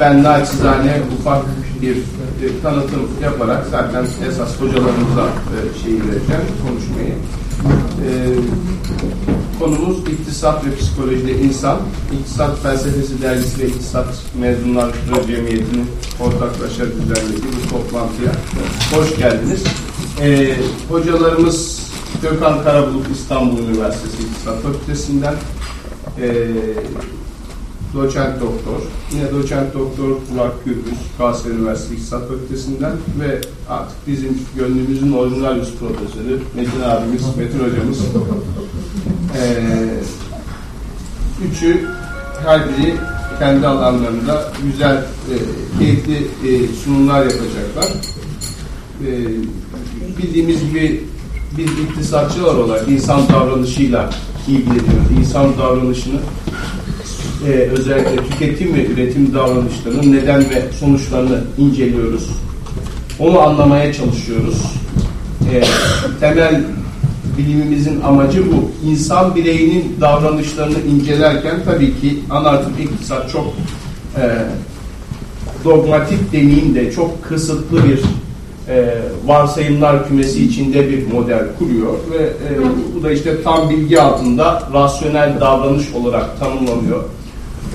ben naçizane ufak bir e, tanıtım yaparak zaten esas hocalarımıza e, şeyi vereceğim konuşmayı. E, konumuz iktisat ve psikolojide insan. İktisat Felsefesi Dergisi ve İktisat Mezunlar Cemiyeti'nin ortaklaşa düzenlediği bu toplantıya hoş geldiniz. E, hocalarımız Gökhan Karabulut İstanbul Üniversitesi İktisat Fakültesinden e, doçent doktor, yine doçent doktor Burak Gürbüz, Galatasaray Üniversitesi İktisat Fakültesinden ve artık bizim gönlümüzün orijinal yüz profesörü Metin abimiz, Metin hocamız. Ee, üçü her biri kendi alanlarında güzel, e, keyifli e, sunumlar yapacaklar. E, bildiğimiz gibi biz iktisatçılar olarak insan davranışıyla ilgileniyoruz. İnsan davranışını e, özellikle tüketim ve üretim davranışlarının neden ve sonuçlarını inceliyoruz. Onu anlamaya çalışıyoruz. E, temel bilimimizin amacı bu. İnsan bireyinin davranışlarını incelerken tabii ki anartik iktisat çok e, dogmatik demeyeyim de çok kısıtlı bir e, varsayımlar kümesi içinde bir model kuruyor ve e, bu da işte tam bilgi altında rasyonel davranış olarak tanımlanıyor.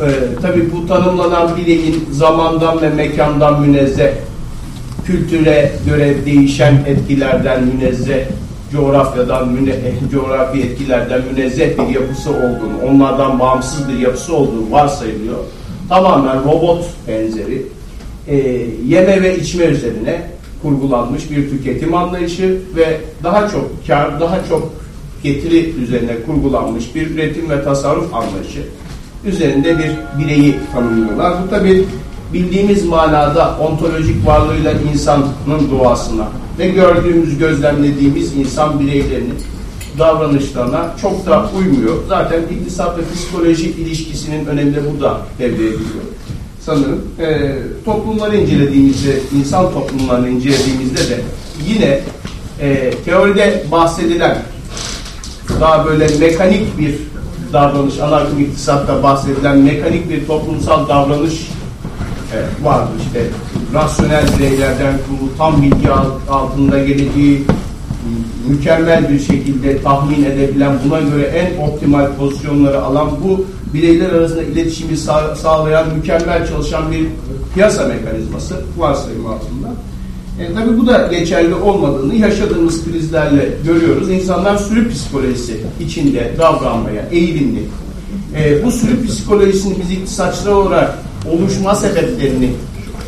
E, tabii bu tanımlanan bireyin zamandan ve mekandan münezzeh, kültüre göre değişen etkilerden münezzeh, coğrafyadan, müne, eh, coğrafi etkilerden münezzeh bir yapısı olduğunu, onlardan bağımsız bir yapısı olduğu varsayılıyor. Tamamen robot benzeri, e, yeme ve içme üzerine kurgulanmış bir tüketim anlayışı ve daha çok kar, daha çok getiri üzerine kurgulanmış bir üretim ve tasarruf anlayışı üzerinde bir bireyi tanımlıyorlar. Bu tabi bildiğimiz manada ontolojik varlığıyla insanın doğasına ve gördüğümüz, gözlemlediğimiz insan bireylerinin davranışlarına çok da uymuyor. Zaten iktisat ve psikoloji ilişkisinin önemi de burada devreye giriyor. Sanırım e, toplumları incelediğimizde, insan toplumlarını incelediğimizde de yine e, teoride bahsedilen daha böyle mekanik bir davranış, anarkim iktisatta bahsedilen mekanik bir toplumsal davranış e, vardır. İşte rasyonel bireylerden kurulu, tam bilgi altında geleceği, mükemmel bir şekilde tahmin edebilen, buna göre en optimal pozisyonları alan bu bireyler arasında iletişimi sağ, sağlayan, mükemmel çalışan bir piyasa mekanizması varsayım altında. E, tabii bu da geçerli olmadığını yaşadığımız krizlerle görüyoruz. İnsanlar sürü psikolojisi içinde davranmaya eğilimli. E, bu sürü psikolojisini biz iktisatçılar olarak oluşma sebeplerini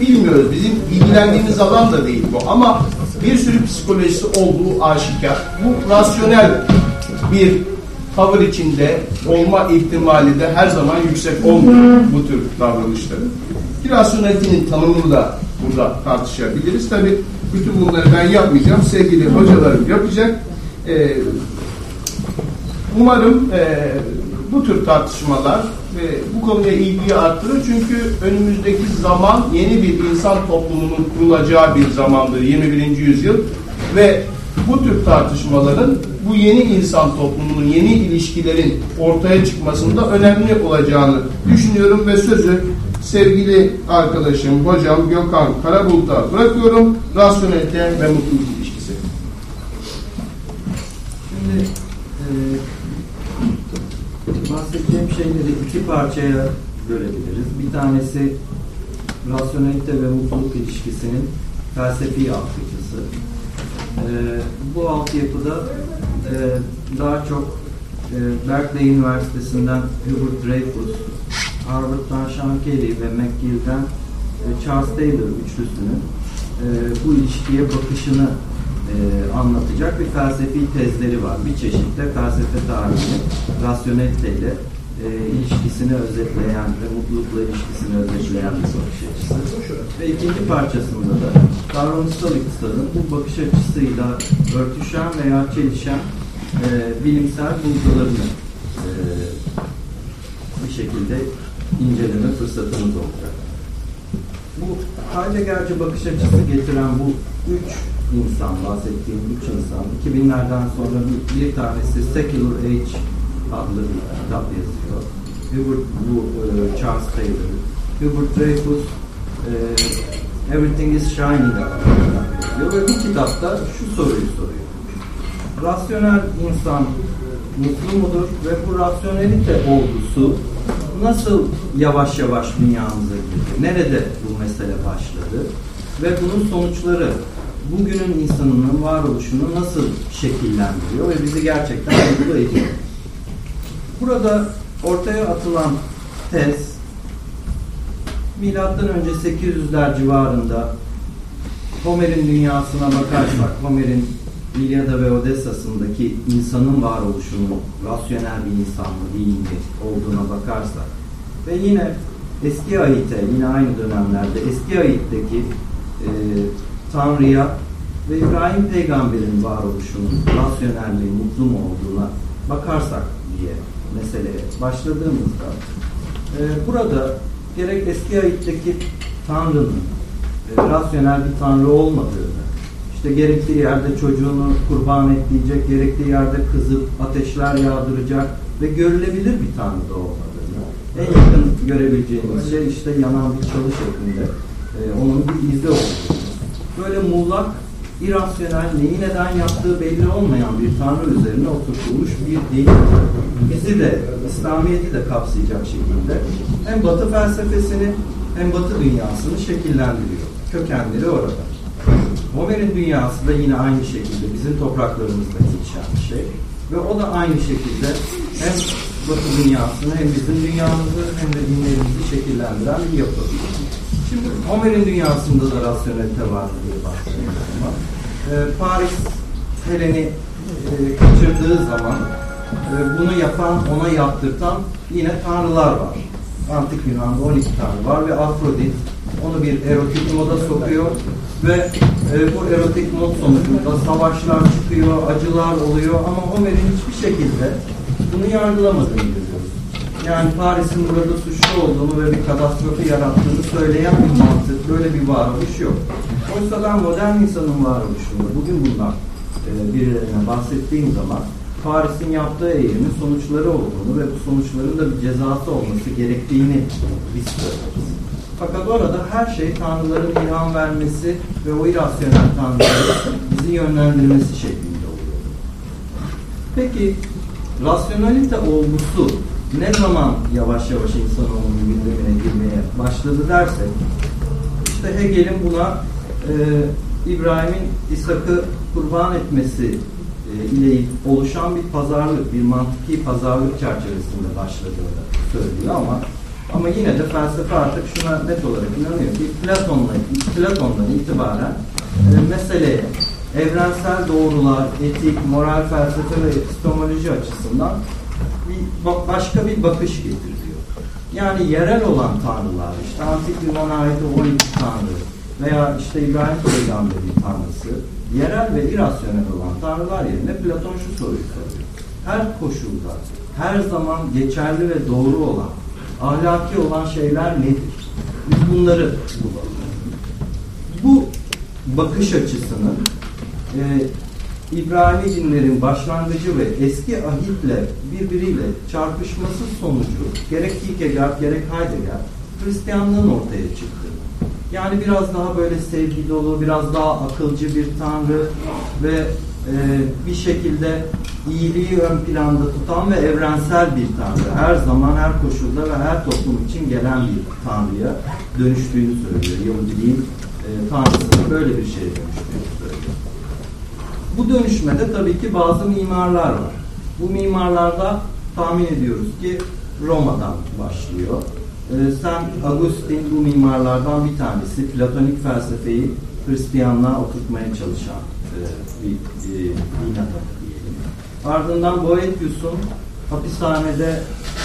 bilmiyoruz. Bizim ilgilendiğimiz alan da değil bu. Ama bir sürü psikolojisi olduğu aşikar. Bu rasyonel bir tavır içinde olma ihtimali de her zaman yüksek olmuyor bu tür davranışların. Ki rasyonelitenin tanımını da burada tartışabiliriz. Tabi bütün bunları ben yapmayacağım. Sevgili hocalarım yapacak. Ee, umarım e, bu tür tartışmalar ve bu konuya ilgiyi arttırır. Çünkü önümüzdeki zaman yeni bir insan toplumunun kurulacağı bir zamandır. 21. yüzyıl ve bu tür tartışmaların bu yeni insan toplumunun, yeni ilişkilerin ortaya çıkmasında önemli olacağını düşünüyorum ve sözü sevgili arkadaşım, hocam Gökhan Karabulut'a bırakıyorum. Rasyonelite ve mutluluk ilişkisi. Şimdi e, bahsedeceğim şeyleri iki parçaya bölebiliriz. Bir tanesi rasyonelite ve mutluluk ilişkisinin felsefi altyapısı. E, bu altyapıda e, daha çok e, Berkeley Üniversitesi'nden Hubert Dreyfus, Harvard'dan Sean Kelly ve McGill'den e, Charles Taylor üçlüsünün e, bu ilişkiye bakışını e, anlatacak bir felsefi tezleri var. Bir çeşitte felsefe tarihini rasyoneliteyle e, ilişkisini özetleyen ve mutlulukla ilişkisini özetleyen bir bakış açısı. Ve ikinci parçasında da davranışsal iktisadın bu bakış açısıyla örtüşen veya çelişen e, bilimsel bulgularını e, bir şekilde inceleme fırsatımız olacak. Bu Heidegger'ci bakış açısı getiren bu üç insan, bahsettiğim üç insan, 2000'lerden sonra bir, bir tanesi Secular Age adlı bir kitap yazıyor. Hubert, bu e, Charles Taylor. Hubert Dreyfus e, Everything is Shining diyor ve bu kitapta şu soruyu soruyor. Rasyonel insan mutlu mudur ve bu rasyonelite olgusu nasıl yavaş yavaş dünyamıza girdi? Nerede bu mesele başladı? Ve bunun sonuçları bugünün insanının varoluşunu nasıl şekillendiriyor ve bizi gerçekten mutlu ediyor? Burada ortaya atılan tez milattan önce 800'ler civarında Homer'in dünyasına bakarsak, Homer'in İlyada ve Odessa'sındaki insanın varoluşunun rasyonel bir insan mı değil mi olduğuna bakarsak ve yine eski ayette, yine aynı dönemlerde eski ayetteki e, Tanrı'ya ve İbrahim peygamberin varoluşunun rasyonelliği, mutlu mu olduğuna bakarsak diye meseleye başladığımızda e, burada gerek eski ayetteki Tanrı'nın e, rasyonel bir Tanrı olmadığını, işte gerektiği yerde çocuğunu kurban etleyecek, gerektiği yerde kızıp ateşler yağdıracak ve görülebilir bir Tanrı da olmadığını, en yakın görebileceğimiz şey işte yanan bir çalı şeklinde e, onun bir izi olduğunu. Böyle muğlak, irasyonel, neyi neden yaptığı belli olmayan bir Tanrı üzerine oturtulmuş bir din bizi de, İslamiyet'i de kapsayacak şekilde hem Batı felsefesini hem Batı dünyasını şekillendiriyor. Kökenleri orada. Homer'in dünyası da yine aynı şekilde bizim topraklarımızda gelişen bir şey. Ve o da aynı şekilde hem Batı dünyasını hem bizim dünyamızı hem de dinlerimizi şekillendiren bir yapı. Şimdi Homer'in dünyasında da rasyonelite var diye bahsediyoruz ama e, Paris Helen'i e, kaçırdığı zaman e, bunu yapan, ona yaptırtan yine tanrılar var. Antik Yunan'da 12 tanrı var ve Afrodit onu bir erotik moda sokuyor ve e, bu erotik mod sonucunda savaşlar çıkıyor, acılar oluyor ama Homer'in hiçbir şekilde bunu yargılamadığını görüyoruz. Yani Paris'in burada suçlu olduğunu ve bir katastrofu yarattığını söyleyen bir mantık, böyle bir varoluş yok. Oysa ben modern insanın varoluşunda bugün bundan e, birilerine bahsettiğim zaman Paris'in yaptığı eğilimin sonuçları olduğunu ve bu sonuçların da bir cezası olması gerektiğini biz söyleriz. Fakat orada her şey tanrıların ilham vermesi ve o irasyonel tanrıların bizi yönlendirmesi şeklinde oluyor. Peki rasyonalite olgusu ne zaman yavaş yavaş insanoğlunun gündemine girmeye başladı dersek işte Hegel'in buna e, İbrahim'in İshak'ı kurban etmesi e, ile oluşan bir pazarlık, bir mantıki pazarlık çerçevesinde başladığını söylüyor ama ama yine de felsefe artık şuna net olarak inanıyor ki Platon'la, Platon'dan itibaren e, meseleye evrensel doğrular, etik, moral felsefe ve epistemoloji açısından bir, başka bir bakış getiriyor. Yani yerel olan tanrılar, işte antik Yunan'a ait 12 tanrı veya işte İbrahim Peygamber'in tanrısı, yerel ve irasyonel olan tanrılar yerine Platon şu soruyu soruyor. Her koşulda, her zaman geçerli ve doğru olan ahlaki olan şeyler nedir? Biz bunları bulalım. Bu bakış açısının e, İbrahimi dinlerin başlangıcı ve eski ahitle birbiriyle çarpışması sonucu gerek Kierkegaard gerek Heidegger Hristiyanlığın ortaya çıktı. Yani biraz daha böyle sevgi dolu, biraz daha akılcı bir tanrı ve e, bir şekilde iyiliği ön planda tutan ve evrensel bir tanrı. Her zaman, her koşulda ve her toplum için gelen bir tanrıya dönüştüğünü söylüyor. Yahudiliğin e, tanrısının böyle bir şeye dönüştüğünü söylüyor. Bu dönüşmede tabii ki bazı mimarlar var. Bu mimarlarda tahmin ediyoruz ki Roma'dan başlıyor. E, Saint Augustin bu mimarlardan bir tanesi. Platonik felsefeyi Hristiyanlığa oturtmaya çalışan e, bir e, din adamı. Ardından Boethius'un hapishanede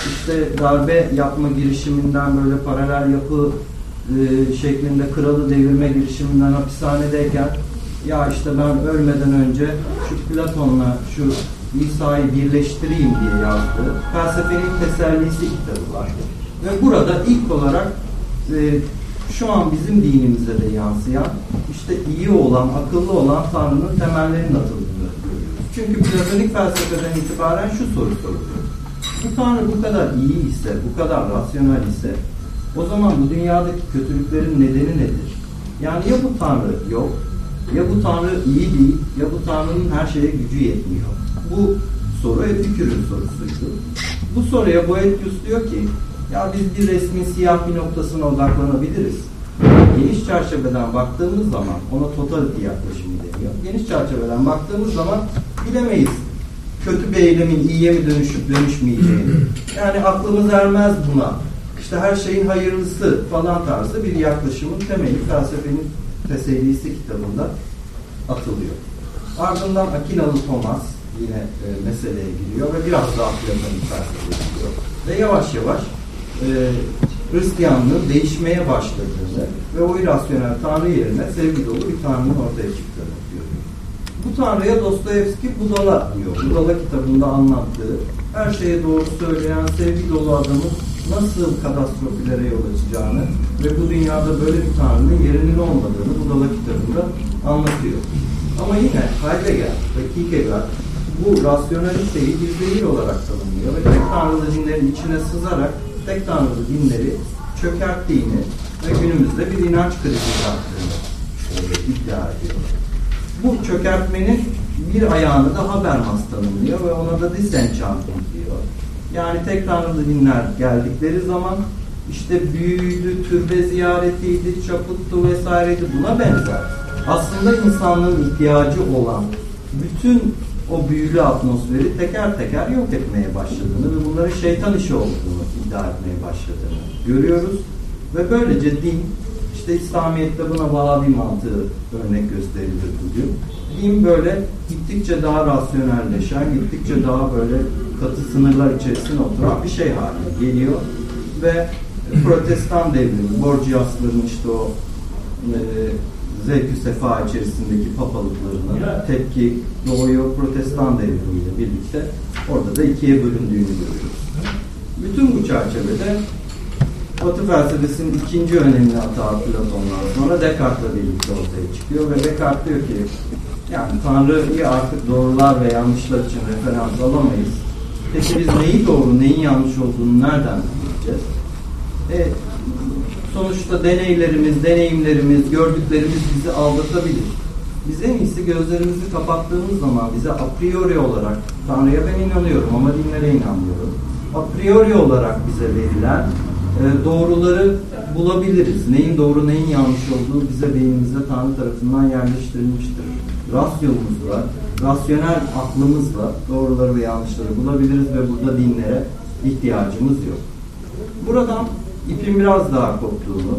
işte darbe yapma girişiminden böyle paralel yapı e, şeklinde kralı devirme girişiminden hapishanedeyken ya işte ben ölmeden önce şu Platon'la şu İsa'yı birleştireyim diye yazdığı felsefenin tesellisi kitabı var. Ve burada ilk olarak e, şu an bizim dinimize de yansıyan işte iyi olan, akıllı olan Tanrı'nın temellerinin atıldığını çünkü platonik felsefeden itibaren şu soru soruluyor. Bu Tanrı bu kadar iyi ise, bu kadar rasyonel ise O zaman bu dünyadaki kötülüklerin nedeni nedir? Yani ya bu Tanrı yok, ya bu Tanrı iyi değil, ya bu Tanrı'nın her şeye gücü yetmiyor. Bu soru Epikür'ün sorusuydu. Bu soruya Boethius diyor ki, ya biz bir resmin siyah bir noktasına odaklanabiliriz. Geniş çerçeveden baktığımız zaman, ona totality yaklaşımı deniyor. Geniş çerçeveden baktığımız zaman bilemeyiz kötü bir eylemin iyiye mi dönüşüp dönüşmeyeceğini. Yani aklımız ermez buna. İşte her şeyin hayırlısı falan tarzı bir yaklaşımın temeli felsefenin tesellisi kitabında atılıyor. Ardından Akinalı Thomas yine e, meseleye giriyor ve biraz daha Platon'un felsefeye giriyor. Ve yavaş yavaş e, değişmeye başladığını ve o irrasyonel Tanrı yerine sevgi dolu bir Tanrı'nın ortaya çıktığını diyor. Bu Tanrı'ya Dostoyevski budala diyor. Budala kitabında anlattığı her şeye doğru söyleyen sevgi dolu adamın nasıl katastrofilere yol açacağını ve bu dünyada böyle bir Tanrı'nın yerinin olmadığını Budala kitabında anlatıyor. Ama yine Heidegger ve Kierkegaard bu rasyoneliteyi bir delil olarak tanımlıyor ve tek tanrılı içine sızarak tek tanrılı dinleri çökerttiğini ve günümüzde bir inanç krizi yaptığını iddia ediyor. Bu çökertmenin bir ayağını da Habermas tanımlıyor ve ona da disenchanting diyor. Yani tek tanrılı dinler geldikleri zaman işte büyüydü, türbe ziyaretiydi, çaputtu vesaireydi buna benzer. Aslında insanlığın ihtiyacı olan bütün o büyülü atmosferi teker teker yok etmeye başladığını ve bunların şeytan işi olduğunu iddia etmeye başladığını görüyoruz. Ve böylece din, işte İslamiyet'te buna Vahabi mantığı örnek gösterilir bugün. Din böyle gittikçe daha rasyonelleşen, gittikçe daha böyle katı sınırlar içerisine oturan bir şey haline geliyor. Ve protestan devrimi, Borgias'ların işte o e, zevk sefa içerisindeki papalıklarına tepki doğuyor protestan devrimiyle birlikte. Orada da ikiye bölündüğünü görüyoruz. Bütün bu çerçevede Batı felsefesinin ikinci önemli hata Platon'dan sonra Descartes'la birlikte ortaya çıkıyor ve Descartes diyor ki yani Tanrı'yı artık doğrular ve yanlışlar için referans alamayız. Peki biz neyi doğru, neyin yanlış olduğunu nereden bileceğiz? E, sonuçta deneylerimiz, deneyimlerimiz, gördüklerimiz bizi aldatabilir. Biz en iyisi gözlerimizi kapattığımız zaman bize a priori olarak, Tanrı'ya ben inanıyorum ama dinlere inanmıyorum. A priori olarak bize verilen e, doğruları bulabiliriz. Neyin doğru, neyin yanlış olduğu bize beynimizde Tanrı tarafından yerleştirilmiştir. Rasyonumuzla, rasyonel aklımızla doğruları ve yanlışları bulabiliriz ve burada dinlere ihtiyacımız yok. Buradan ipin biraz daha koptuğunu,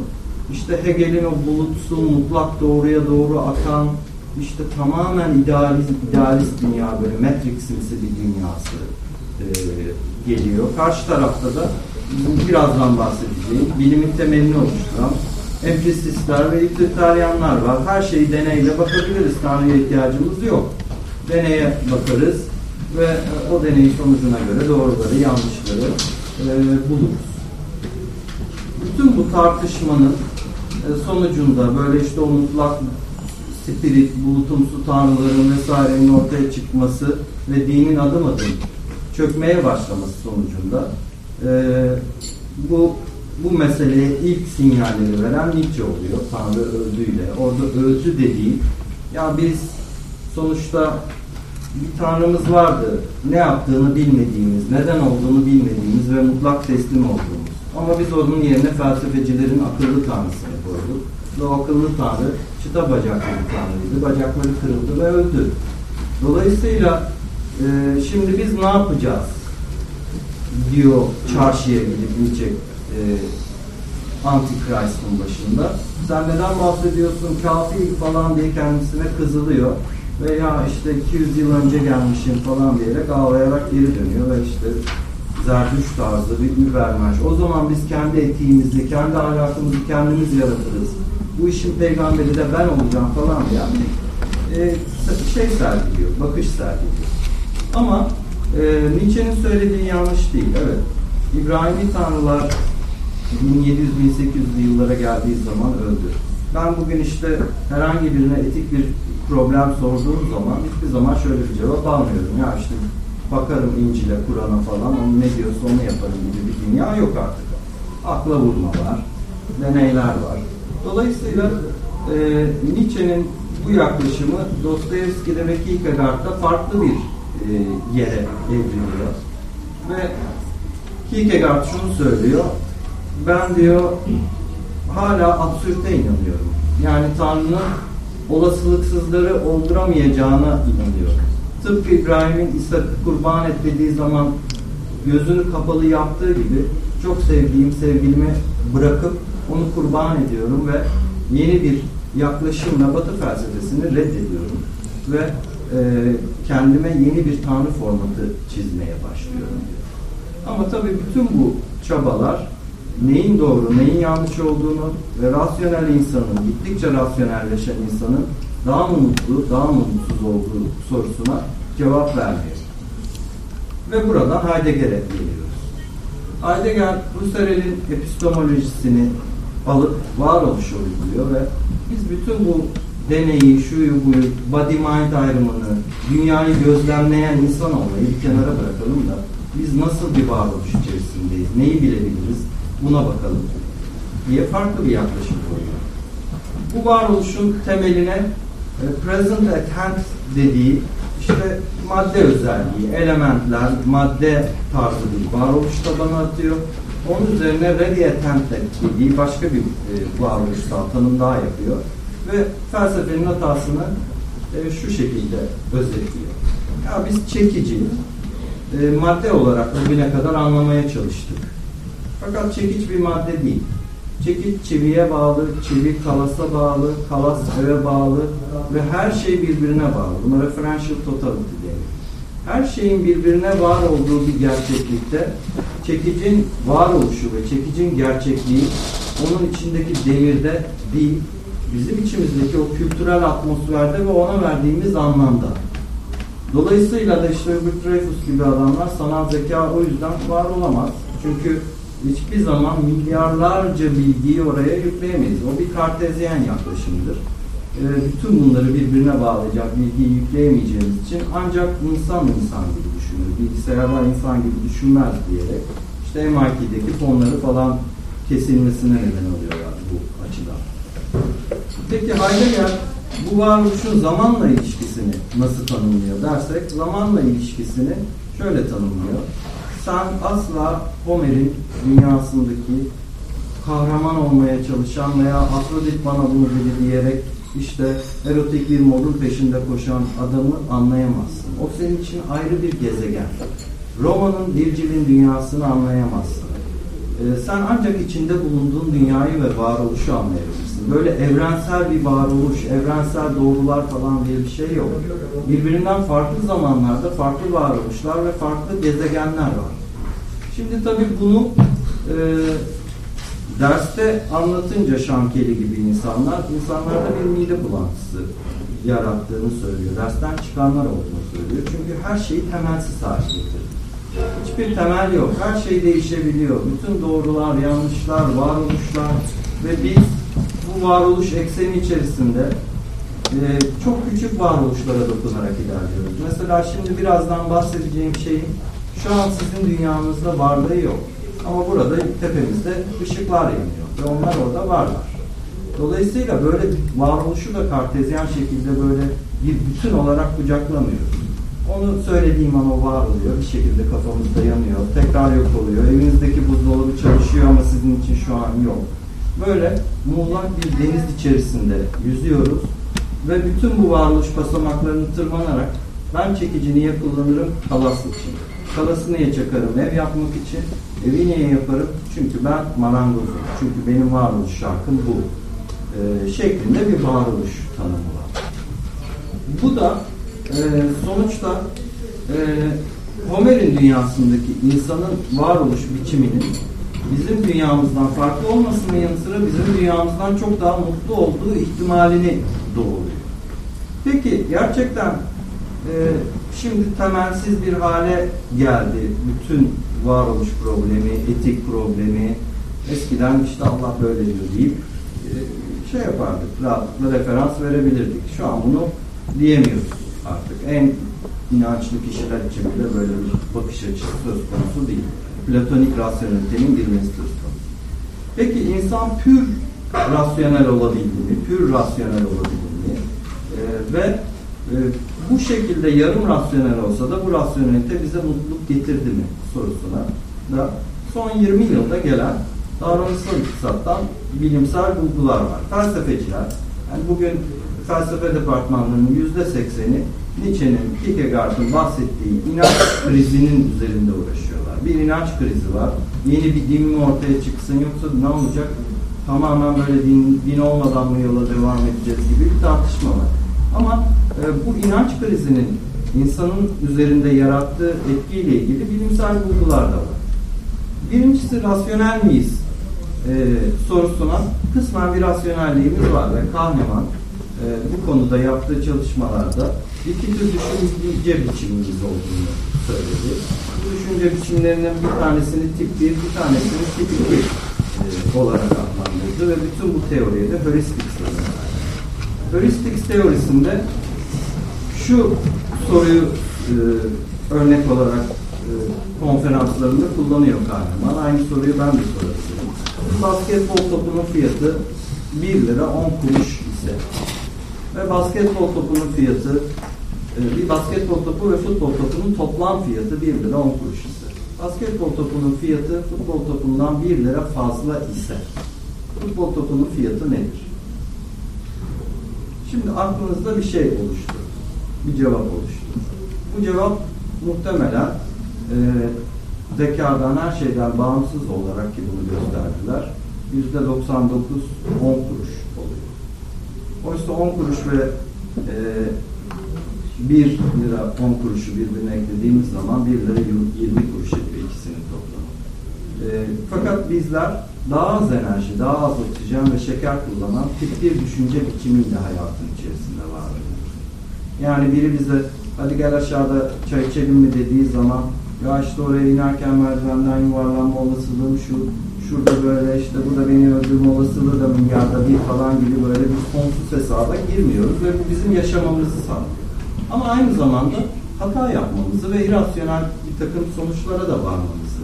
işte Hegel'in o bulutsu, mutlak doğruya doğru akan, işte tamamen idealist, idealist dünya böyle Matrix'imsi bir dünyası e, geliyor. Karşı tarafta da birazdan bahsedeceğim bilimin temelini oluşturan empiristler ve iktidaryanlar var. Her şeyi deneyle bakabiliriz. Tanrı'ya ihtiyacımız yok. Deneye bakarız ve o deneyin sonucuna göre doğruları, yanlışları e, buluruz. Bütün bu tartışmanın e, sonucunda böyle işte o mutlak spirit, bulutumsu tanrıların vesairenin ortaya çıkması ve dinin adım adım çökmeye başlaması sonucunda e, bu bu meseleye ilk sinyalleri veren Nietzsche oluyor Tanrı öldüğüyle. Orada öldü dediği ya biz sonuçta bir Tanrımız vardı. Ne yaptığını bilmediğimiz, neden olduğunu bilmediğimiz ve mutlak teslim olduğumuz. Ama biz onun yerine felsefecilerin akıllı tanrısını koyduk. Ve o akıllı tanrı çıta bacaklı tanrıydı. Bacakları kırıldı ve öldü. Dolayısıyla e, şimdi biz ne yapacağız? diyor çarşıya gidip Nietzsche e, Antichrist'ın başında. Sen neden bahsediyorsun kafir falan diye kendisine kızılıyor. Veya işte 200 yıl önce gelmişim falan diyerek ağlayarak geri dönüyor ve işte Zerdüş tarzı bir übermenş. O zaman biz kendi etiğimizi, kendi ahlakımızı kendimiz yaratırız. Bu işin peygamberi de ben olacağım falan diye e, şey sergiliyor, bakış sergiliyor. Ama e, Nietzsche'nin söylediği yanlış değil. Evet. İbrahimi tanrılar 1700-1800'lü yıllara geldiği zaman öldü. Ben bugün işte herhangi birine etik bir problem sorduğum zaman hiçbir zaman şöyle bir cevap almıyorum. Ya işte bakarım İncil'e, Kur'an'a falan, onu ne diyorsa onu yaparım gibi bir dünya yok artık. akla vurma var, deneyler var. Dolayısıyla e, Nietzsche'nin bu yaklaşımı Dostoyevski'de ve Kierkegaard'da farklı bir e, yere evriliyor. Ve Kierkegaard şunu söylüyor, ben diyor hala absürte inanıyorum. Yani Tanrı'nın olasılıksızları olduramayacağına inanıyorum. Tıpkı İbrahim'in İshak'ı kurban et dediği zaman gözünü kapalı yaptığı gibi çok sevdiğim sevgilimi bırakıp onu kurban ediyorum ve yeni bir yaklaşımla Batı felsefesini reddediyorum ve e, kendime yeni bir tanrı formatı çizmeye başlıyorum diyor. Ama tabii bütün bu çabalar neyin doğru, neyin yanlış olduğunu ve rasyonel insanın, gittikçe rasyonelleşen insanın daha mı mutlu, daha mı mutsuz olduğu sorusuna cevap vermiyor. Ve buradan Heidegger'e geliyoruz. Heidegger Husserl'in epistemolojisini alıp varoluşu uyguluyor ve biz bütün bu deneyi, şuyu buyu, body mind ayrımını, dünyayı gözlemleyen insan olmayı bir kenara bırakalım da biz nasıl bir varoluş içerisindeyiz, neyi bilebiliriz buna bakalım diye farklı bir yaklaşım koyuyor. Bu varoluşun temeline present at hand dediği işte madde özelliği, elementler, madde tarzı bir varoluş tabanı atıyor. Onun üzerine ready attempt dediği başka bir e, varoluşsal tanım daha yapıyor. Ve felsefenin hatasını e, şu şekilde özetliyor. Ya biz çekici, e, madde olarak bugüne kadar anlamaya çalıştık. Fakat çekiç bir madde değil. Çekiç çiviye bağlı, çivi kalasa bağlı, kalas eve bağlı ve her şey birbirine bağlı. Buna referential totality denir. Her şeyin birbirine var olduğu bir gerçeklikte çekicin varoluşu ve çekicin gerçekliği onun içindeki devirde değil, bizim içimizdeki o kültürel atmosferde ve ona verdiğimiz anlamda. Dolayısıyla da işte Hubert Dreyfus gibi adamlar sanal zeka o yüzden var olamaz. Çünkü hiçbir zaman milyarlarca bilgiyi oraya yükleyemeyiz. O bir kartezyen yaklaşımdır. E, bütün bunları birbirine bağlayacak bilgiyi yükleyemeyeceğimiz için ancak insan insan gibi düşünür. Bilgisayarlar insan gibi düşünmez diyerek işte MIT'deki fonları falan kesilmesine neden oluyorlar bu açıdan. Peki Heidegger bu varoluşun zamanla ilişkisini nasıl tanımlıyor dersek zamanla ilişkisini şöyle tanımlıyor sen asla Homer'in dünyasındaki kahraman olmaya çalışan veya Afrodit bana bunu dedi diyerek işte erotik bir modun peşinde koşan adamı anlayamazsın. O senin için ayrı bir gezegen. Roma'nın Virgil'in dünyasını anlayamazsın. Ee, sen ancak içinde bulunduğun dünyayı ve varoluşu anlayabilirsin. Böyle evrensel bir varoluş, evrensel doğrular falan diye bir şey yok. Birbirinden farklı zamanlarda farklı varoluşlar ve farklı gezegenler var. Şimdi tabii bunu e, derste anlatınca şankeli gibi insanlar, insanlarda bir mide bulantısı yarattığını söylüyor. Dersten çıkanlar olduğunu söylüyor. Çünkü her şeyi temelsiz hale. Hiçbir temel yok. Her şey değişebiliyor. Bütün doğrular, yanlışlar, varoluşlar ve biz bu varoluş ekseni içerisinde e, çok küçük varoluşlara dokunarak ilerliyoruz. Mesela şimdi birazdan bahsedeceğim şeyin şu an sizin dünyanızda varlığı yok. Ama burada tepemizde ışıklar yanıyor ve onlar orada varlar. Dolayısıyla böyle varoluşu da kartezyen şekilde böyle bir bütün olarak kucaklamıyoruz. Onu söylediğim an o var oluyor. Bir şekilde kafamızda yanıyor. Tekrar yok oluyor. Evinizdeki buzdolabı çalışıyor ama sizin için şu an yok. Böyle muğlak bir deniz içerisinde yüzüyoruz ve bütün bu varoluş basamaklarını tırmanarak ben çekici niye kullanırım? Kalas için. Kalası niye çakarım? Ev yapmak için. Evi niye yaparım? Çünkü ben marangozum. Çünkü benim varoluş şarkım bu. Ee, şeklinde bir varoluş tanımı var. Bu da e, sonuçta e, Homer'in dünyasındaki insanın varoluş biçiminin bizim dünyamızdan farklı olmasının yanı sıra bizim dünyamızdan çok daha mutlu olduğu ihtimalini doğuruyor. Peki gerçekten e, şimdi temelsiz bir hale geldi bütün varoluş problemi, etik problemi. Eskiden işte Allah böyle diyor deyip e, şey yapardık, rahatlıkla referans verebilirdik. Şu an bunu diyemiyoruz artık. En inançlı kişiler için bile böyle bir bakış açısı söz konusu değil. Platonik rasyonelitenin söz konusu. Peki insan pür rasyonel olabildi mi? Pür rasyonel olabildi mi? Ee, ve e, bu şekilde yarım rasyonel olsa da bu rasyonelite bize mutluluk getirdi mi sorusuna da son 20 yılda gelen davranışsal iktisattan bilimsel bulgular var. Felsefeciler, yani bugün felsefe departmanlarının yüzde sekseni Nietzsche'nin, Kierkegaard'ın bahsettiği inanç krizinin üzerinde uğraşıyorlar. Bir inanç krizi var. Yeni bir din mi ortaya çıksın yoksa ne olacak? Tamamen böyle din, din olmadan mı yola devam edeceğiz gibi bir tartışma var. Ama e, bu inanç krizinin insanın üzerinde yarattığı etkiyle ilgili bilimsel bulgular da var. Birincisi rasyonel miyiz e, sorusuna kısmen bir rasyonelliğimiz var ve Kahneman e, bu konuda yaptığı çalışmalarda iki tür düşünce biçimimiz olduğunu söyledi. Bu düşünce biçimlerinden bir tanesini tip 1, bir tanesini tip 2 e, olarak adlandırdı ve bütün bu teoriye de heuristics denir. Heuristics teorisinde şu soruyu e, örnek olarak e, konferanslarında kullanıyor Kahraman. Aynı soruyu ben de sorabilirim. Basketbol topunun fiyatı 1 lira 10 kuruş ise ve basketbol topunun fiyatı e, bir basketbol topu ve futbol topunun toplam fiyatı 1 lira 10 kuruş ise basketbol topunun fiyatı futbol topundan 1 lira fazla ise futbol topunun fiyatı nedir? Şimdi aklınızda bir şey oluştu. Bir cevap oluştu. Bu cevap muhtemelen e, zekadan her şeyden bağımsız olarak ki bunu gösterdiler. Yüzde 99 10 kuruş. Oysa 10 kuruş ve e, 1 lira 10 kuruşu birbirine eklediğimiz zaman 1 lira 20 kuruş ediyor ikisinin toplamı. E, fakat bizler daha az enerji, daha az oksijen ve şeker kullanan tip bir düşünce biçimiyle hayatın içerisinde var. Yani biri bize hadi gel aşağıda çay içelim mi dediği zaman ya işte oraya inerken merdivenden yuvarlanma olasılığım şu, şurada böyle işte bu da beni öldürme olasılığı da milyarda bir falan gibi böyle bir sonsuz hesaba girmiyoruz ve bu bizim yaşamamızı sağlıyor. Ama aynı zamanda hata yapmamızı ve irasyonel bir takım sonuçlara da varmamızı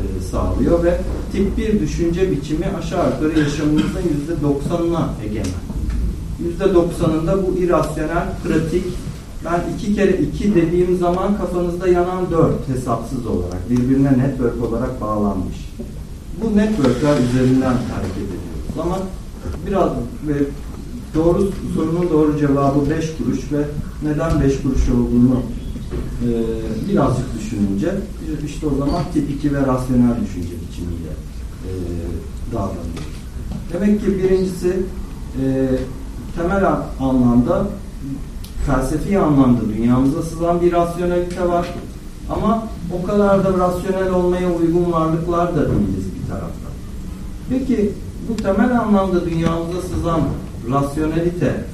e, sağlıyor ve tip bir düşünce biçimi aşağı yukarı yaşamımızın yüzde doksanına egemen. Yüzde doksanında bu irasyonel, pratik, ben iki kere iki dediğim zaman kafanızda yanan dört hesapsız olarak, birbirine network olarak bağlanmış. Bu networkler üzerinden hareket ediyoruz. Ama biraz ve doğru sorunun doğru cevabı beş kuruş ve neden beş kuruş olduğunu e, birazcık düşününce işte o zaman tip 2 ve rasyonel düşünce biçimiyle e, davranıyoruz. Demek ki birincisi e, temel anlamda felsefi anlamda dünyamıza sızan bir rasyonelite var. Ama o kadar da rasyonel olmaya uygun varlıklar da değiliz taraftan. Peki bu temel anlamda dünyamıza sızan rasyonelite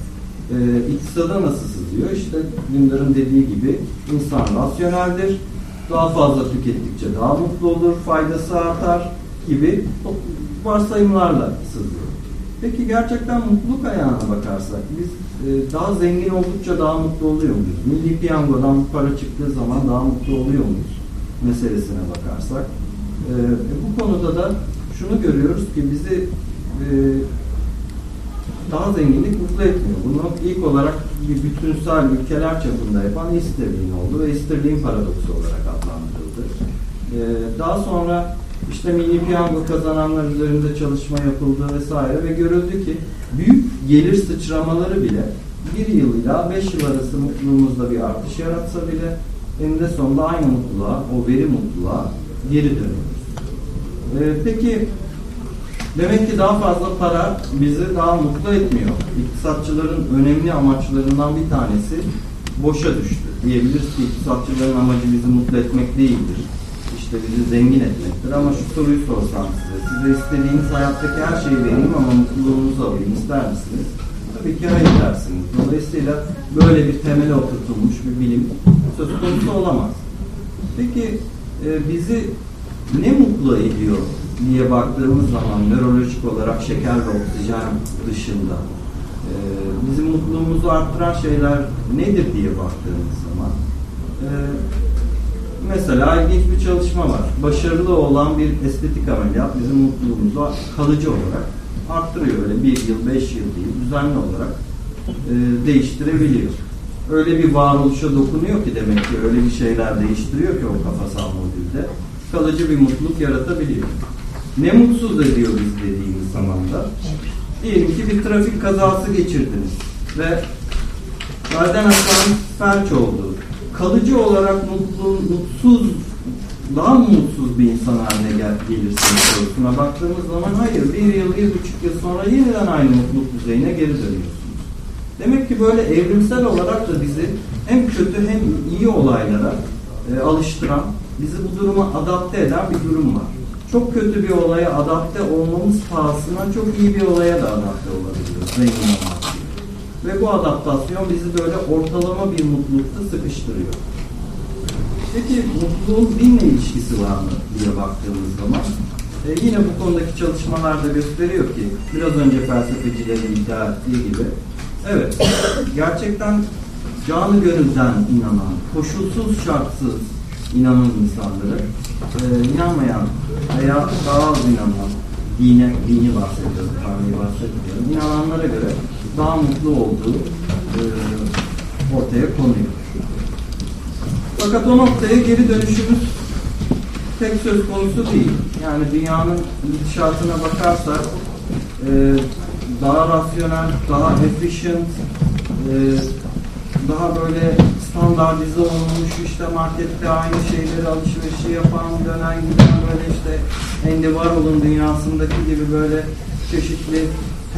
e, iktisada nasıl sızıyor? İşte Dündar'ın dediği gibi insan rasyoneldir. Daha fazla tükettikçe daha mutlu olur, faydası artar gibi varsayımlarla sızıyor. Peki gerçekten mutluluk ayağına bakarsak biz e, daha zengin oldukça daha mutlu oluyor muyuz? Milli piyangodan para çıktığı zaman daha mutlu oluyor muyuz? Meselesine bakarsak. E, bu konuda da şunu görüyoruz ki bizi e, daha zenginlik mutlu etmiyor. Bunu ilk olarak bir bütünsel ülkeler çapında yapan Easterlin oldu ve Easterlin paradoksu olarak adlandırıldı. Ee, daha sonra işte milli piyango kazananlar üzerinde çalışma yapıldı vesaire ve görüldü ki büyük gelir sıçramaları bile bir yıl ile beş yıl arası mutluluğumuzda bir artış yaratsa bile eninde sonunda aynı mutluluğa, o veri mutluluğa geri dönüyoruz. Ee, peki Demek ki daha fazla para bizi daha mutlu etmiyor. İktisatçıların önemli amaçlarından bir tanesi boşa düştü. Diyebiliriz ki iktisatçıların amacı bizi mutlu etmek değildir. İşte bizi zengin etmektir. Ama şu soruyu sorsam size, size istediğiniz hayattaki her şeyi vereyim ama mutluluğunuzu alayım ister misiniz? Tabii ki hayır dersiniz. Dolayısıyla böyle bir temele oturtulmuş bir bilim söz konusu olamaz. Peki e, bizi ne mutlu ediyor diye baktığımız zaman nörolojik olarak şeker ve oksijen dışında e, bizim mutluluğumuzu arttıran şeyler nedir diye baktığımız zaman e, mesela ilginç bir çalışma var. Başarılı olan bir estetik ameliyat bizim mutluluğumuzu kalıcı olarak arttırıyor. Öyle bir yıl, beş yıl değil, düzenli olarak e, değiştirebiliyor. Öyle bir varoluşa dokunuyor ki demek ki öyle bir şeyler değiştiriyor ki o kafasal modülde. Kalıcı bir mutluluk yaratabiliyor. Ne mutsuz ediyor biz dediğimiz zaman da diyelim ki bir trafik kazası geçirdiniz ve Zaten hastanın felç oldu. Kalıcı olarak mutlu, mutsuz, daha mutsuz bir insan haline gel gelirsiniz sorusuna baktığımız zaman hayır, bir yıl, bir buçuk yıl sonra yeniden aynı mutluluk düzeyine geri dönüyorsunuz. Demek ki böyle evrimsel olarak da bizi hem kötü hem iyi olaylara e, alıştıran, bizi bu duruma adapte eden bir durum var. Çok kötü bir olaya adapte olmamız pahasına çok iyi bir olaya da adapte olabiliyoruz. Ve bu adaptasyon bizi böyle ortalama bir mutlulukta sıkıştırıyor. Peki mutluluğun dinle ilişkisi var mı diye baktığımız zaman e, yine bu konudaki çalışmalar da gösteriyor ki biraz önce felsefecilerin iddia ettiği gibi evet gerçekten canı gönülden inanan, koşulsuz şartsız inanan insanları e, inanmayan veya daha az inanan dine, dini bahsediyorum, Tanrı'yı bahsetmiyorum. İnananlara göre daha mutlu olduğu e, ortaya konuyor. Fakat o noktaya geri dönüşümüz tek söz konusu değil. Yani dünyanın gidişatına bakarsak e, daha rasyonel, daha efficient, e, daha böyle standartize olmuş işte markette aynı şeyleri alışverişi yapan, dönen giden böyle işte Andy Warhol'un dünyasındaki gibi böyle çeşitli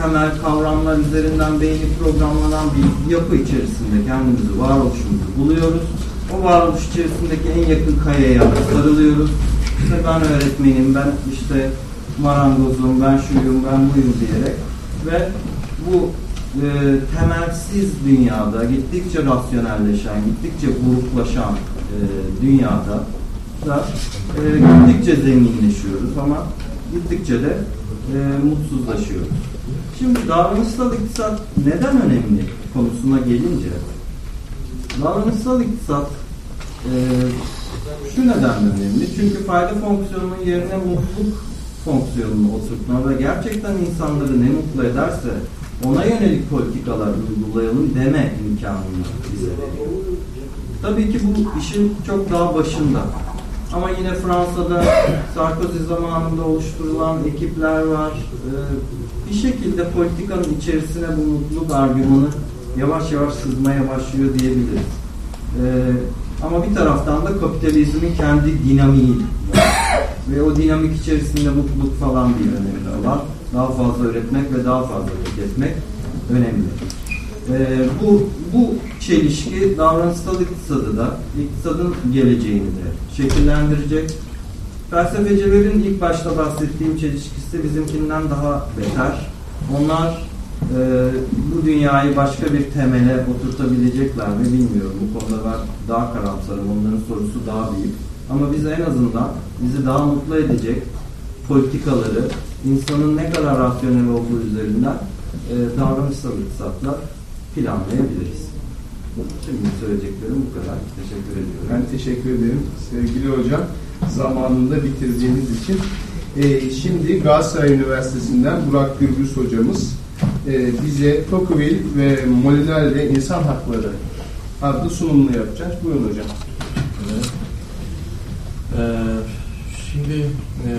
temel kavramlar üzerinden beyni programlanan bir yapı içerisinde kendimizi, varoluşumuzu buluyoruz. O varoluş içerisindeki en yakın kayaya sarılıyoruz. İşte ben öğretmenim, ben işte marangozum, ben şuyum, ben buyum diyerek ve bu e, temelsiz dünyada gittikçe rasyonelleşen, gittikçe gruplaşan e, dünyada da e, gittikçe zenginleşiyoruz ama gittikçe de e, mutsuzlaşıyoruz. Şimdi davranışsal iktisat neden önemli konusuna gelince davranışsal iktisat e, şu nedenle önemli. Çünkü fayda fonksiyonunun yerine mutluluk fonksiyonunu oturtma ve gerçekten insanları ne mutlu ederse ona yönelik politikalar uygulayalım deme imkanını bize veriyor. Tabii ki bu işin çok daha başında. Ama yine Fransa'da Sarkozy zamanında oluşturulan ekipler var. Ee, bir şekilde politikanın içerisine bu mutluluk argümanı yavaş yavaş sızmaya başlıyor diyebiliriz. Ee, ama bir taraftan da kapitalizmin kendi dinamiği ve o dinamik içerisinde mutluluk falan bir önemi var. Daha fazla üretmek ve daha fazla tüketmek önemli. Ee, bu, bu çelişki davranışsal iktisadı da, iktisadın geleceğini de şekillendirecek. Felsefecilerin ilk başta bahsettiğim çelişkisi bizimkinden daha beter. Onlar e, bu dünyayı başka bir temele oturtabilecekler mi bilmiyorum. Bu konuda ben daha karamsarım. Onların sorusu daha büyük. Ama biz en azından bizi daha mutlu edecek politikaları insanın ne kadar rasyonel olduğu üzerinden e, davranışsal iktisatla planlayabiliriz. Şimdi söyleyeceklerim bu kadar. Teşekkür ediyorum. Ben teşekkür ederim sevgili hocam. Zamanında bitirdiğiniz için. Ee, şimdi Galatasaray Üniversitesi'nden Burak Gürbüz hocamız e, bize Tocqueville ve Molière insan hakları adlı sunumunu yapacak. Buyurun hocam. Evet. Ee, şimdi e, e,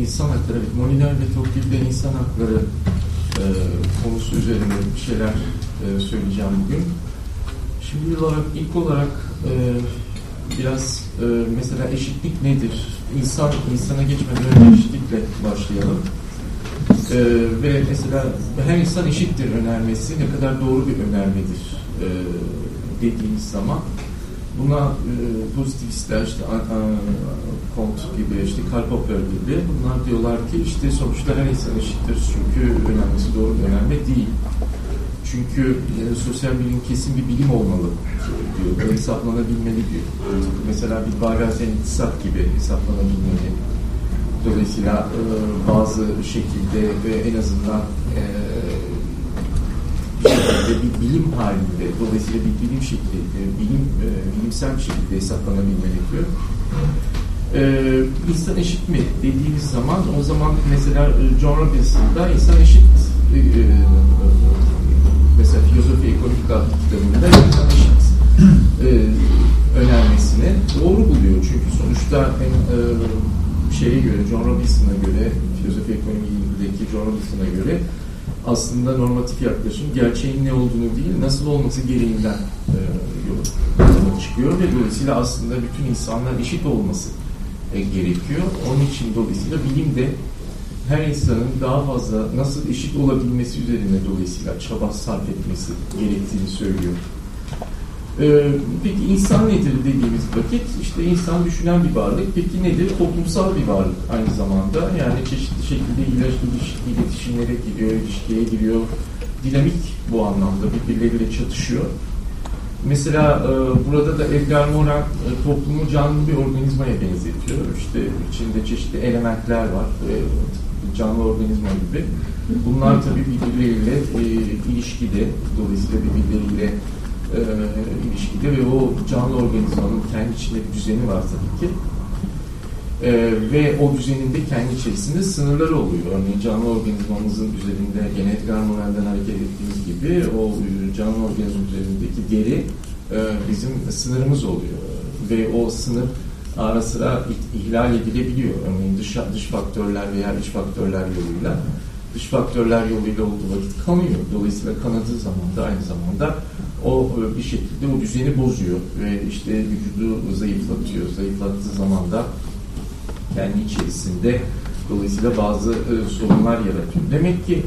insan hakları, Molière ve Tocqueville'de insan hakları e, konusu üzerinde bir şeyler e, söyleyeceğim bugün. Şimdi olarak, ilk olarak e, biraz e, mesela eşitlik nedir? İnsan insana geçmeden önce eşitlikle başlayalım. E, ve mesela her insan eşittir önermesi ne kadar doğru bir önermedir e, dediğimiz zaman buna e, pozitivistler işte Kont gibi işte Karl Popper gibi bunlar diyorlar ki işte sonuçta her insan eşittir çünkü önemlisi doğru önemli değil. Çünkü e, sosyal bilim kesin bir bilim olmalı diyor. Hesaplanabilmeli diyor. Mesela bir barazen iktisat gibi hesaplanabilmeli. Dolayısıyla e, bazı şekilde ve en azından e, ve bir bilim halinde, dolayısıyla bir bilim şekli, bilim, e, bilimsel bir şekilde hesaplanabilmeli diyor. Ee, insan eşit mi dediğimiz zaman o zaman mesela e, John Robinson'da insan eşit e, e, mesela filozofi ekonomik adlı kitabında insan eşit e, önermesini doğru buluyor. Çünkü sonuçta hem e, şeye göre, John Robinson'a göre, filozofi ekonomideki John Robinson'a göre aslında normatif yaklaşım gerçeğin ne olduğunu değil, nasıl olması gereğinden e, yola çıkıyor ve dolayısıyla aslında bütün insanlar eşit olması e, gerekiyor. Onun için dolayısıyla bilimde her insanın daha fazla nasıl eşit olabilmesi üzerine dolayısıyla çaba sarf etmesi gerektiğini söylüyor. Ee, peki insan nedir dediğimiz vakit işte insan düşünen bir varlık. Peki nedir? Toplumsal bir varlık aynı zamanda. Yani çeşitli şekilde iletişimlere giriyor, ilişkiye giriyor. Dinamik bu anlamda birbirleriyle çatışıyor. Mesela e, burada da Edgar Morin e, toplumu canlı bir organizmaya benzetiyor. İşte içinde çeşitli elementler var. E, canlı organizma gibi. Bunlar tabii birbirleriyle ilişkide, dolayısıyla birbirleriyle e, ilişkide ve o canlı organizmanın kendi içinde bir düzeni var tabii ki. E, ve o düzenin de kendi içerisinde sınırları oluyor. Örneğin canlı organizmamızın üzerinde gene Edgar Morin'den hareket ettiğimiz gibi o e, canlı organizma üzerindeki deri e, bizim sınırımız oluyor. Ve o sınır ara sıra ihlal edilebiliyor. Örneğin dış, dış faktörler veya iç faktörler yoluyla dış faktörler yoluyla olduğu vakit kanıyor. Dolayısıyla kanadığı zaman da aynı zamanda o e, bir şekilde o düzeni bozuyor ve işte vücudu zayıflatıyor. Zayıflattığı zaman da kendi içerisinde dolayısıyla bazı e, sorunlar yaratıyor. Demek ki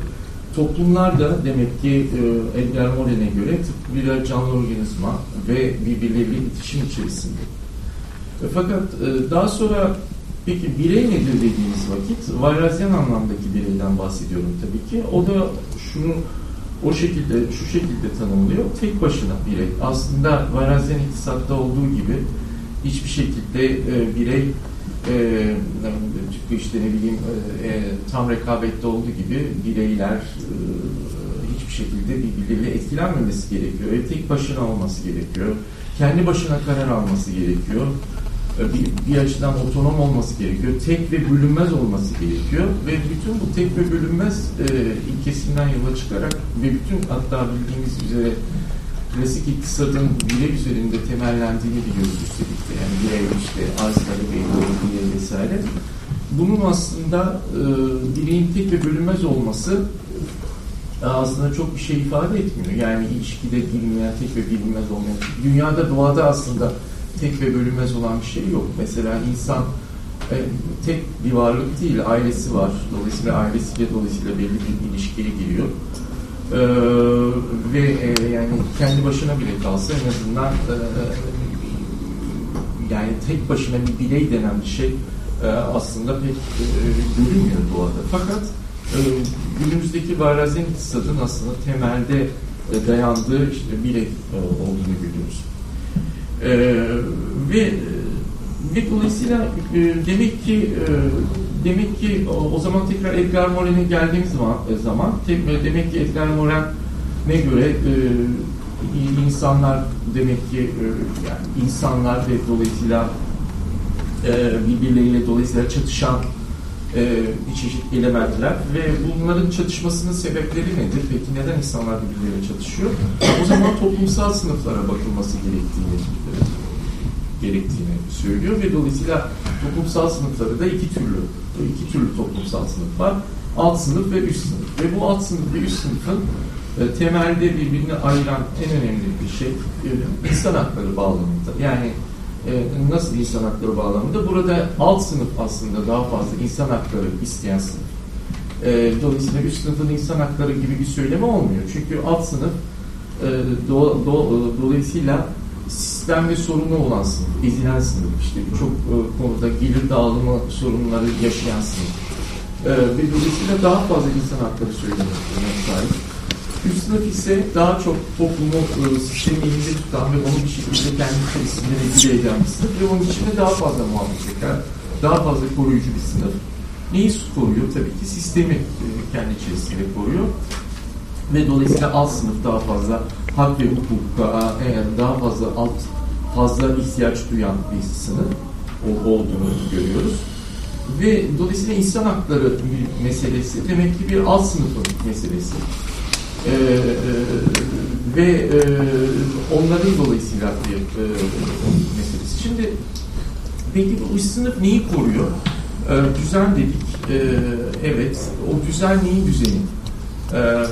toplumlarda demek ki e, Edgar Morin'e göre tıpkı birer canlı organizma ve birbirleriyle iletişim içerisinde. Fakat daha sonra peki birey nedir dediğimiz vakit Vayrazyan anlamdaki bireyden bahsediyorum tabii ki. O da şunu o şekilde şu şekilde tanımlıyor. Tek başına birey. Aslında Vayrazyan iktisatta olduğu gibi hiçbir şekilde e, birey e, işte ne bileyim e, e, tam rekabette olduğu gibi bireyler e, hiçbir şekilde birbirleriyle etkilenmemesi gerekiyor. ve tek başına olması gerekiyor. Kendi başına karar alması gerekiyor. Bir, bir açıdan otonom olması gerekiyor. Tek ve bölünmez olması gerekiyor. Ve bütün bu tek ve bölünmez e, ilkesinden yola çıkarak ve bütün hatta bildiğimiz üzere klasik iktisadın birey üzerinde temellendiğini biliyoruz üstelik de. Yani birey işte arz talep birey vesaire. Bunun aslında e, bireyin tek ve bölünmez olması aslında çok bir şey ifade etmiyor. Yani ilişkide bilmeyen, tek ve bilinmez olmayan. Dünyada, doğada aslında tek ve bölünmez olan bir şey yok. Mesela insan e, tek bir varlık değil, ailesi var. Dolayısıyla ailesiyle dolayısıyla belli bir ilişkiye giriyor. Ee, ve e, yani kendi başına bile kalsa en azından e, yani tek başına bir birey denen bir şey e, aslında pek e, görünmüyor doğada. Fakat e, günümüzdeki Varazin iktisadın aslında temelde e, dayandığı işte birey e, olduğunu görüyoruz. E, ve ve dolayısıyla e, demek ki e, demek ki o, o zaman tekrar Edgar Morin'e geldiğimiz zaman, e, zaman te, e, demek ki Edgar Morin'e göre e, insanlar demek ki e, yani insanlar ve dolayısıyla e, birbirleriyle dolayısıyla çatışan e, bir çeşit elementler ve bunların çatışmasının sebepleri nedir? Peki neden insanlar birbirleriyle çatışıyor? O zaman toplumsal sınıflara bakılması gerektiğini gerektiğini söylüyor ve dolayısıyla toplumsal sınıfları da iki türlü iki türlü toplumsal sınıf var. Alt sınıf ve üst sınıf. Ve bu alt sınıf ve üst sınıfın e, temelde birbirini ayıran en önemli bir şey e, insan hakları bağlamında. Yani e, nasıl insan hakları bağlamında? Burada alt sınıf aslında daha fazla insan hakları isteyen sınıf. E, dolayısıyla üst sınıfın insan hakları gibi bir söyleme olmuyor. Çünkü alt sınıf e, do, do, dolayısıyla sistem ve sorunu olan sınıf, ezilen sınıf, işte e, konuda gelir dağılımı sorunları yaşayan sınıf. Ve dolayısıyla daha fazla insan hakları söylemeye sahip. Üst sınıf ise daha çok toplumu e, sistemi elinde tutan ve onu bir şekilde kendi içerisinde regüle eden bir sınıf ve onun içinde daha fazla muhafazakar, daha fazla koruyucu bir sınıf. Neyi koruyor? Tabii ki sistemi e, kendi içerisinde koruyor. ve dolayısıyla alt sınıf daha fazla hak ve hukuka daha fazla alt fazla ihtiyaç duyan bir sınıf olduğunu görüyoruz. Ve dolayısıyla insan hakları meselesi demek ki bir alt sınıfın meselesi. Ee, e, ve e, onların dolayısıyla bir e, meselesi. Şimdi peki bu sınıf neyi koruyor? Ee, düzen dedik. Ee, evet. O düzen neyin düzeni? Ee,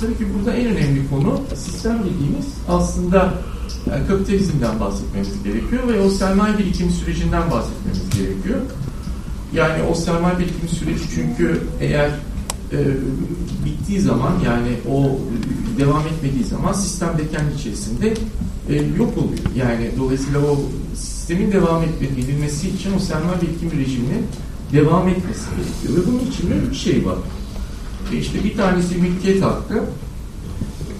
tabii ki burada en önemli konu sistem dediğimiz aslında yani kapitalizmden bahsetmemiz gerekiyor ve o sermaye birikimi sürecinden bahsetmemiz gerekiyor. Yani o sermaye birikimi süreci çünkü eğer e, bittiği zaman yani o devam etmediği zaman sistem de kendi içerisinde e, yok oluyor. Yani dolayısıyla o sistemin devam edilmesi için o sermaye birikim rejiminin devam etmesi gerekiyor. Ve bunun için de üç şey var. E işte bir tanesi mülkiyet hakkı,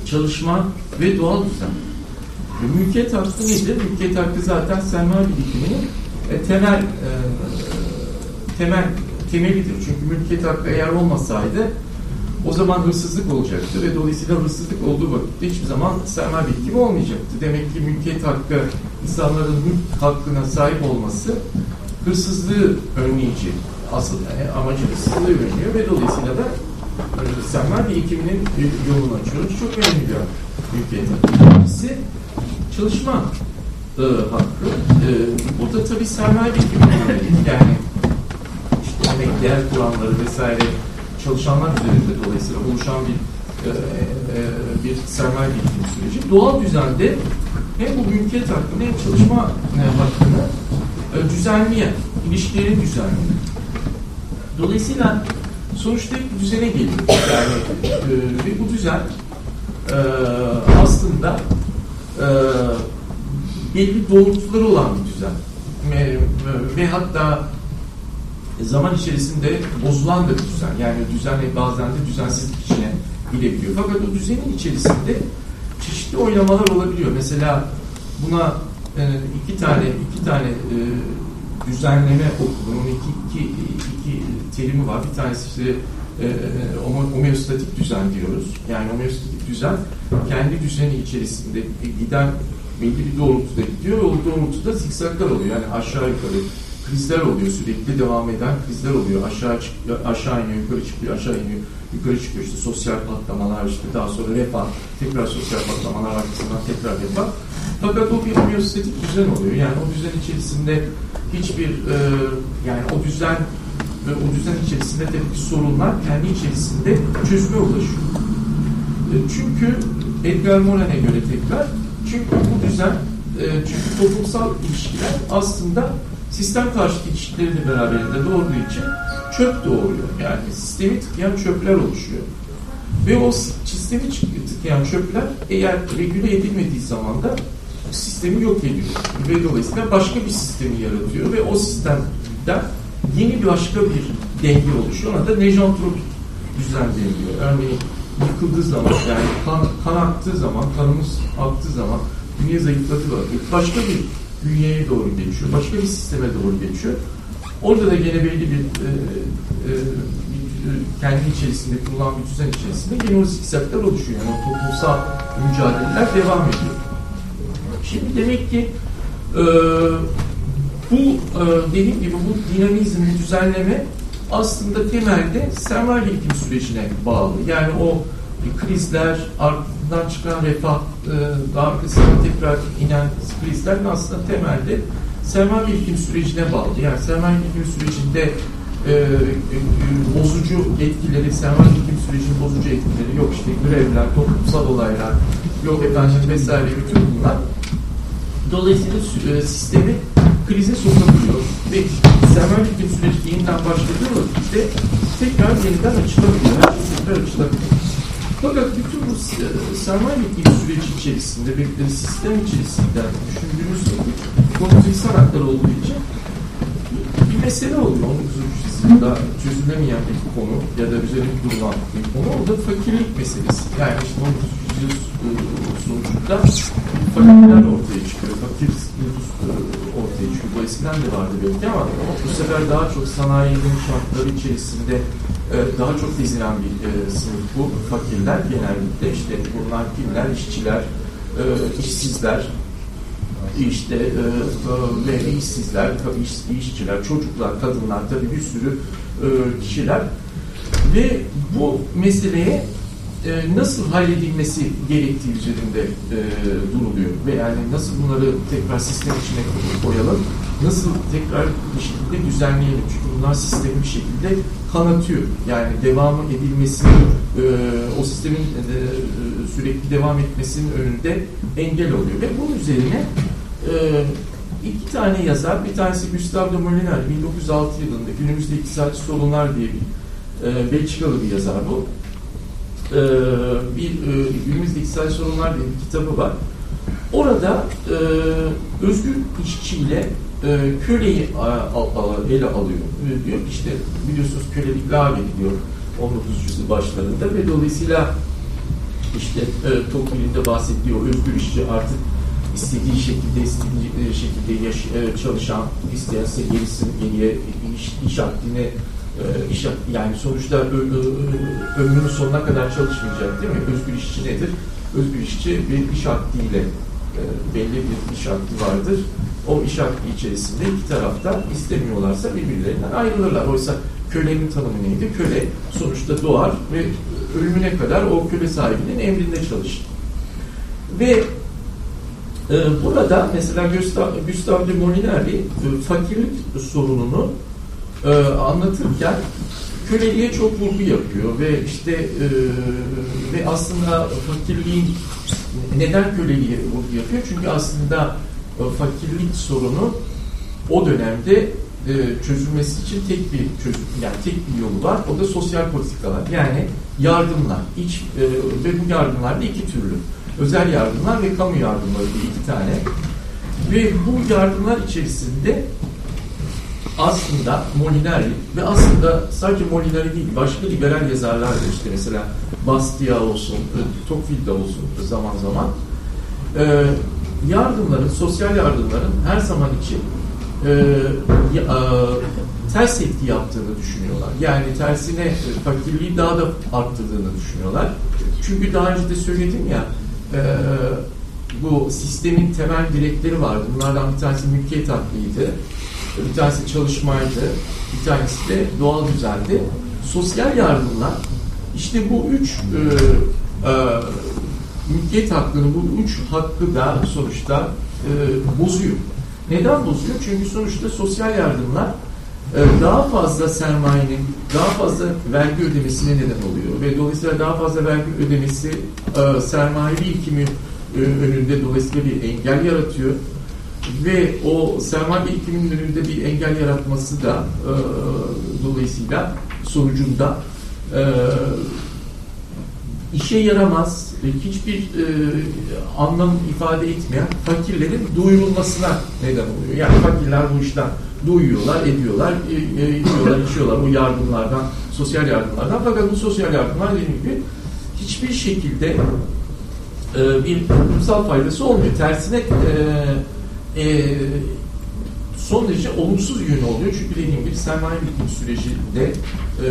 çalışma ve doğal düzen. E, mülkiyet hakkı nedir? Mülkiyet hakkı zaten sermaye birikiminin e, temel e, temel temelidir. Çünkü mülkiyet hakkı eğer olmasaydı o zaman hırsızlık olacaktı ve dolayısıyla hırsızlık olduğu vakitte hiçbir zaman sermaye birikimi olmayacaktı. Demek ki mülkiyet hakkı insanların mülk hakkına sahip olması hırsızlığı önleyici asıl yani amacı hırsızlığı önlüyor ve dolayısıyla da e, sermaye birikiminin yolunu açıyoruz. Çok önemli bir mülkiyet hakkı. çalışma e, hakkı. E, burada tabii sermaye birikimi yani işte emekliler kuranları vesaire çalışanlar üzerinde dolayısıyla oluşan bir e, e, bir sermaye birikim süreci. Doğal düzende hem bu mülkiyet hakkını hem çalışma e, hakkını e, düzenleyen, ilişkilerin düzenleyen. Dolayısıyla sonuçta bir düzene geliyor. Yani e, ve bu düzen e, aslında e, belli doğrultuları olan bir düzen. Ve, ve hatta zaman içerisinde bozulan da bir düzen. Yani düzenle bazen de düzensizlik içine girebiliyor. Fakat o düzenin içerisinde çeşitli oynamalar olabiliyor. Mesela buna e, iki tane iki tane e, düzenleme okudum. iki, iki, iki terimi var. Bir tanesi işte e, homeostatik düzen diyoruz. Yani homeostatik düzen kendi düzeni içerisinde giden belli bir doğrultuda gidiyor o doğrultuda zikzaklar oluyor. Yani aşağı yukarı krizler oluyor. Sürekli devam eden krizler oluyor. Aşağı çık, aşağı iniyor, yukarı çıkıyor, aşağı iniyor, yukarı çıkıyor. İşte sosyal patlamalar, işte daha sonra refah, tekrar sosyal patlamalar arkasından tekrar refah. Fakat o bir homeostatik düzen oluyor. Yani o düzen içerisinde hiçbir e, yani o düzen ve o düzen içerisinde tabii ki sorunlar kendi içerisinde çözüme ulaşıyor. E, çünkü Edgar Morin'e göre tekrar çünkü bu düzen e, çünkü toplumsal ilişkiler aslında sistem karşıtı ilişkilerini beraberinde doğurduğu için çöp doğuruyor. Yani sistemi tıkayan çöpler oluşuyor. Ve o sistemi tıkayan çöpler eğer regüle edilmediği zaman da sistemi yok ediyor. Ve dolayısıyla başka bir sistemi yaratıyor ve o sistemden yeni bir başka bir denge oluşuyor. Ona da nejantropik düzen deniliyor. Örneğin yıkıldığı zaman yani kan, kan aktığı zaman, kanımız aktığı zaman dünya zayıfladığı başka bir bünyeye doğru geçiyor. Başka bir sisteme doğru geçiyor. Orada da gene belli bir, e, e, kendi içerisinde kurulan bir düzen içerisinde gene o zikzaklar oluşuyor. Yani o toplumsal mücadeleler devam ediyor. Şimdi demek ki e, bu e, dediğim gibi bu dinamizm, bu düzenleme aslında temelde sermaye birikim sürecine bağlı. Yani o krizler, ardından çıkan refah, e, arkasına tekrar inen krizler aslında temelde sermaye birikim sürecine bağlı. Yani sermaye birikim sürecinde e, e, bozucu etkileri, sermaye birikim sürecinin bozucu etkileri yok işte grevler, toplumsal olaylar, yok efendim vesaire bütün bunlar dolayısıyla e, sistemi krize sokabiliyor ve sermaye birikim süreci yeniden başladığı vakitte tekrar yeniden açılabiliyor. Tekrar açılabiliyor. Fakat bütün bu sermaye birikim süreci içerisinde ve sistem içerisinde düşündüğümüz vakit konu insan hakları olduğu için mesele oluyor. 19. yüzyılda çözülemeyen bir konu ya da üzerinde durulan bir konu. O da fakirlik meselesi. Yani işte 19. yüzyıl e, sonucunda fakirler ortaya çıkıyor. Fakir nüfus e, ortaya çıkıyor. Bu eskiden de vardı belki ama bu sefer daha çok sanayinin şartları içerisinde e, daha çok ezilen bir sınıf bu. Fakirler genellikle işte bunlar kimler? İşçiler, işsizler, işte e, ve işsizler, tabii iş, işçiler, çocuklar, kadınlar, tabii bir sürü e, kişiler. Ve bu meseleye e, nasıl halledilmesi gerektiği üzerinde e, duruluyor. Ve yani nasıl bunları tekrar sistem içine koyalım, nasıl tekrar bir şekilde düzenleyelim? Çünkü bunlar sistemi bir şekilde kanatıyor. Yani devamı edilmesi, e, o sistemin e, sürekli devam etmesinin önünde engel oluyor. Ve bunun üzerine e, iki tane yazar, bir tanesi Gustave de Molinar 1906 yılında günümüzde iktisatçı sorunlar diye bir e, Belçikalı bir yazar bu. E, bir e, günümüzde iktisatçı sorunlar diye bir kitabı var. Orada e, özgür işçiyle e, köleyi a, a, ele alıyor. Diyor işte biliyorsunuz kölelik lağvediliyor 19. yüzyıl başlarında ve dolayısıyla işte e, Tocqueville'in bahsettiği o özgür işçi artık istediği şekilde istediği e, şekilde yaş, e, çalışan isteyense gerisin geriye iş, iş akdine e, iş yani sonuçta ömrünün sonuna kadar çalışmayacak değil mi? Özgür işçi nedir? Özgür işçi bir iş akdiyle belli bir iş akdi vardır. O iş akdi içerisinde iki tarafta istemiyorlarsa birbirlerinden ayrılırlar. Oysa kölenin tanımı neydi? Köle sonuçta doğar ve ölümüne kadar o köle sahibinin emrinde çalışır. Ve burada mesela Gustave, Gustave de Molinari e, fakirlik sorununu e, anlatırken köleliğe çok vurgu yapıyor ve işte e, ve aslında fakirliğin neden köleliğe vurgu yapıyor? Çünkü aslında fakirlik sorunu o dönemde çözülmesi için tek bir çözüm yani tek bir yolu var. O da sosyal politikalar. Yani yardımlar. İç ve bu yardımlar da iki türlü özel yardımlar ve kamu yardımları diye iki tane. Ve bu yardımlar içerisinde aslında Molinari ve aslında sadece Molinari değil başka liberal yazarlar da işte mesela Bastia olsun, Tocqueville olsun zaman zaman e, yardımların, sosyal yardımların her zaman için e, e, ters etki yaptığını düşünüyorlar. Yani tersine fakirliği daha da arttırdığını düşünüyorlar. Çünkü daha önce de söyledim ya e, bu sistemin temel direkleri vardı. Bunlardan bir tanesi mülkiyet hakkıydı, bir tanesi çalışmaydı, bir tanesi de doğal düzendi. Sosyal yardımlar işte bu üç e, e, mülkiyet hakkını, bu üç hakkı da sonuçta e, bozuyor. Neden bozuyor? Çünkü sonuçta sosyal yardımlar daha fazla sermayenin, daha fazla vergi ödemesine neden oluyor. Ve dolayısıyla daha fazla vergi ödemesi e, sermaye birikimi e, önünde dolayısıyla bir engel yaratıyor. Ve o sermaye birikiminin önünde bir engel yaratması da dolayısıyla sonucunda işe yaramaz, hiçbir e, anlam ifade etmeyen fakirlerin duyurulmasına neden oluyor. Yani fakirler bu işten duyuyorlar, ediyorlar, e, e, yiyorlar, içiyorlar bu yardımlardan, sosyal yardımlardan. Fakat bu sosyal yardımlar dediğim gibi hiçbir şekilde e, bir toplumsal faydası olmuyor. Tersine e, e, son derece olumsuz yönü oluyor. Çünkü dediğim gibi sermaye birikim sürecinde e,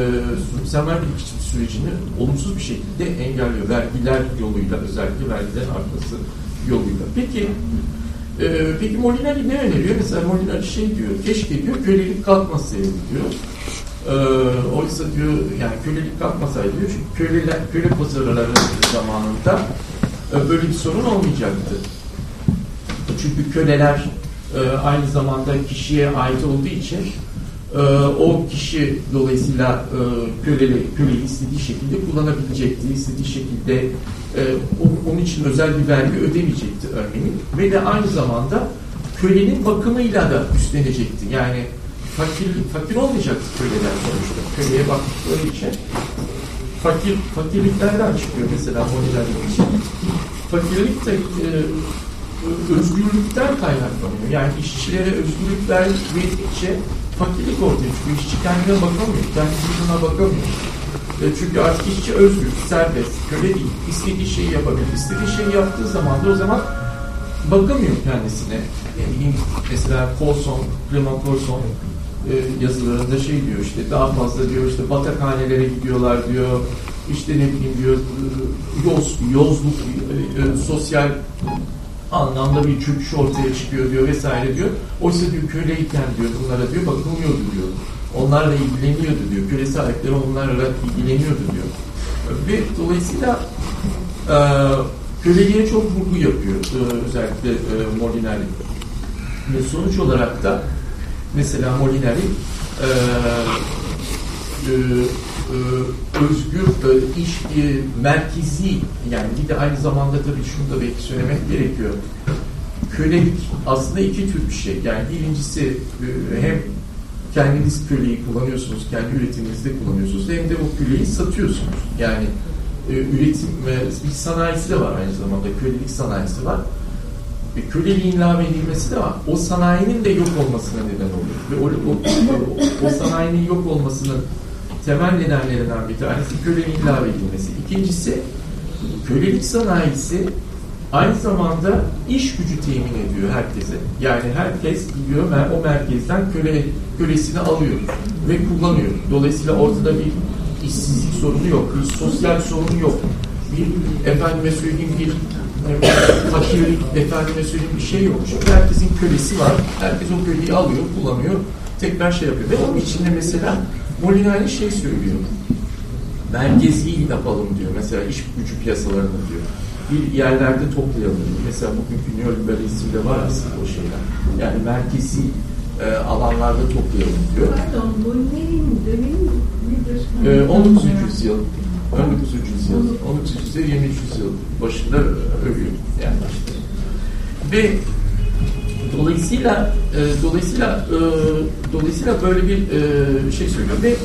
sermaye birikim sürecini olumsuz bir şekilde engelliyor. Vergiler yoluyla özellikle vergilerin artması yoluyla. Peki e, peki Molinari ne öneriyor? Mesela Molinari şey diyor, keşke diyor kölelik kalkmasaydı diyor. E, oysa diyor yani kölelik kalkmasaydı diyor çünkü köleler, köle pazarları zamanında e, böyle bir sorun olmayacaktı. Çünkü köleler e, aynı zamanda kişiye ait olduğu için e, o kişi dolayısıyla e, köleli, köleyi istediği şekilde kullanabilecekti, istediği şekilde e, onun için özel bir vergi ödemeyecekti örneğin ve de aynı zamanda kölenin bakımıyla da üstlenecekti. Yani fakir, fakir olmayacaktı köleler sonuçta. Köleye baktıkları için fakir, fakirliklerden çıkıyor mesela Moliner'in için. Fakirlik de e, özgürlükten kaynaklanıyor. Yani işçilere özgürlük verdikçe fakirlik ortaya çıkıyor. İşçi kendine bakamıyor, kendi çocuğuna bakamıyor. E, çünkü artık işçi özgür, serbest, köle değil. İstediği şeyi yapabilir. İstediği şeyi yaptığı zaman da o zaman bakamıyor kendisine. Yani mesela Colson, Clement Colson e, yazılarında şey diyor işte daha fazla diyor işte batakhanelere gidiyorlar diyor işte ne bileyim diyor e, yoz, yozluk, e, e, sosyal anlamda bir çöküş ortaya çıkıyor diyor vesaire diyor. Oysa diyor köleyken diyor bunlara diyor bakılmıyordu diyor. Onlarla ilgileniyordu diyor. Köle sahipleri onlarla ilgileniyordu diyor. Ve dolayısıyla e, köleliğe çok vurgu yapıyor e, özellikle e, Molinari. Ve sonuç olarak da mesela Molinari e, e, özgür e, iş e, merkezi yani bir de aynı zamanda tabii şunu da belki söylemek gerekiyor. Kölelik aslında iki tür bir şey. Yani birincisi e, hem kendiniz köleyi kullanıyorsunuz, kendi üretiminizde kullanıyorsunuz hem de o köleyi satıyorsunuz. Yani e, üretim bir sanayisi de var aynı zamanda. Kölelik sanayisi var. Ve köleliğin ilave edilmesi de var. O sanayinin de yok olmasına neden oluyor. Ve o, o, o, o sanayinin yok olmasının temel nedenlerinden bir tanesi köleliğin ilave edilmesi. İkincisi kölelik sanayisi aynı zamanda iş gücü temin ediyor herkese. Yani herkes gidiyor o merkezden köle, kölesini alıyor ve kullanıyor. Dolayısıyla ortada bir işsizlik sorunu yok, bir sosyal sorunu yok. Bir efendime söyleyeyim bir fakirlik, efendime söyleyeyim bir şey yok. Çünkü herkesin kölesi var. Herkes o köleyi alıyor, kullanıyor, tekrar şey yapıyor. Ve onun içinde mesela Molinari şey söylüyor. Merkezi yapalım diyor. Mesela iş gücü piyasalarını diyor. Bir yerlerde toplayalım. Mesela bugünkü neoliberalizmde var aslında o şeyler. Yani merkezi e, alanlarda toplayalım diyor. Pardon, Molinari'nin dönemi nedir? E, 19. yüzyıl 19. yüzyıl, 19. yüzyıl, 20. yüzyıl başında ölüyor yani işte. Ve dolayısıyla e, dolayısıyla e, dolayısıyla böyle bir e, şey söylüyor ve e,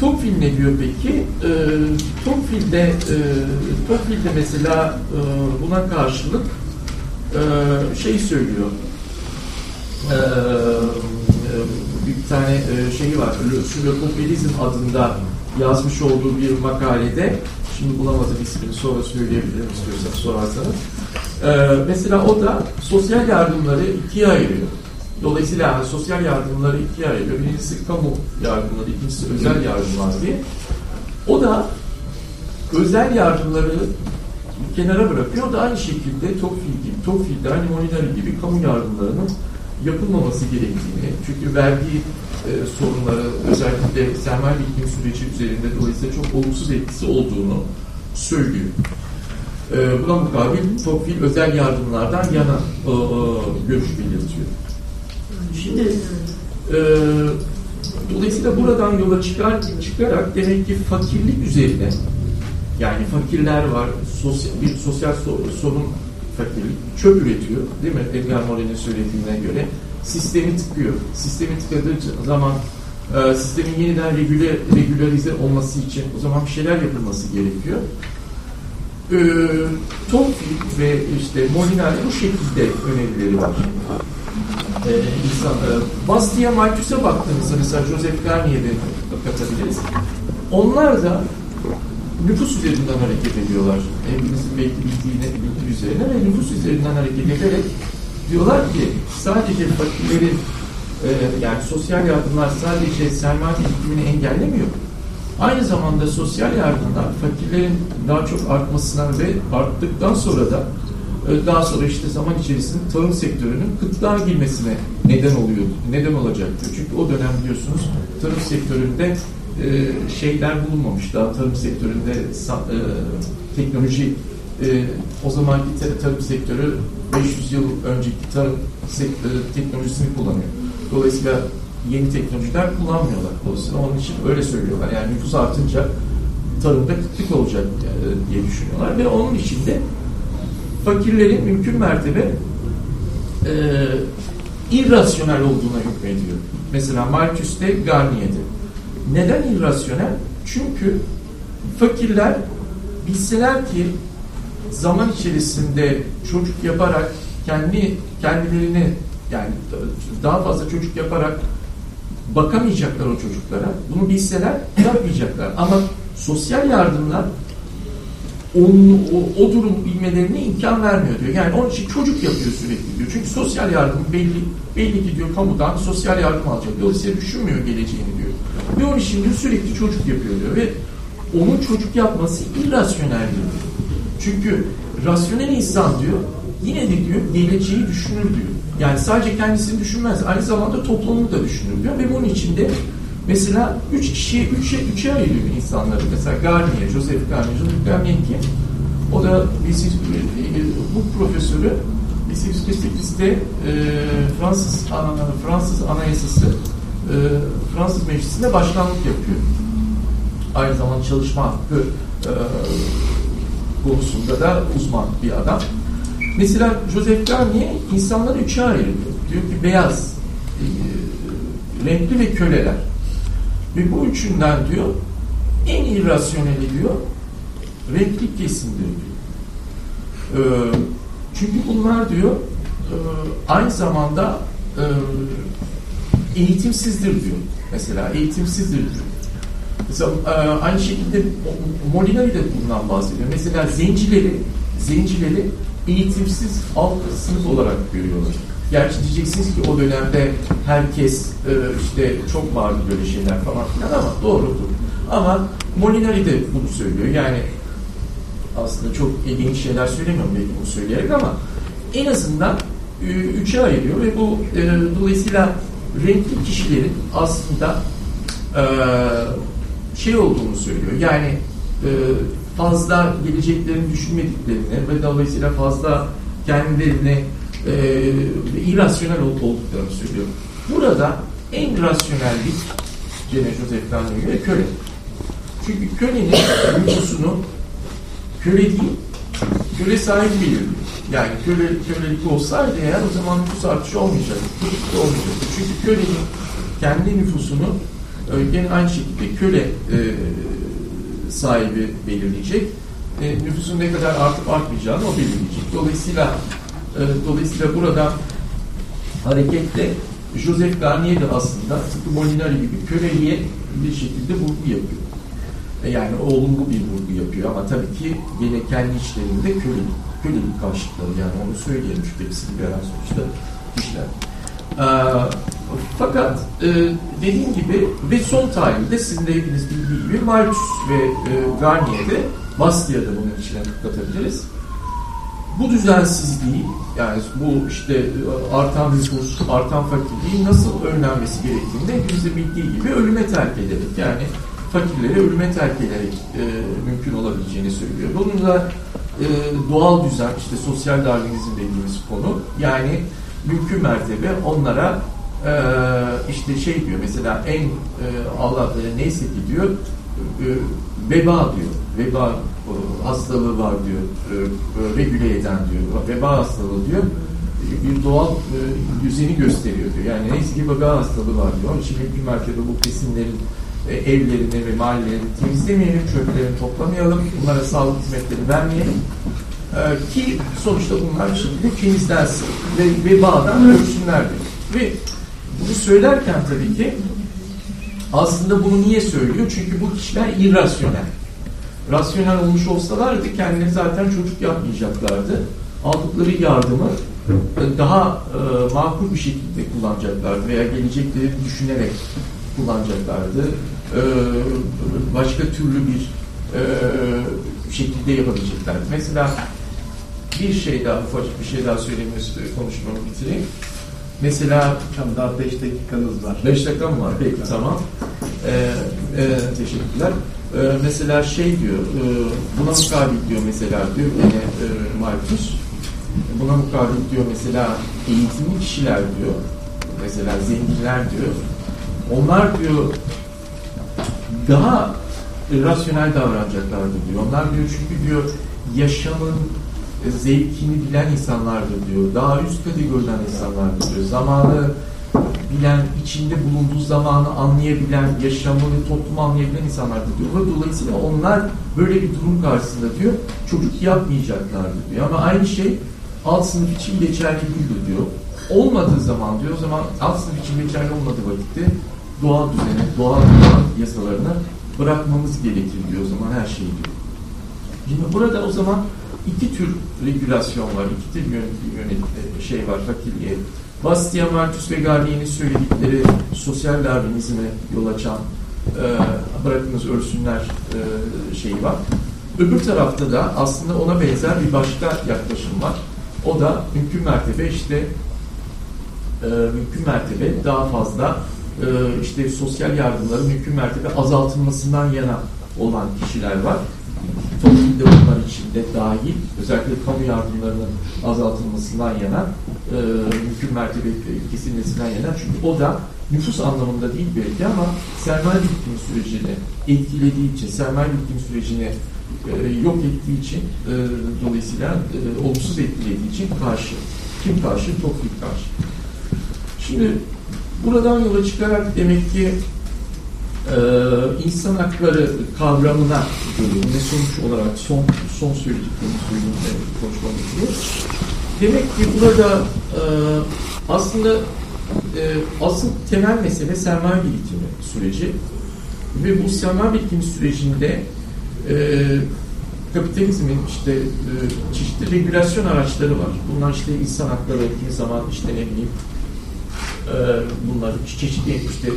Tocqueville ne diyor peki? E, Tocqueville'de e, Tocqueville'de mesela e, buna karşılık e, şey söylüyor. E, bir tane e, şeyi var. Sülopopelizm adında yazmış olduğu bir makalede şimdi bulamadım ismini sonra söyleyebilirim istiyorsanız sorarsanız. Ee, mesela o da sosyal yardımları ikiye ayırıyor. Dolayısıyla yani sosyal yardımları ikiye ayırıyor. Birincisi kamu yardımları, ikincisi özel yardımlar diye. O da özel yardımları kenara bırakıyor. Da aynı şekilde Tocqueville gibi, Tocqueville'de aynı Molinari gibi kamu yardımlarının yapılmaması gerektiğini, çünkü verdiği e, sorunları özellikle sermaye birikim süreci üzerinde dolayısıyla çok olumsuz etkisi olduğunu söylüyor. E, buna mukabil Tocqueville özel yardımlardan yana e, e, görüş belirtiyor. Şimdi e, dolayısıyla buradan yola çıkar, çıkarak demek ki fakirlik üzerine yani fakirler var, sosyal, bir sosyal sorun fakirlik, çöp üretiyor değil mi? Edgar Morin'in söylediğine göre sistemi tıkıyor. Sistemi tıkadığı zaman e, sistemin yeniden regüle, regülarize olması için o zaman bir şeyler yapılması gerekiyor. E, Tocqueville ve işte Molinari bu şekilde önerileri var. E, insan, e, Bastia Malthus'e baktığımızda mesela Joseph Garnier'e katabiliriz. Onlar da nüfus üzerinden hareket ediyorlar. Hepimizin belki bildiğine, bildiği üzerine ve nüfus üzerinden hareket ederek diyorlar ki sadece fakirlerin e, yani sosyal yardımlar sadece sermaye birikimini engellemiyor. Aynı zamanda sosyal yardımlar fakirlerin daha çok artmasına ve arttıktan sonra da e, daha sonra işte zaman içerisinde tarım sektörünün kıtlığa girmesine neden oluyor, neden olacaktır. Çünkü o dönem biliyorsunuz tarım sektöründe e, şeyler bulunmamış. Daha tarım sektöründe e, teknoloji o zamanki tarım sektörü 500 yıl önceki tarım sektörü, teknolojisini kullanıyor. Dolayısıyla yeni teknolojiler kullanmıyorlar. Dolayısıyla onun için öyle söylüyorlar. Yani nüfus artınca tarımda kıtlık olacak e, diye düşünüyorlar ve onun içinde fakirlerin mümkün mertebe e, irrasyonel olduğuna hükmediyor. Mesela Malthus'te Garnier'de. Neden irrasyonel? Çünkü fakirler bilseler ki zaman içerisinde çocuk yaparak kendi kendilerini Yani daha fazla çocuk yaparak bakamayacaklar o çocuklara. Bunu bilseler yapmayacaklar. Ama sosyal yardımlar onun, o, o durum bilmelerine imkan vermiyor diyor. Yani onun için çocuk yapıyor sürekli diyor. Çünkü sosyal yardım belli belli ki diyor kamudan sosyal yardım alacak. Dolayısıyla düşünmüyor geleceğini diyor. Ve onun için diyor sürekli çocuk yapıyor diyor. Ve onun çocuk yapması irrasyonel diyor. Çünkü rasyonel insan diyor yine de diyor geleceği düşünür diyor. Yani sadece kendisini düşünmez. Aynı zamanda toplumu da düşünür. Ve bunun içinde mesela üç kişiye, üçe, üçe ayırıyor insanları. Mesela Garnier, Joseph Garnier. Joseph Garnier kim? O da bizim bu profesörü 1848'de e, Fransız Fransız Anayasası e, Fransız Meclisi'nde başkanlık yapıyor. Aynı zamanda çalışma hakkı e, konusunda da uzman bir adam. Mesela Joseph Garnier insanları üçe ayırıyor. Diyor ki beyaz, e, renkli ve köleler. Ve bu üçünden diyor en irrasyoneli diyor renkli kesimdir diyor. E, çünkü bunlar diyor e, aynı zamanda e, eğitimsizdir diyor. Mesela eğitimsizdir diyor. Mesela e, aynı şekilde Molinari de bundan bahsediyor. Mesela zencileri zencileri eğitimsiz alt sınıf olarak görüyorlar. Gerçi diyeceksiniz ki o dönemde herkes e, işte çok vardı böyle şeyler falan filan ama doğrudur. Ama Molinari de bunu söylüyor. Yani aslında çok ilginç şeyler söylemiyorum belki bunu söyleyerek ama en azından e, üçe ayırıyor ve bu e, dolayısıyla renkli kişilerin aslında e, şey olduğunu söylüyor. Yani e, fazla geleceklerini düşünmediklerini ve dolayısıyla fazla kendilerini e, irrasyonel olduklarını söylüyor. Burada en rasyonellik Cene Joseph göre köle. Çünkü kölenin nüfusunu köle değil, köle sahibi belirliyor. Yani köle, kölelik olsaydı eğer o zaman nüfus artışı olmayacak. Çocuk olmayacak. Çünkü kölenin kendi nüfusunu e, gene aynı şekilde köle e, sahibi belirleyecek. E, nüfusun ne kadar artıp artmayacağını o belirleyecek. Dolayısıyla e, dolayısıyla burada hareketle Joseph Garnier de aslında tıpkı Molinari gibi köleliğe bir şekilde vurgu yapıyor. E, yani olumlu bir vurgu yapıyor ama tabii ki yine kendi içlerinde kölelik, kölelik karşıtları yani onu söyleyelim çünkü hepsi liberal sonuçta işler. E, fakat e, dediğim gibi ve son tarihinde sizin de hepiniz bildiği gibi Marcus ve e, Garnier'de Bastia'da bunun içine katabiliriz. Bu düzensizliği yani bu işte e, artan nüfus, artan fakirliği nasıl önlenmesi gerektiğini hepimizin bildiği gibi ölüme terk ederek yani fakirleri ölüme terk ederek e, mümkün olabileceğini söylüyor. Bunun da e, doğal düzen, işte sosyal darwinizm dediğimiz konu yani mümkün mertebe onlara e, işte şey diyor mesela en e, Allah e, neyse ki diyor e, veba diyor. Veba e, hastalığı var diyor. E, e, regüle eden diyor. Veba hastalığı diyor. Bir doğal e, düzeni gösteriyor diyor. Yani neyse ki veba hastalığı var diyor. Onun için mümkün mertebe bu kesimlerin e, evlerini ve mahallelerini temizlemeyelim, çöplerini toplamayalım, bunlara sağlık hizmetleri vermeyelim. E, ki sonuçta bunlar şekilde temizlensin ve vebadan ölçsünler diyor. Ve bunu söylerken tabii ki aslında bunu niye söylüyor? Çünkü bu kişiler irrasyonel. Rasyonel olmuş olsalardı kendileri zaten çocuk yapmayacaklardı. Aldıkları yardımı daha e, makul bir şekilde kullanacaklardı veya gelecekleri düşünerek kullanacaklardı. E, başka türlü bir e, şekilde yapabileceklerdi. Mesela bir şey daha, ufacık bir şey daha söylemek konuşmamı bitireyim. Mesela Hocam daha 5 dakikanız var. 5 dakika mı var? Peki tamam. Ee, e, teşekkürler. Ee, mesela şey diyor, e, buna mukabil diyor mesela diyor yine e, Marcus. Buna mukabil diyor mesela eğitimli kişiler diyor. Mesela zenginler diyor. Onlar diyor daha rasyonel davranacaklardır diyor. Onlar diyor çünkü diyor yaşamın zevkini bilen insanlardır diyor. Daha üst kategoriden insanlardır diyor. Zamanı bilen, içinde bulunduğu zamanı anlayabilen, yaşamı ve toplumu anlayabilen insanlardır diyor. Dolayısıyla onlar böyle bir durum karşısında diyor çocuk yapmayacaklardır diyor. Ama aynı şey alt sınıf için geçerli değildir diyor. Olmadığı zaman diyor o zaman alt sınıf için geçerli olmadığı vakitte doğal düzene, doğal doğal yasalarına bırakmamız gerekir diyor o zaman her şeyi diyor. Şimdi burada o zaman iki tür regülasyon var, iki tür yönetim, yönetim şey var fakirliğe. Bastian Marcus ve Garnier'in söyledikleri sosyal darwinizme yol açan e, bırakınız örsünler e, şeyi var. Öbür tarafta da aslında ona benzer bir başka yaklaşım var. O da mümkün mertebe işte e, mümkün mertebe daha fazla e, işte sosyal yardımların mümkün mertebe azaltılmasından yana olan kişiler var. Toplumda bunlar içinde dahil özellikle kamu yardımlarının azaltılmasından yana e, mümkün mertebe kesilmesinden yana çünkü o da nüfus anlamında değil belki ama sermaye birikim sürecini etkilediği için, sermaye birikim sürecini e, yok ettiği için e, dolayısıyla e, olumsuz etkilediği için karşı. Kim karşı? Toplik karşı. Şimdi buradan yola çıkarak demek ki e, insan hakları kavramına. Ne sonuç olarak son son söylediklerimi söyleyeyim de konuşmam gerekiyor. Demek ki burada e, aslında e, asıl temel mesele sermaye birikimi süreci ve bu sermaye birikimi sürecinde e, kapitalizmin işte e, çeşitli regülasyon araçları var. Bunlar işte insan hakları ettiği zaman işte ne bileyim e, bunlar çeşitli işte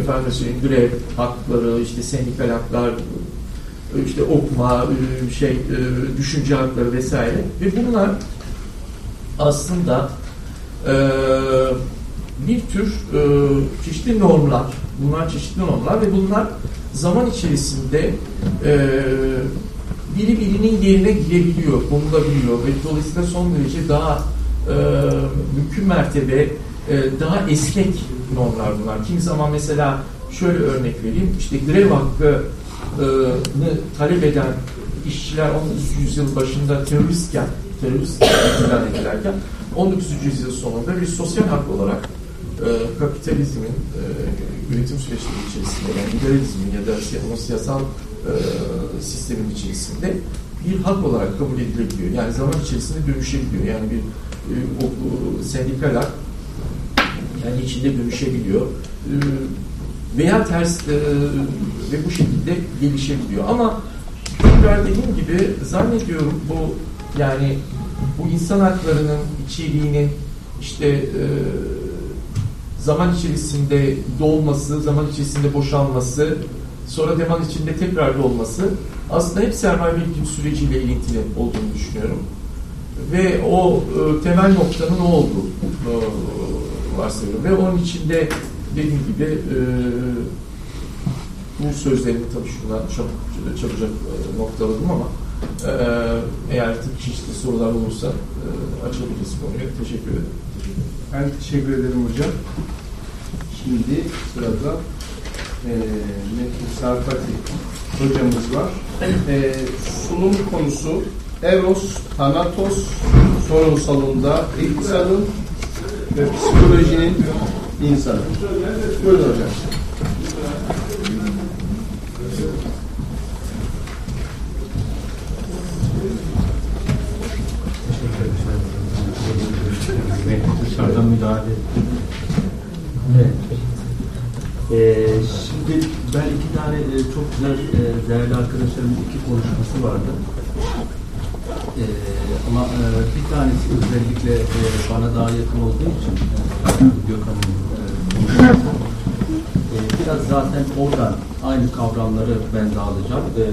efendim söyleyeyim grev hakları, işte sendikal haklar, işte okuma, e, şey e, düşünce hakları vesaire. Ve bunlar aslında e, bir tür çeşitli normlar, bunlar çeşitli normlar ve bunlar zaman içerisinde biri birinin yerine girebiliyor, konulabiliyor ve dolayısıyla son derece daha mümkün mertebe daha esnek normlar bunlar. Kimi zaman mesela şöyle örnek vereyim, işte grev hakkını talep eden işçiler 19. yüzyıl başında teröristken, terörist ilan edilerken 19. yüzyıl sonunda bir sosyal hak olarak e, kapitalizmin e, üretim süreçleri içerisinde yani liberalizmin ya da onun siyasal e, sistemin içerisinde bir hak olarak kabul edilebiliyor. Yani zaman içerisinde dönüşebiliyor. Yani bir e, o, o, yani içinde dönüşebiliyor. E, veya ters e, ve bu şekilde gelişebiliyor. Ama tekrar dediğim gibi zannediyorum bu yani bu insan haklarının içeriğinin işte e, zaman içerisinde dolması, zaman içerisinde boşalması, sonra zaman içinde tekrar dolması aslında hep sermaye birikim süreciyle ilintili olduğunu düşünüyorum. Ve o e, temel noktanın o olduğu e, varsayıyorum. Ve onun içinde dediğim gibi e, bu sözlerimi tabii şuna çok çabucak e, noktaladım ama e, eğer çeşitli sorular olursa e, açabiliriz konuyu. Teşekkür ederim. Ben teşekkür ederim hocam. Şimdi sırada e, Metin Sarfati hocamız var. E, sunum konusu Eros, Thanatos sorunsalında iktisadın ve psikolojinin insanı. Buyurun hocam. Dışarıdan müdahale. Evet. Ee, şimdi ben iki tane e, çok güzel e, değerli arkadaşlarımın iki konuşması vardı. Ee, ama e, bir tanesi özellikle e, bana daha yakın olduğu için e, Gökhan'ın e. E, biraz zaten oradan aynı kavramları ben de. E,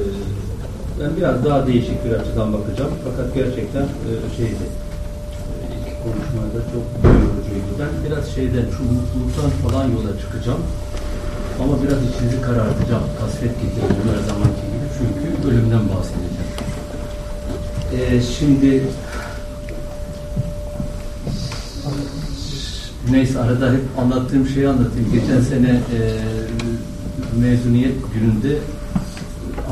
ben biraz daha değişik bir açıdan bakacağım. Fakat gerçekten e, şeydi konuşmada çok yorucuydu. Ben biraz şeyden, şu mutluluktan falan yola çıkacağım. Ama biraz içinizi karartacağım. Kasvet getireceğim her zamanki gibi. Çünkü ölümden bahsedeceğim. Ee, şimdi neyse arada hep anlattığım şeyi anlatayım. Geçen sene e, mezuniyet gününde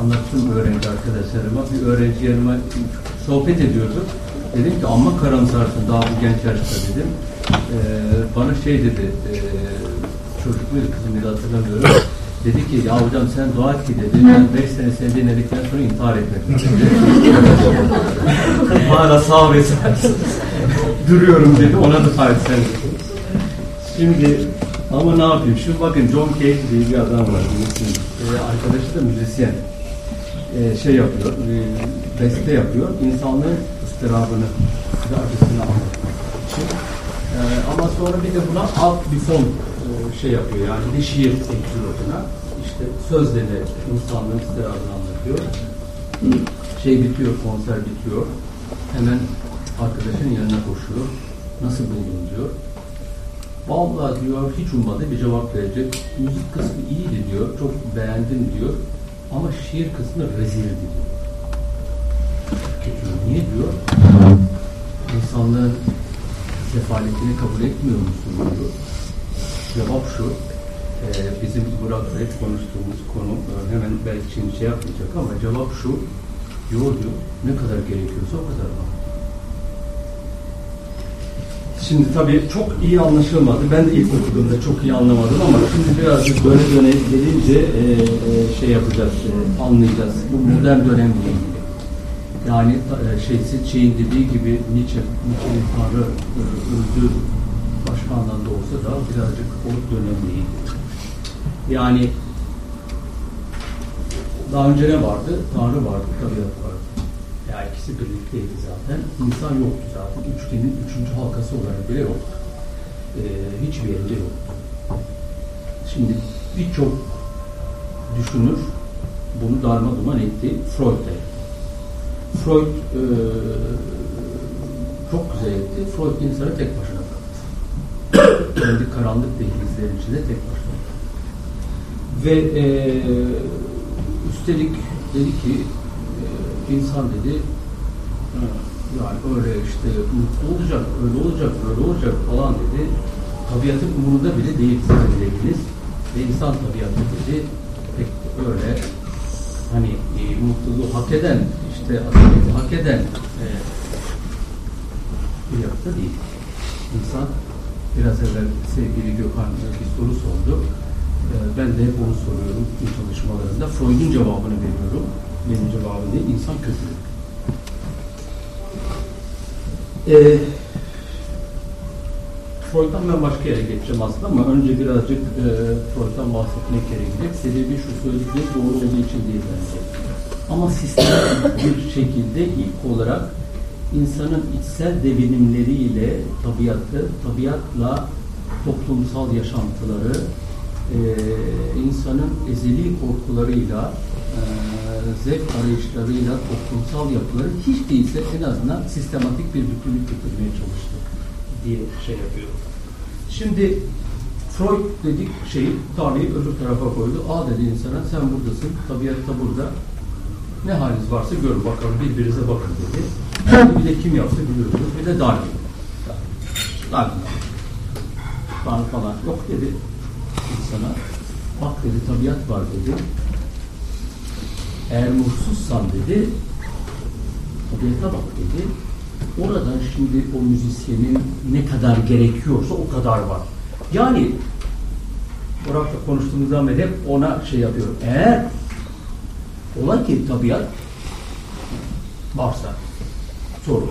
anlattım öğrenci arkadaşlarıma. Bir öğrenci yanıma sohbet ediyorduk. Dedim ki amma karamsarsın daha bu genç yaşta dedim. Ee, bana şey dedi, e, çocuk muydu kızım dedi hatırlamıyorum. Dedi ki ya hocam sen dua et ki dedi. Ben 5 sene seni dinledikten sonra intihar etmek dedi. Hala sağ ve duruyorum dedi. Ona da sahip sen dedi. Şimdi ama ne yapayım? Şimdi bakın John Cage diye bir adam var. Ee, arkadaşı da müzisyen. Ee, şey yapıyor, e, beste yapıyor. İnsanlığın ıstırabını ve acısını için. Ee, ama sonra bir de buna alt bir fon e, şey yapıyor. Yani bir şiir ekliyor buna. İşte sözle de insanlığın ıstırabını anlatıyor. Şey bitiyor, konser bitiyor. Hemen arkadaşının yanına koşuyor. Nasıl buldun diyor. Vallahi diyor hiç ummadı bir cevap verecek. Müzik kısmı iyiydi diyor. Çok beğendim diyor. Ama şiir kısmı rezildi diyor. Peki niye diyor? İnsanlığın sefaletini kabul etmiyor musun diyor. Cevap şu. e, bizim Burak'la hep konuştuğumuz konu e, hemen belki şimdi şey yapmayacak ama cevap şu. Diyor ne kadar gerekiyorsa o kadar var. Şimdi tabii çok iyi anlaşılmadı. Ben de ilk okuduğumda çok iyi anlamadım ama şimdi birazcık böyle döne gelince e, e, şey yapacağız, e, anlayacağız. Bu modern dönemle ilgili. Yani e, şeysi şeyin dediği gibi Nietzsche, Nietzsche'nin Tanrı e, başka anlamda olsa da birazcık o dönemle ilgili. Yani daha önce ne vardı? Tanrı vardı, tabiat vardı. Ya ikisi birlikteydi zaten. İnsan yoktu zaten. Üçgenin üçüncü halkası olarak bile yoktu. Ee, hiçbir yerinde yoktu. Şimdi birçok düşünür bunu darma duman etti. Freud etti. Freud e, çok güzel etti. Freud insanı tek başına. Kendi karanlık dehlizlerin içinde tek başına. Ve e, üstelik dedi ki e, insan dedi "Ha, yani öyle işte mutlu olacak, öyle olacak, böyle olacak falan dedi. Tabiatın umurunda bile değil sizin dediğiniz. Ve insan tabiatı dedi pek öyle hani e, mutluluğu hak eden, işte hak eden e, bir yapıda değil. İnsan biraz evvel sevgili Gökhan bir soru sordu. E, ben de hep onu soruyorum bu çalışmalarında. Freud'un cevabını veriyorum. Benim cevabım değil, insan kötülük. E, Freud'dan ben başka yere geçeceğim aslında ama önce birazcık e, Freud'dan bahsetmek gerekecek. Sebebi şu söylediğim doğru olduğu için değil bence. Ama sistematik bir şekilde ilk olarak insanın içsel devinimleriyle tabiatı, tabiatla toplumsal yaşantıları, e, insanın ezeli korkularıyla, e, zevk arayışlarıyla toplumsal yapıları hiç değilse en azından sistematik bir bütünlük getirmeye çalıştı diye şey yapıyor. Şimdi Freud dedik şeyi Tanrı'yı öbür tarafa koydu. A dedi insana sen buradasın, tabiat da burada. Ne haliniz varsa görün bakalım birbirinize bakın dedi. Bir de kim yapsa biliyorsunuz. Bir de Darwin. Darwin. Tanrı falan yok dedi insana. Bak dedi tabiat var dedi. Eğer mutsuzsan dedi tabiata bak dedi. Oradan şimdi o müzisyenin ne kadar gerekiyorsa o kadar var. Yani Burak'la konuştuğumuzdan beri hep ona şey yapıyorum. Eğer ola ki tabiat varsa soru.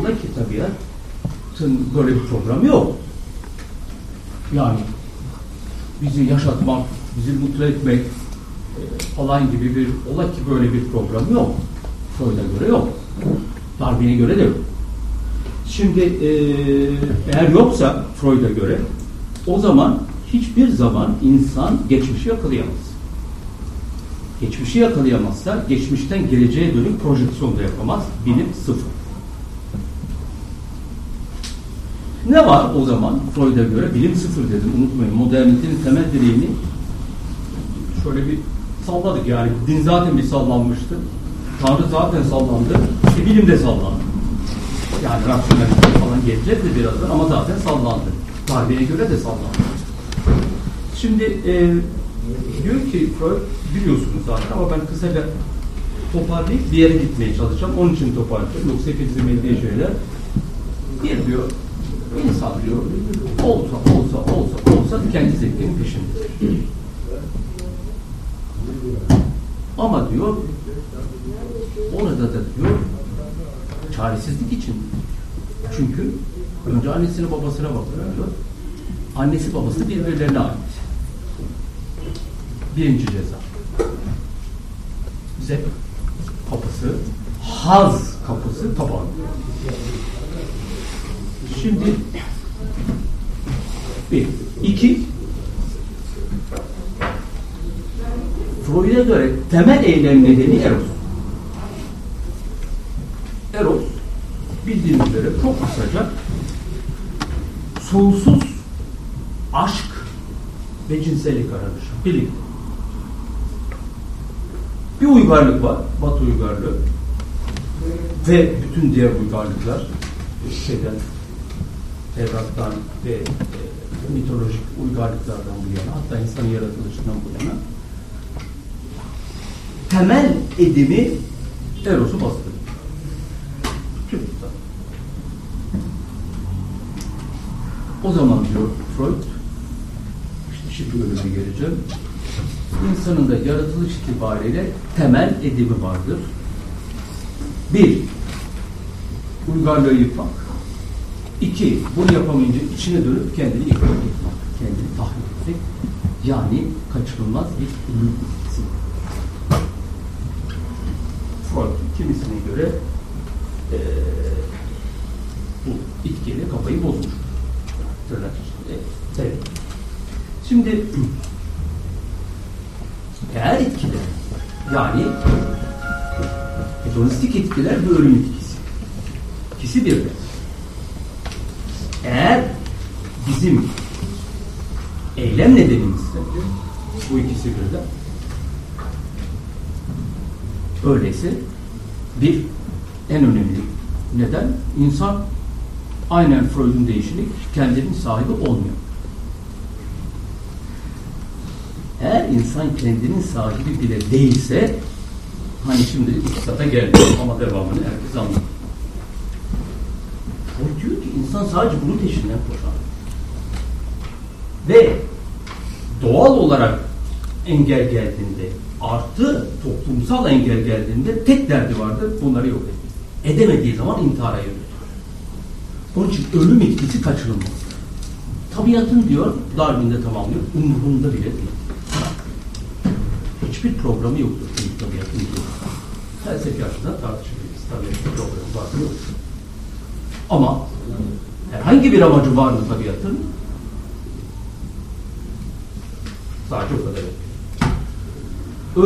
Ola ki tabiatın böyle bir programı yok. Yani bizi yaşatmak, bizi mutlu etmek e, falan gibi bir ola ki böyle bir program yok. Freud'a göre yok. Darwin'e göre de yok. Şimdi e, eğer yoksa Freud'a göre o zaman hiçbir zaman insan geçmişi yakalayamaz. Geçmişi yakalayamazsa geçmişten geleceğe dönük projeksiyon da yapamaz. Bilim sıfır. Ne var o zaman Freud'a göre? Bilim sıfır dedim unutmayın. Modernitenin temel direğini şöyle bir salladık yani. Din zaten bir sallanmıştı. Tanrı zaten sallandı. E, bilim de sallandı. Yani rasyonelite falan gelecek de birazdan ama zaten sallandı. Darwin'e göre de sallandı. Şimdi e, diyor ki Freud biliyorsunuz zaten ama ben kısaca toparlayıp bir yere gitmeye çalışacağım. Onun için toparlayacağım. Yoksa hepinizin bildiği şeyler. Bir diyor insan diyor olsa olsa olsa olsa kendi zevkinin peşinde. Ama diyor orada da diyor çaresizlik için. Çünkü önce annesine babasına bakıyor. Annesi babası birbirlerine ait. Birinci ceza. Zevk kapısı, haz kapısı taban. Şimdi bir. iki Freud'a göre temel eylem nedeni Eros. Eros bildiğiniz üzere çok kısaca sonsuz aşk ve cinsellik aranışı. Birlikte. Bir uygarlık var, Batı uygarlığı ve bütün diğer uygarlıklar şeyden, Tevrat'tan ve e, mitolojik uygarlıklardan bu yana, hatta insan yaratılışından bu yana temel edimi Eros'u. Çocuklar. O zaman diyor Freud, işte şimdi bölüme geleceğim, insanın da yaratılış itibariyle temel edimi vardır. Bir, uygarlığı yıkmak. İki, bunu yapamayınca içine dönüp kendini etmek, kendini tahrip etmek. Yani kaçınılmaz bir ölüm etkisi. Freud kimisine göre e, bu itkiyle kafayı bozmuş. Tırnak içinde. Evet. Şimdi eğer etkiler yani hedonistik etkiler bir ölüm etkisi. İkisi birden. Eğer bizim eylem nedenimizse bu ikisi birden öyleyse bir en önemli neden insan aynen Freud'un deyişini kendinin sahibi olmuyor. Eğer insan kendinin sahibi bile değilse hani şimdi iktisata geldi ama devamını herkes anladı. O diyor ki insan sadece bunun peşinden koşar. Ve doğal olarak engel geldiğinde artı toplumsal engel geldiğinde tek derdi vardır bunları yok etmek. Edemediği zaman intihara yöneliyor. Onun için ölüm etkisi kaçınılmaz. Tabiatın diyor Darwin'de tamamlıyor umurunda bile değil. Hiçbir programı yoktur tabiatın diyor. Felsefi açıdan tartışabiliriz. Tabiatın programı var mı yok. Ama herhangi bir amacı var mı tabiatın? Sadece o kadar.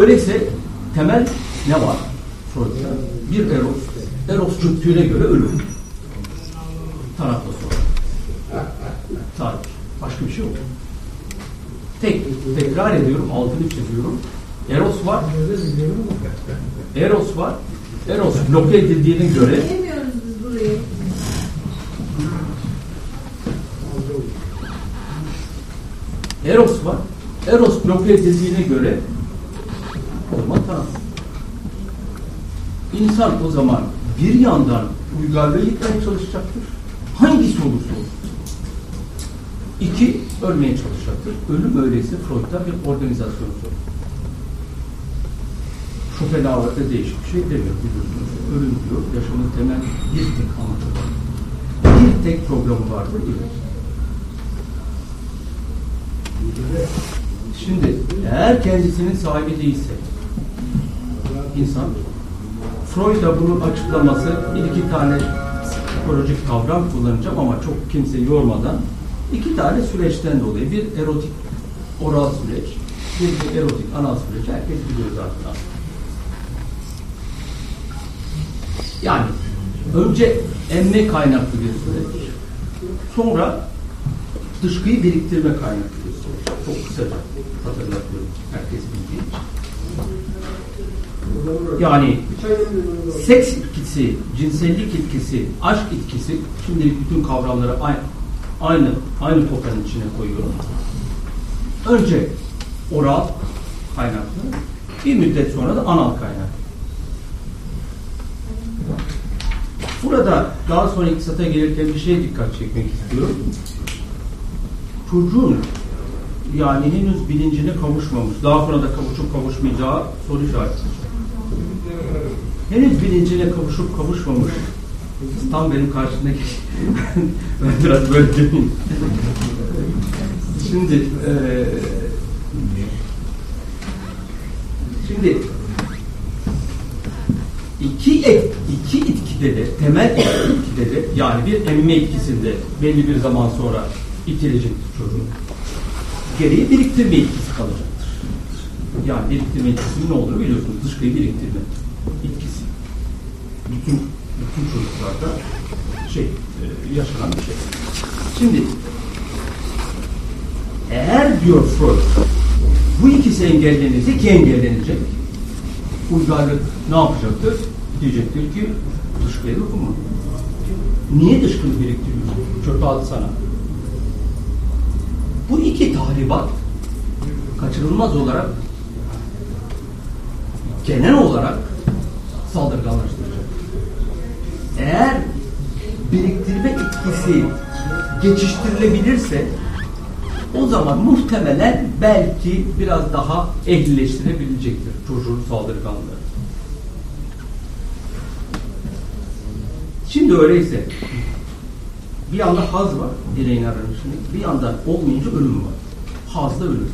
Öyleyse temel ne var? Freud'da bir eros. Eros çöktüğüne göre ölüm. Tarafta sonra. Tarih. Başka bir şey yok. Tek, tekrar ediyorum, altını çiziyorum. Eros var. Eros var. Eros bloke edildiğine göre. Eros var. Eros bloke edildiğine göre o zaman tamam. İnsan o zaman bir yandan uygarlığı yıkmaya çalışacaktır. Hangisi olursa olsun. İki, ölmeye çalışacaktır. Ölüm öyleyse Freud'da bir organizasyon soru. Schopenhauer'da değişik bir şey demiyor biliyorsunuz. Ölüm diyor, yaşamın temel bir tek amacı var. Bir tek programı vardır, ölüm. Şimdi eğer kendisinin sahibi değilse insan Freud'a bunun açıklaması bir iki tane psikolojik kavram kullanacağım ama çok kimseyi yormadan iki tane süreçten dolayı bir erotik oral süreç bir de erotik anal süreç herkes biliyor zaten yani önce emme kaynaklı bir süreç sonra dışkıyı biriktirme kaynaklı bir süreç çok kısaca hatırlatıyorum herkes bildiği için yani seks etkisi, cinsellik etkisi, aşk etkisi, şimdi bütün kavramları aynı aynı, aynı tokanın içine koyuyorum. Önce oral kaynaklı, bir müddet sonra da anal kaynaklı. Burada daha sonra iktisata gelirken bir şeye dikkat çekmek istiyorum. Çocuğun yani henüz bilincine kavuşmamış. Daha sonra da kavuşup kavuşmayacağı soru işareti. Henüz bilincine kavuşup kavuşmamış. Tam benim karşımdaki ben biraz böyle. Şimdi eee şimdi iki et, iki etkide de temel etkide de yani bir emme etkisinde belli bir zaman sonra itilecektir çocuğun. Geriye biriktirme etkisi kalacaktır. Yani biriktirme etkisinin ne olduğunu biliyorsunuz. Dışkıyı biriktirme etkisi. Bütün bütün çocuklarda şey e, yaşanan bir şey. Şimdi eğer diyor Freud bu ikisi engellenirse ki engellenecek uygarlık ne yapacaktır? Diyecektir ki dışkıya dokunma. Niye dışkını biriktiriyorsun? Çöpe al sana. Bu iki tahribat kaçınılmaz olarak genel olarak saldırganlaştıracak. Eğer biriktirme etkisi geçiştirilebilirse o zaman muhtemelen belki biraz daha ehlileştirebilecektir çocuğun saldırganlığı. Şimdi öyleyse bir yanda haz var dileğin aranışında, bir yandan olmayınca ölüm var. Hazda ölüm.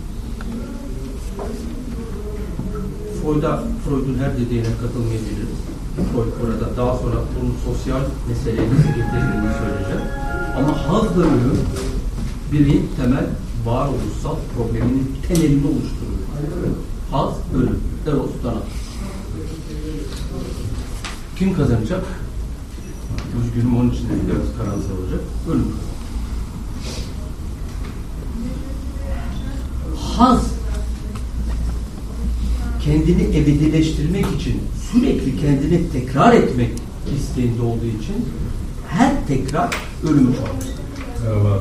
Freud'a, Freud'un her dediğine katılmayabiliriz. Freud burada daha sonra bunun sosyal meseleye nasıl getirdiğini söyleyecek. Ama hazla ölüm birin temel varoluşsal probleminin temelini oluşturuyor. Haz, ölüm. Eros, Thanatos. Kim kazanacak? Üzgünüm onun için biraz karamsar olacak. Ölüm. Haz kendini ebedileştirmek için sürekli kendini tekrar etmek isteğinde olduğu için her tekrar ölümü çağırır. Merhaba.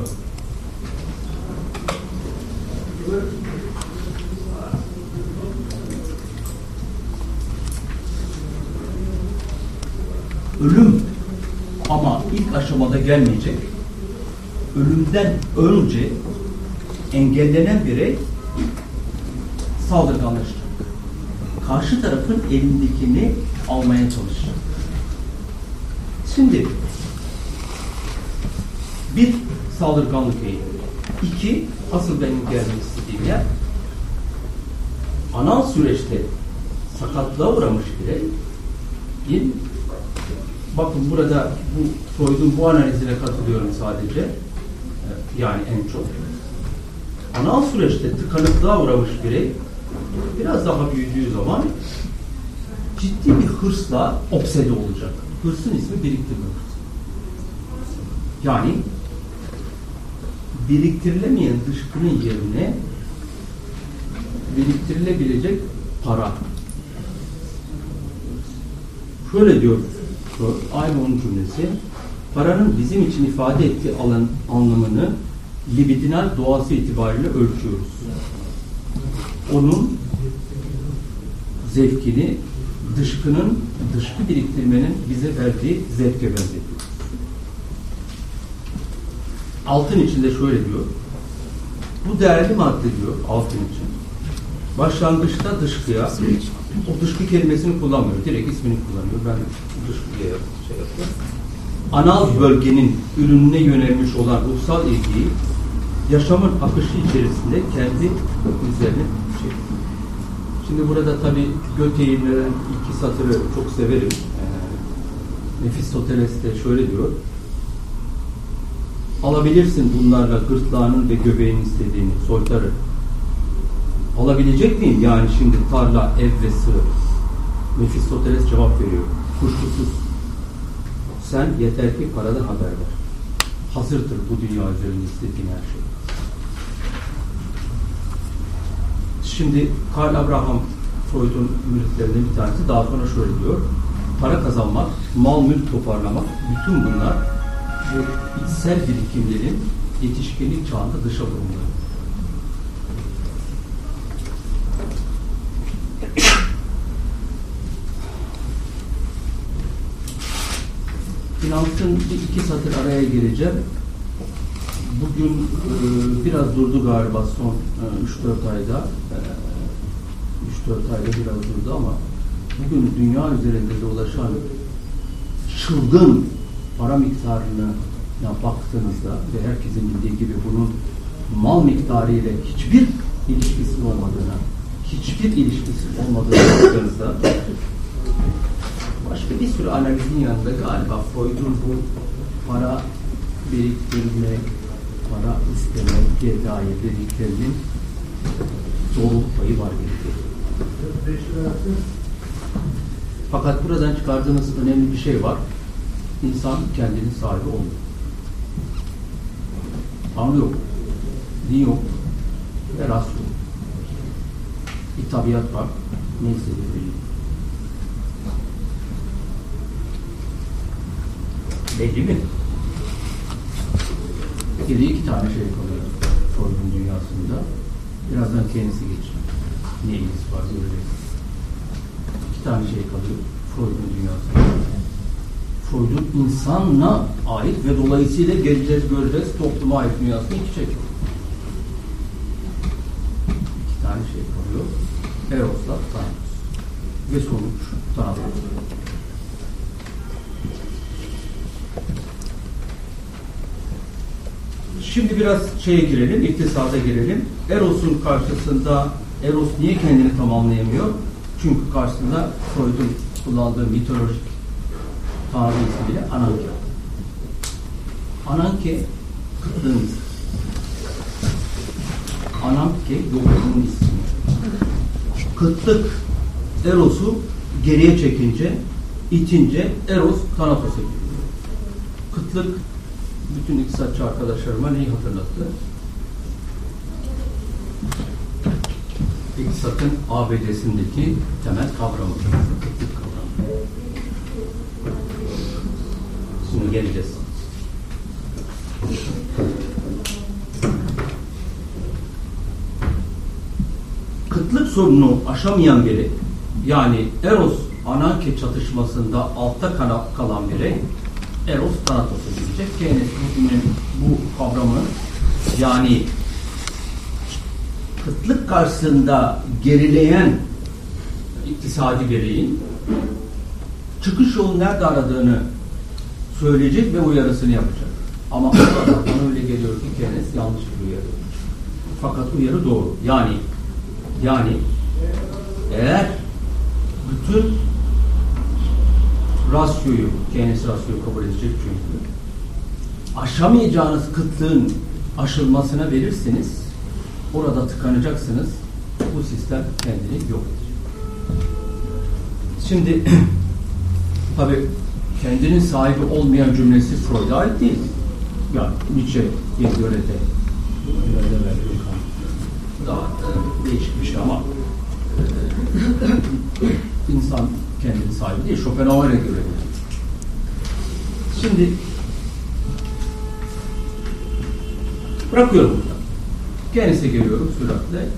Ölüm ama ilk aşamada gelmeyecek. Ölümden önce engellenen birey saldırganlaşacak. Karşı tarafın elindekini almaya çalışacak. Şimdi bir saldırganlık eğilimi. İki, asıl benim gelmek yer anal süreçte sakatlığa uğramış bireyin bakın burada bu Freud'un bu analizine katılıyorum sadece. Ee, Yani en çok. Anal süreçte tıkanıklığa uğramış birey biraz daha büyüdüğü zaman ciddi bir hırsla obsede olacak. Hırsın ismi biriktirme hırsı. Yani biriktirilemeyen dışkının yerine biriktirilebilecek para. Şöyle diyor Freud, aynı onun cümlesi. Paranın bizim için ifade ettiği alan, anlamını libidinal doğası itibariyle ölçüyoruz. Onun zevkini dışkının, dışkı biriktirmenin bize verdiği zevke benzetiyor. Altın içinde şöyle diyor. Bu değerli madde diyor altın için. Başlangıçta dışkıya, o dışkı kelimesini kullanmıyor. Direkt ismini kullanıyor. Ben dışkıya şey yapıyorum. Anal bölgenin ürününe yönelmiş olan ruhsal ilgiyi yaşamın akışı içerisinde kendi üzerine çekiyor. Şimdi burada tabi Göte'nin iki satırı çok severim. Ee, Mefistoteles de şöyle diyor. Alabilirsin bunlarla gırtlağının ve göbeğin istediğini, soytarı. Alabilecek miyim? Yani şimdi tarla, ev ve sığır. Mefistoteles cevap veriyor. Kuşkusuz. Sen yeter ki paradan haber ver. Hazırdır bu dünya üzerinde istediğin her şey. Şimdi Karl Abraham Freud'un müritlerinden bir tanesi daha sonra şöyle diyor. Para kazanmak, mal mülk toparlamak, bütün bunlar bu içsel birikimlerin yetişkinlik çağında dışa vurumları. Finansın bir iki satır araya gireceğim. bugün e, biraz durdu galiba son e, 3-4 ayda. E, 3-4 ayda biraz durdu ama bugün dünya üzerinde dolaşan çılgın para miktarına ya baktığınızda ve herkesin bildiği gibi bunun mal miktarı ile hiçbir ilişkisi olmadığına, hiçbir ilişkisi olmadığına baktığınızda başka bir sürü analizin yanında galiba Freud'un bu para biriktirme, para isteme dair dediklerinin doğruluk payı var gibi. Fakat buradan çıkardığınız önemli bir şey var. İnsan kendinin sahibi olmuyor. Tanrı yok. Din yok. Ve rast. Bir tabiat var. Neyse belli. Belli mi? Geriye iki tane şey kalıyor Freud'un dünyasında. Birazdan kendisi geçecek. Ne ilgisi var göreceğiz. İki tane şey kalıyor Freud'un dünyasında. Freud'un insanla ait ve dolayısıyla geleceğiz göreceğiz topluma ait dünyasında iki şey kalıyor. İki tane şey kalıyor. Eros'la Thanatos. Ve sonuç Thanatos. Şimdi biraz şeye girelim, iktisada girelim. Eros'un karşısında Eros niye kendini tamamlayamıyor? Çünkü karşısında Freud'un kullandığı mitolojik tanrı ismiyle Ananke. Ananke kıtlığın ismi. Ananke yokluğun ismi. Kıtlık Eros'u geriye çekince, itince Eros Tanatos'a giriyor. Kıtlık bütün iktisatçı arkadaşlarıma neyi hatırlattı? İktisatın ABD'sindeki temel kavramı. Kıtlık kavramı. Şimdi geleceğiz. Kıtlık sorununu aşamayan biri, yani Eros Ananke çatışmasında altta kalan biri, Eros Thanatos'a gidecek. Keynes bu kavramı yani kıtlık karşısında gerileyen iktisadi bireyin çıkış yolu nerede aradığını söyleyecek ve uyarısını yapacak. Ama bana öyle geliyor ki Keynes yanlış bir uyarı. Fakat uyarı doğru. Yani yani eğer bütün rasyoyu, Keynes rasyoyu kabul edecek çünkü aşamayacağınız kıtlığın aşılmasına verirseniz orada tıkanacaksınız. Bu sistem kendini yok edecek. Şimdi tabi kendinin sahibi olmayan cümlesi Freud'a ait değil. Yani Nietzsche diye göre de daha şey ama e, insan kendini sahibi değil. Schopenhauer'e göre. Şimdi bırakıyorum burada. Keynes'e geliyorum süratle.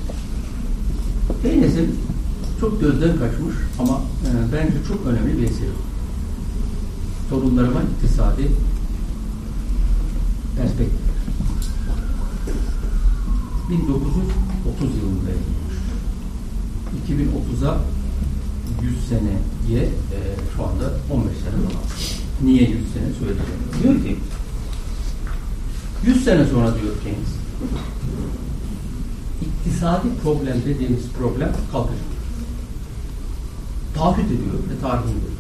Keynes'in çok gözden kaçmış ama e, bence çok önemli bir eseri. Torunlarıma iktisadi perspektif. 1930 yılında yazılmış. 2030'a 100 seneye e, şu anda 15 sene falan. Niye 100 sene söyleyeceğim. Diyor ki 100 sene sonra diyor Keynes iktisadi problem dediğimiz problem kalkacak. Taahhüt ediyor ve tarihini veriyor.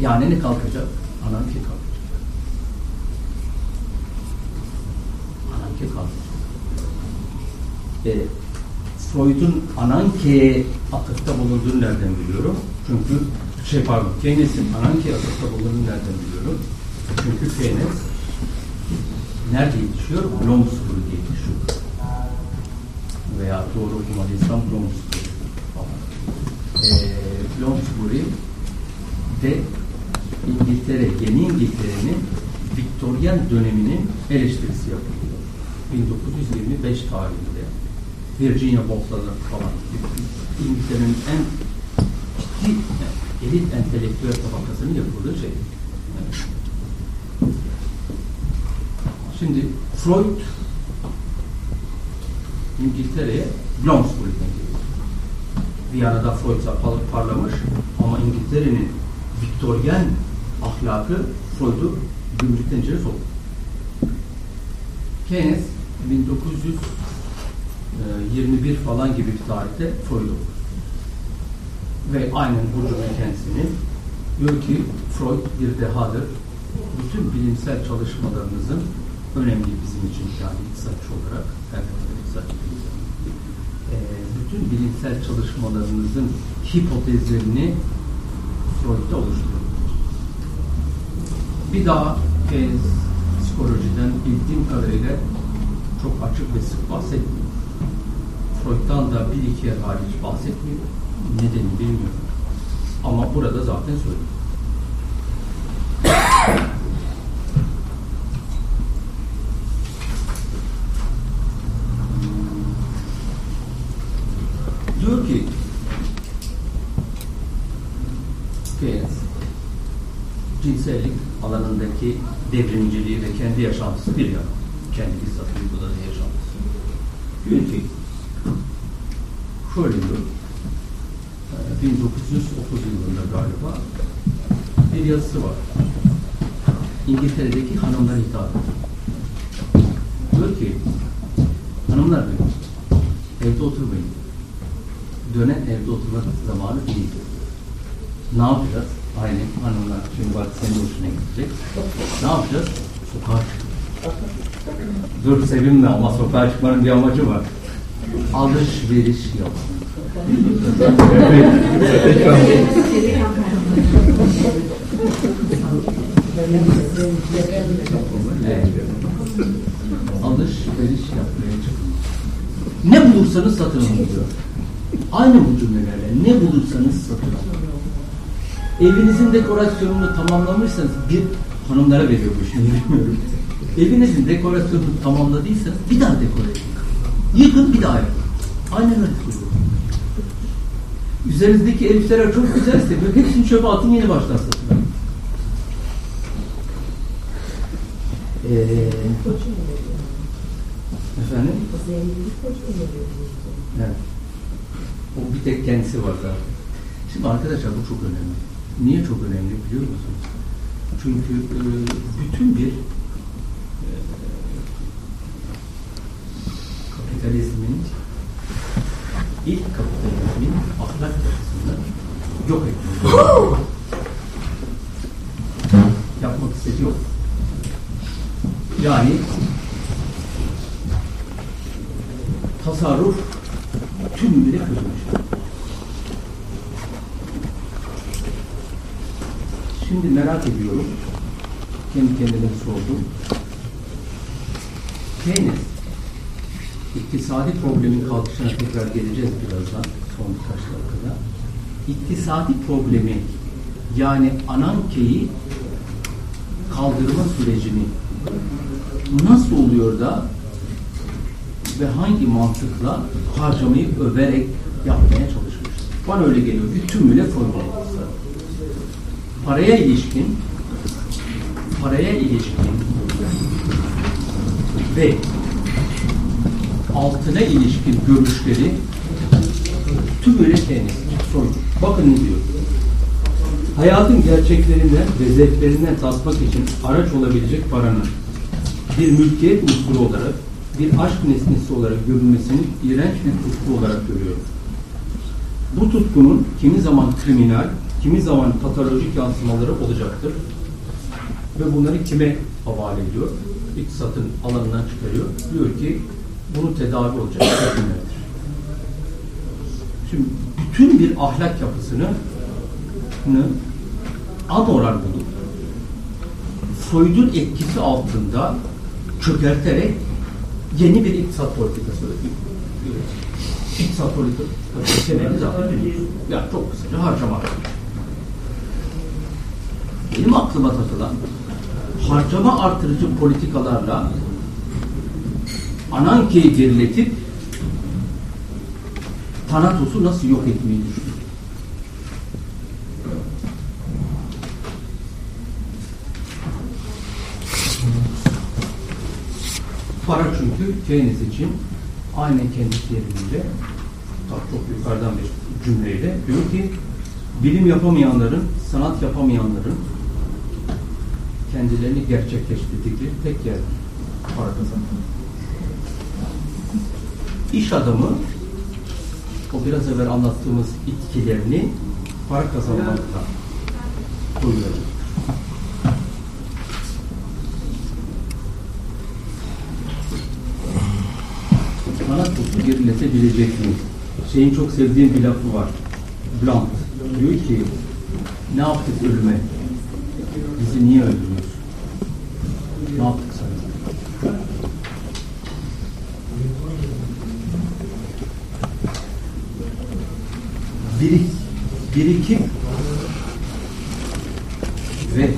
Yani ne kalkacak? Anarki kalkacak. Anarki kalkacak. E, Freud'un Ananke'ye atıfta bulunduğunu nereden biliyorum? Çünkü şey pardon, Keynes'in Ananke'ye atıfta bulunduğunu nereden biliyorum? Çünkü Keynes nerede yetişiyor? Bloomsbury'de yetişiyor. Veya doğru okumadıysam Bloomsbury. E, Bloomsbury de İngiltere, yeni İngiltere'nin Viktoryen döneminin eleştirisi yapılıyor. 1925 tarihinde. Virginia Woolf'la falan. İngiltere'nin en ciddi elit entelektüel tabakasının yapıldığı şey. Şimdi Freud İngiltere'ye Bloomsbury'den geliyor. Viyana'da Freud par- parlamış ama İngiltere'nin Viktoryen ahlakı Freud'u gümrükten içeri soktu. Keynes 1921 falan gibi bir tarihte Freud olur. Ve aynen Burcu kendisini diyor ki Freud bir dehadır. Bütün bilimsel çalışmalarınızın önemli bizim için yani iktisatçı olarak iktisatçı. Ee, bütün bilimsel çalışmalarınızın hipotezlerini Freud'da oluşturuyor. Bir daha Keynes psikolojiden bildiğim kadarıyla çok açık ve sık bahsetmiyor. Freud'dan da bir iki yer hariç bahsetmiyor. Nedeni bilmiyorum. Ama burada zaten söylüyor. Diyor ki cinsellik alanındaki devrimciliği ve kendi yaşantısı bir yana. Kendi bizzat uyguladığı yaşantısı. Diyor ki şöyle diyor 1930 yılında galiba bir yazısı var. İngiltere'deki hanımlara hitap ediyor. Diyor ki hanımlar diyor evde oturmayın. Dönen evde oturmak zamanı değil. Ne yapacağız? Aynen hanımlar şimdi bak senin hoşuna gidecek. Ne yapacağız? Sokağa çıkacağız. Dur sevinme ama sokağa çıkmanın bir amacı var. Alışveriş yapsın. Alışveriş yapmaya çıkın. Ne bulursanız satın alın diyor. Aynı bu cümlelerle ne bulursanız satın alın. Evinizin dekorasyonunu tamamlamışsanız bir hanımlara veriyor bu şimdi bilmiyorum. Evinizin dekorasyonunu tamamladıysanız bir daha dekore edin. Yıkın bir daha yapın. Aynen öyle söylüyor. Üzerinizdeki elbiseler çok güzelse böyle hepsini çöpe atın yeni alın. Ee, efendim? Evet. O bir tek kendisi var zaten. Şimdi arkadaşlar bu çok önemli. Niye çok önemli biliyor musunuz? Çünkü e, bütün bir kapitalizmin ilk kapitalizmin ahlak yapısını yok etmek. Yapmak istediği. Yani tasarruf tümüyle kırılmış. Şimdi merak ediyorum. Kendi kendime sordum. Keynes iktisadi problemin kalkışına tekrar geleceğiz birazdan son birkaç dakikada. İktisadi problemi yani Ananke'yi kaldırma sürecini nasıl oluyor da ve hangi mantıkla harcamayı överek yapmaya çalışmış. Bana öyle geliyor. Bir tümüyle formüle Paraya ilişkin paraya ilişkin ve altına ilişkin görüşleri tümüyle kendisi sonuç. Bakın ne diyor. Hayatın gerçeklerinden ve zevklerinden tasmak için araç olabilecek paranın bir mülkiyet unsuru olarak, bir aşk nesnesi olarak görülmesini iğrenç bir tutku olarak görüyorum. Bu tutkunun kimi zaman kriminal, kimi zaman patolojik yansımaları olacaktır. Ve bunları kime havale ediyor? İktisatın alanından çıkarıyor. Diyor ki bunu tedavi olacak hekimlerdir. Şimdi bütün bir ahlak yapısını amoral bulup Freud'un etkisi altında çökerterek yeni bir iktisat politikası. İktisat politikası temeli zaten. Yani çok kısaca harcama. Benim aklıma takılan harcama artırıcı politikalarla Ananke'yi geriletip Tanatos'u nasıl yok etmeyi düşünüyor? Para çünkü Keynes için aynen kendi teriminde çok yukarıdan bir cümleyle diyor ki bilim yapamayanların, sanat yapamayanların kendilerini gerçekleştirdikleri tek yer para kazanmak. İş adamı o biraz evvel anlattığımız itkilerini para kazanmakla koyuyor. Sanat koku geriletebilecek mi? Şeyin çok sevdiğim bir lafı var. Blunt. Diyor ki ne yaptık ölüme? Bizi niye öldürüyorsun? Ne yaptık sana? Birik, birikim ve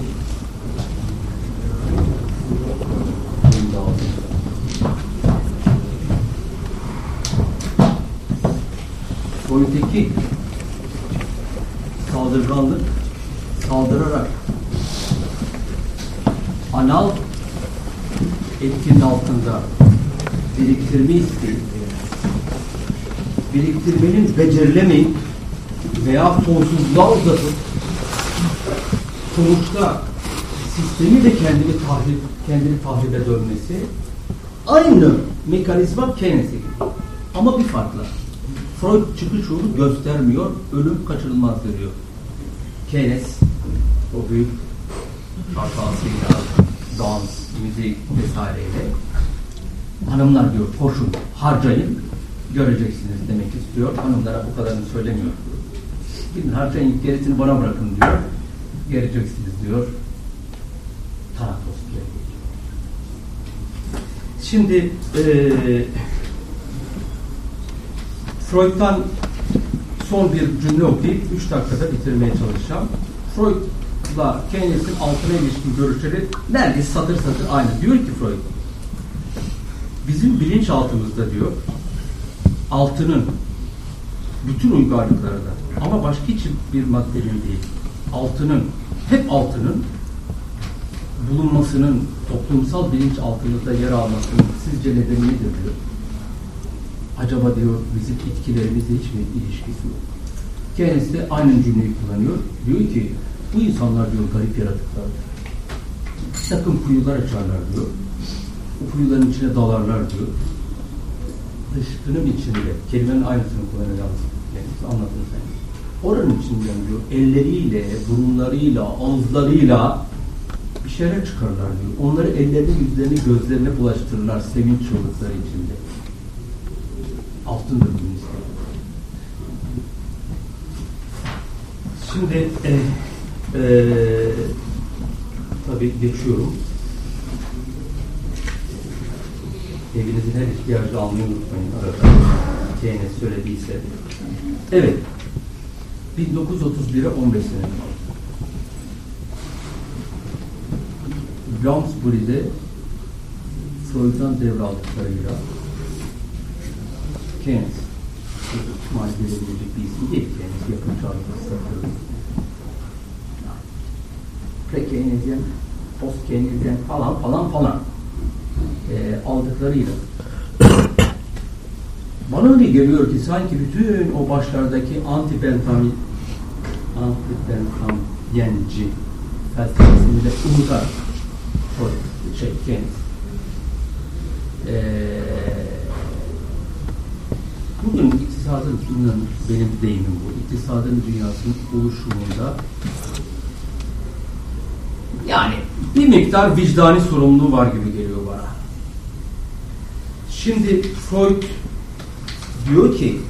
Boyuttaki saldırganlık saldırarak anal etkinin altında biriktirmeyiz ki biriktirmenin becerilemeyip veya sonsuzluğa uzatıp sonuçta sistemi de kendini tahrip, kendini tahribe dönmesi aynı mekanizma Keynes'e gibi. Ama bir farkla. Freud çıkış yolu göstermiyor, ölüm kaçınılmaz diyor. Keynes, o büyük hatasıyla, dans, müzik vesaireyle hanımlar diyor koşun, harcayın, göreceksiniz demek istiyor. Hanımlara bu kadarını söylemiyor. Gidin harcayın, gerisini bana bırakın diyor. Göreceksiniz diyor. Thanatos diyor. Şimdi eee Freud'dan son bir cümle okuyup 3 dakikada bitirmeye çalışacağım. Freud'la Keynes'in altına ilişkin görüşleri neredeyse satır satır aynı. Diyor ki Freud, bizim bilinçaltımızda diyor, altının bütün uygarlıklarda ama başka hiçbir maddenin değil, altının, hep altının bulunmasının toplumsal bilinç altımızda yer almasının sizce nedeni nedir diyor. Acaba diyor bizim itkilerimizle hiç mi ilişkisi yok? Keynes de aynı cümleyi kullanıyor. Diyor ki bu insanlar diyor garip yaratıklardır. Bir takım kuyular açarlar diyor. O kuyuların içine dalarlar diyor. Dışkının içinde, kelimenin aynısını kullanacağız. Anlatın sen. Oranın içinden diyor elleriyle, burunlarıyla, ağızlarıyla bir şeyler çıkarlar diyor. Onları ellerini, yüzlerini, gözlerine bulaştırırlar sevinç çığlıkları içinde bunun ismi. Şimdi e, e, tabii geçiyorum. Evinizin her ihtiyacı almayı unutmayın arada. Keynes söylediyse. Evet. 1931'e 15 sene kaldı. Bloomsbury'de Freud'dan devraldıklarıyla Keynes ihtimal edilebilecek bir isim değil. Keynes yakın çağda satıyor. Pre-Keynesyen, post-Keynesyen falan falan falan e, aldıklarıyla bana öyle geliyor ki sanki bütün o başlardaki anti-Benthami anti-Benthamyenci felsefesini de unutar şey, Keynes. Eee Bugün iktisadın, inanın benim deyimim bu, iktisadın dünyasının oluşumunda yani bir miktar vicdani sorumluluğu var gibi geliyor bana. Şimdi Freud diyor ki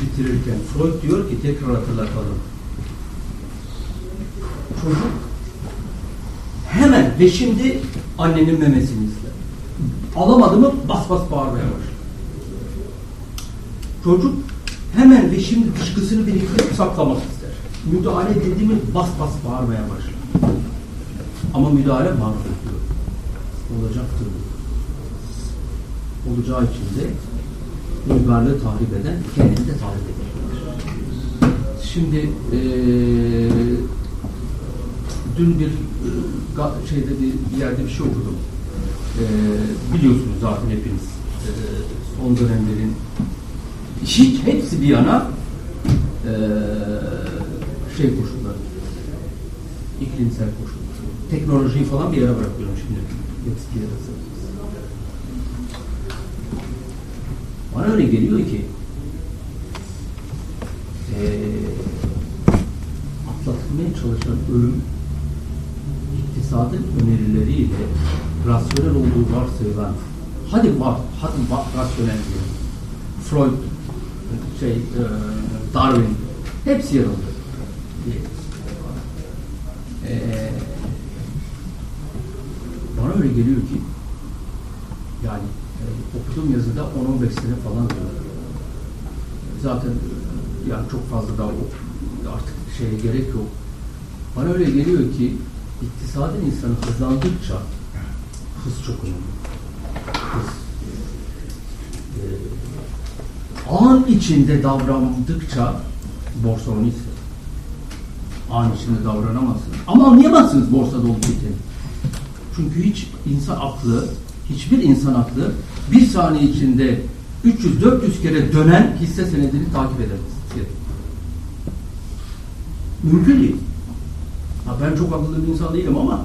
bitirirken Freud diyor ki tekrar hatırlatalım. Çocuk hemen ve şimdi annenin memesini ister. Alamadı mı bas bas bağırmaya başlar. Çocuk hemen ve şimdi dışkısını biriktirip saklamak ister. Müdahale edildi mi bas bas bağırmaya başlar. Ama müdahale maruz ediyor. Olacaktır. Olacağı için de uygarlığı tahrip eden kendini de tahrip eder. Şimdi ee, dün bir e, şeyde bir, bir yerde bir şey okudum. e, biliyorsunuz zaten hepiniz e, son dönemlerin hiç hepsi bir yana e, şey koşulları iklimsel koşulları teknolojiyi falan bir yere bırakıyorum şimdi hepsi bir yere bana öyle geliyor ki e, atlatılmaya çalışan ölüm iktisadın önerileriyle rasyonel olduğu varsayılan hadi var, hadi var, rasyonel diyelim. Freud, şey, e, Darwin hepsi yanıldı. E, bana öyle geliyor ki yani okuduğum yazıda 10-15 sene falan zaten yani çok fazla daha artık şeye gerek yok. Bana öyle geliyor ki iktisadın insanı hızlandıkça hız çok önemli. Hız. Ee, an içinde davrandıkça borsa onu ister. An içinde davranamazsınız. Ama anlayamazsınız borsada olup biteni. Çünkü hiç insan aklı, hiçbir insan aklı bir saniye içinde 300-400 kere dönen hisse senedini takip edemez. Mümkün değil. Ha ben çok akıllı bir insan değilim ama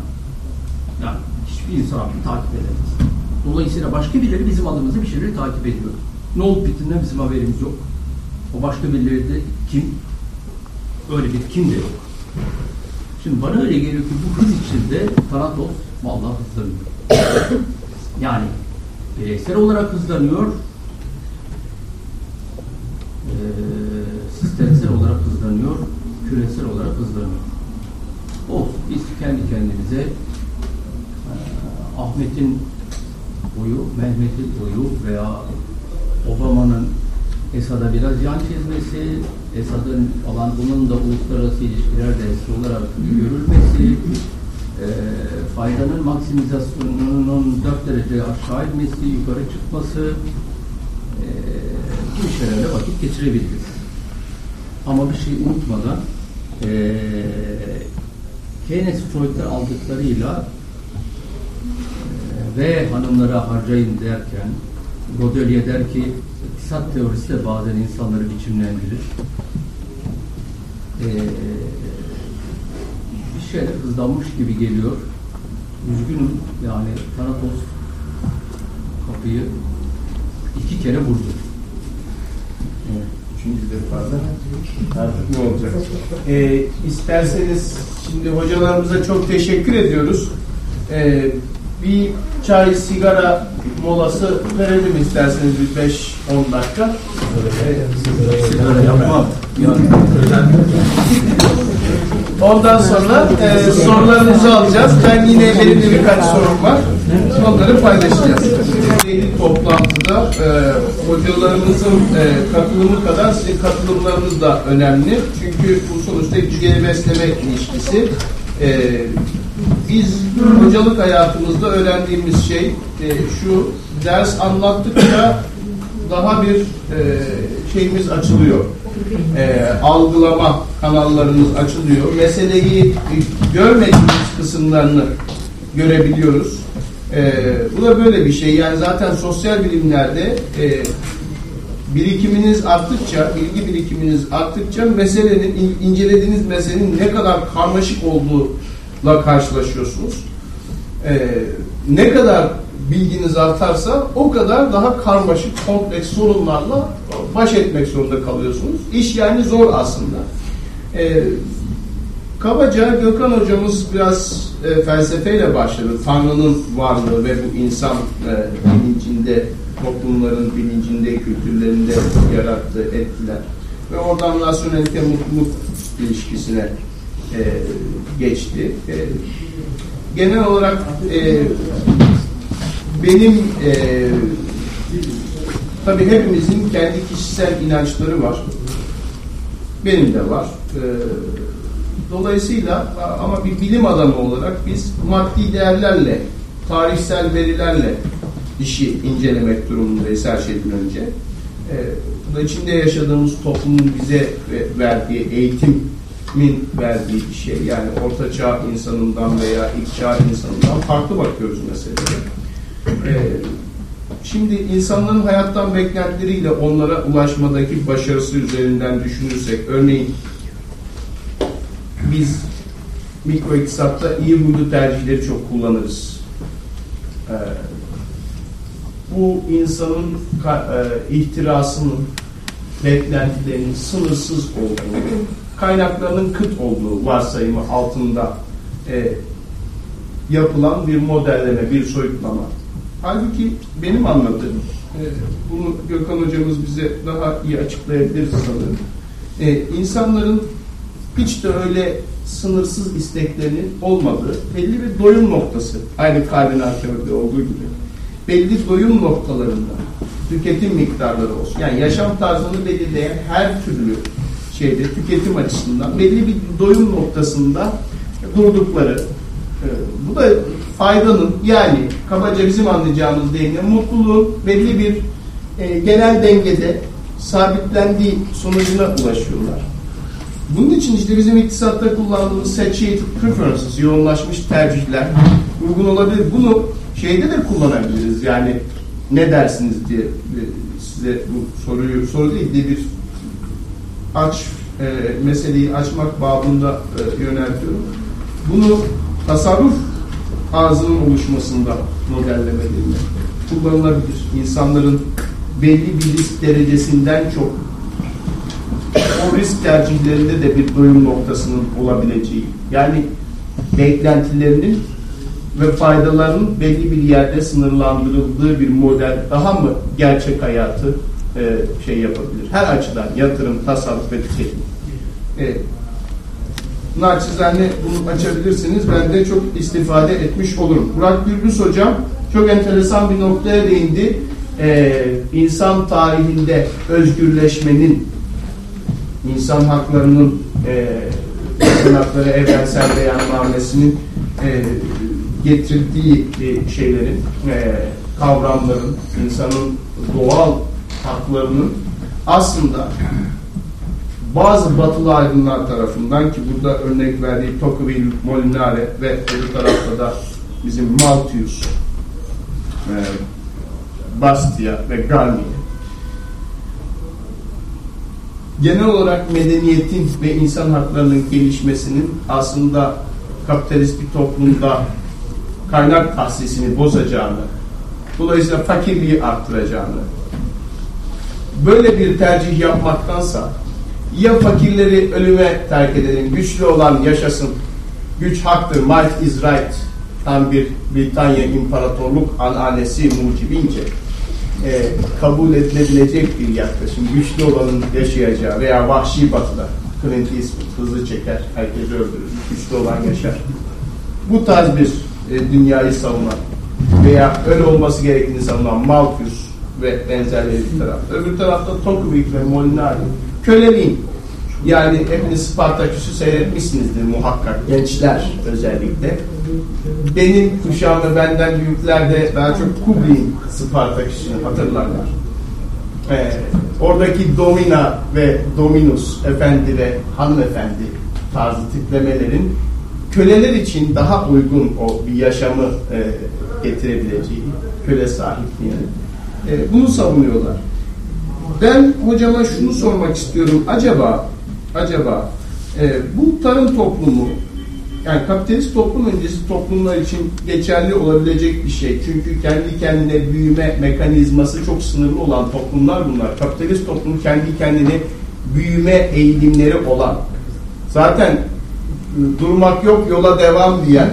yani hiçbir insan aklı takip edemez. Dolayısıyla başka birileri bizim adımıza bir şeyleri takip ediyor. Ne olup bittiğinden bizim haberimiz yok. O başka birileri de kim? Öyle bir kim de yok. Şimdi bana öyle geliyor ki bu hız içinde Thanatos vallahi hızlanıyor. Yani bireysel olarak hızlanıyor, ee, sistemsel olarak hızlanıyor, küresel olarak hızlanıyor. Olsun. Biz kendi kendimize e, Ahmet'in boyu, Mehmet'in boyu veya Obama'nın Esad'a biraz yan çizmesi, Esad'ın falan bunun da uluslararası ilişkiler dersi olarak görülmesi, e, faydanın maksimizasyonunun dört derece aşağı inmesi, yukarı çıkması e, gibi şeylerle vakit geçirebiliriz. Ama bir şey unutmadan e, Keynes Freud'dan aldıklarıyla e, ve hanımlara harcayın derken Godelier der ki iktisat teorisi de bazen insanları biçimlendirir. E, şeyler hızlanmış gibi geliyor. Üzgünüm yani Thanatos kapıyı iki kere vurdu. Evet. Üçüncü defada artık ne olacak? Ee, isterseniz şimdi hocalarımıza çok teşekkür ediyoruz. Ee, bir çay, sigara molası verelim isterseniz bir 5-10 dakika. Sigara yapmam. Ondan sonra e, sorularınızı alacağız. Ben yine benim de birkaç sorum var. Onları paylaşacağız. Yeni toplantıda e, hocalarımızın e, katılımı kadar sizin katılımlarınız da önemli. Çünkü bu sonuçta güceli besleme ilişkisi. E, biz hocalık hayatımızda öğrendiğimiz şey e, şu ders anlattıkça daha bir e, şeyimiz açılıyor. E, algılama kanallarımız açılıyor. Meseleyi görmediğimiz kısımlarını görebiliyoruz. E, bu da böyle bir şey. Yani zaten sosyal bilimlerde e, birikiminiz arttıkça, bilgi birikiminiz arttıkça meselenin, incelediğiniz meselenin ne kadar karmaşık olduğuyla karşılaşıyorsunuz. E, ne kadar bilginiz artarsa o kadar daha karmaşık, kompleks sorunlarla baş etmek zorunda kalıyorsunuz. İş yani zor aslında. Ee, kabaca Gökhan hocamız biraz e, felsefeyle başladı. Tanrı'nın varlığı ve bu insan e, bilincinde, toplumların bilincinde, kültürlerinde yarattığı etkiler. Ve oradan rasyonelite mutluluk ilişkisine e, geçti. E, genel olarak e, benim e, tabii hepimizin kendi kişisel inançları var. Benim de var. E, dolayısıyla ama bir bilim adamı olarak biz maddi değerlerle, tarihsel verilerle işi incelemek durumundayız her şeyden önce. E, bu içinde yaşadığımız toplumun bize verdiği eğitimin verdiği bir şey. Yani orta çağ insanından veya ilk çağ insanından farklı bakıyoruz meseleye. Ee, şimdi insanların hayattan beklentileriyle onlara ulaşmadaki başarısı üzerinden düşünürsek, örneğin biz mikro iktisatta iyi huylu tercihleri çok kullanırız. Ee, bu insanın e, ihtirasının, beklentilerinin sınırsız olduğu, kaynaklarının kıt olduğu varsayımı altında e, yapılan bir modelleme, bir soyutlama. Halbuki benim anladığım, e, bunu Gökhan hocamız bize daha iyi açıklayabilir sanırım. E, insanların hiç de öyle sınırsız isteklerinin olmadığı belli bir doyum noktası. Aynı arkeolojide olduğu gibi. Belli doyum noktalarında tüketim miktarları olsun. Yani yaşam tarzını belirleyen her türlü şeyde tüketim açısından belli bir doyum noktasında durdukları e, bu da faydanın yani kabaca bizim anlayacağımız deyimle mutluluğun belli bir e, genel dengede sabitlendiği sonucuna ulaşıyorlar. Bunun için işte bizim iktisatta kullandığımız satiated preferences, yoğunlaşmış tercihler uygun olabilir. Bunu şeyde de kullanabiliriz. Yani ne dersiniz diye e, size bu soruyu soru değil de bir aç e, meseleyi açmak babında e, yöneltiyorum. Bunu tasarruf ağzının oluşmasında modellemediğinde kullanılabilir. İnsanların belli bir risk derecesinden çok o risk tercihlerinde de bir doyum noktasının olabileceği yani beklentilerinin ve faydalarının belli bir yerde sınırlandırıldığı bir model daha mı gerçek hayatı e, şey yapabilir? Her açıdan yatırım, tasarruf ve tüketim. E, naçizane bunu açabilirsiniz. Ben de çok istifade etmiş olurum. Burak Gürbüz hocam çok enteresan bir noktaya değindi. Ee, insan tarihinde özgürleşmenin, insan haklarının e, hakları evrensel beyannamesinin e, getirdiği e, şeylerin, e, kavramların, insanın doğal haklarının aslında bazı batılı aydınlar tarafından ki burada örnek verdiği Tocqueville, Molinare ve öbür tarafta da bizim Malthus, e, Bastia ve Garnier genel olarak medeniyetin ve insan haklarının gelişmesinin aslında kapitalist bir toplumda kaynak tahsisini bozacağını, dolayısıyla fakirliği arttıracağını, böyle bir tercih yapmaktansa ya fakirleri ölüme terk edelim, güçlü olan yaşasın, güç haktır, might is right, tam bir Britanya İmparatorluk ananesi mucibince e, kabul edilebilecek bir yaklaşım, güçlü olanın yaşayacağı veya vahşi batıda, Clint Eastwood hızlı çeker, herkesi öldürür, güçlü olan yaşar. Bu tarz bir e, dünyayı savunan veya öyle olması gerektiğini savunan Malthus ve benzerleri bir tarafta. Öbür tarafta Tocqueville ve Molinari köleliğin yani hepiniz Spartaküs'ü seyretmişsinizdir muhakkak gençler özellikle. Benim kuşağım ve benden büyükler de daha çok Kubrick'in Spartaküs'ünü hatırlarlar. Ee, oradaki domina ve dominus, efendi ve hanımefendi tarzı tiplemelerin köleler için daha uygun o bir yaşamı e, getirebileceği köle sahipliğini. E, bunu savunuyorlar. Ben hocama şunu sormak istiyorum. Acaba acaba e, bu tarım toplumu yani kapitalist toplum öncesi toplumlar için geçerli olabilecek bir şey. Çünkü kendi kendine büyüme mekanizması çok sınırlı olan toplumlar bunlar. Kapitalist toplum kendi kendine büyüme eğilimleri olan. Zaten e, durmak yok yola devam diyen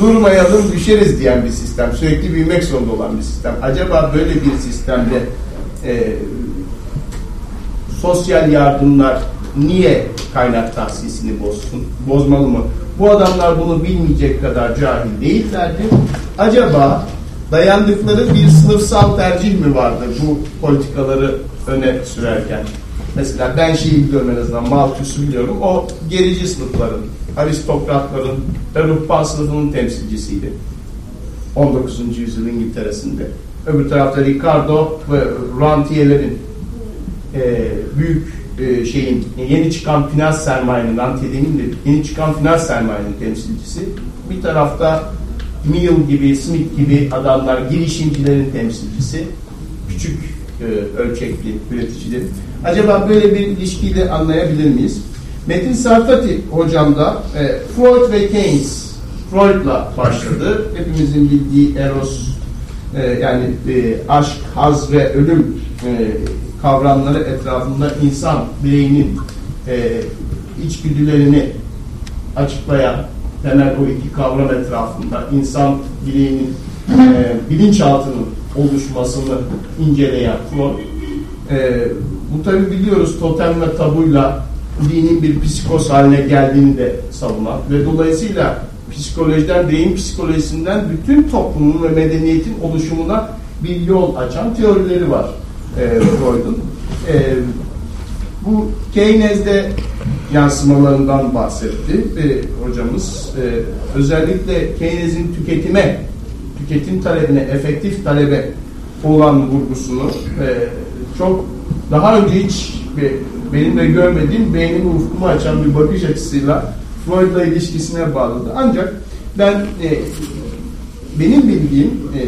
durmayalım düşeriz diyen bir sistem. Sürekli büyümek zorunda olan bir sistem. Acaba böyle bir sistemde e, sosyal yardımlar niye kaynak tahsisini bozsun? Bozmalı mı? Bu adamlar bunu bilmeyecek kadar cahil değillerdi. Acaba dayandıkları bir sınıfsal tercih mi vardı bu politikaları öne sürerken? Mesela ben şeyi biliyorum en azından Malthus'u biliyorum. O gerici sınıfların, aristokratların ve ruhban sınıfının temsilcisiydi. 19. yüzyıl İngiltere'sinde. Öbür tarafta Ricardo ve rantiyelerin e, büyük e, şeyin yeni çıkan finans sermayenin, rantiye de yeni çıkan finans sermayenin temsilcisi. Bir tarafta Mill gibi, Smith gibi adamlar, girişimcilerin temsilcisi, küçük e, ölçekli üreticilerin. Acaba böyle bir ilişkiyle anlayabilir miyiz? Metin Sartati hocam da e, Freud ve Keynes, Freud'la başladı. Hepimizin bildiği Eros, e, yani e, aşk, haz ve ölüm e, kavramları etrafında insan bireyinin e, içgüdülerini açıklayan temel o iki kavram etrafında insan bireyinin e, bilinçaltının oluşmasını inceleyen Freud. Bu tabi biliyoruz totem ve tabuyla dinin bir psikos haline geldiğini de savunan ve dolayısıyla psikolojiden, beyin psikolojisinden bütün toplumun ve medeniyetin oluşumuna bir yol açan teorileri var e, Freud'un. E, bu Keynes'de yansımalarından bahsetti e, hocamız. E, özellikle Keynes'in tüketime, tüketim talebine, efektif talebe olan vurgusunu e, çok daha önce hiç e, benim de görmediğim beynimi ufkumu açan bir bakış açısıyla Freud'la ilişkisine bağladı. Ancak ben e, benim bildiğim e,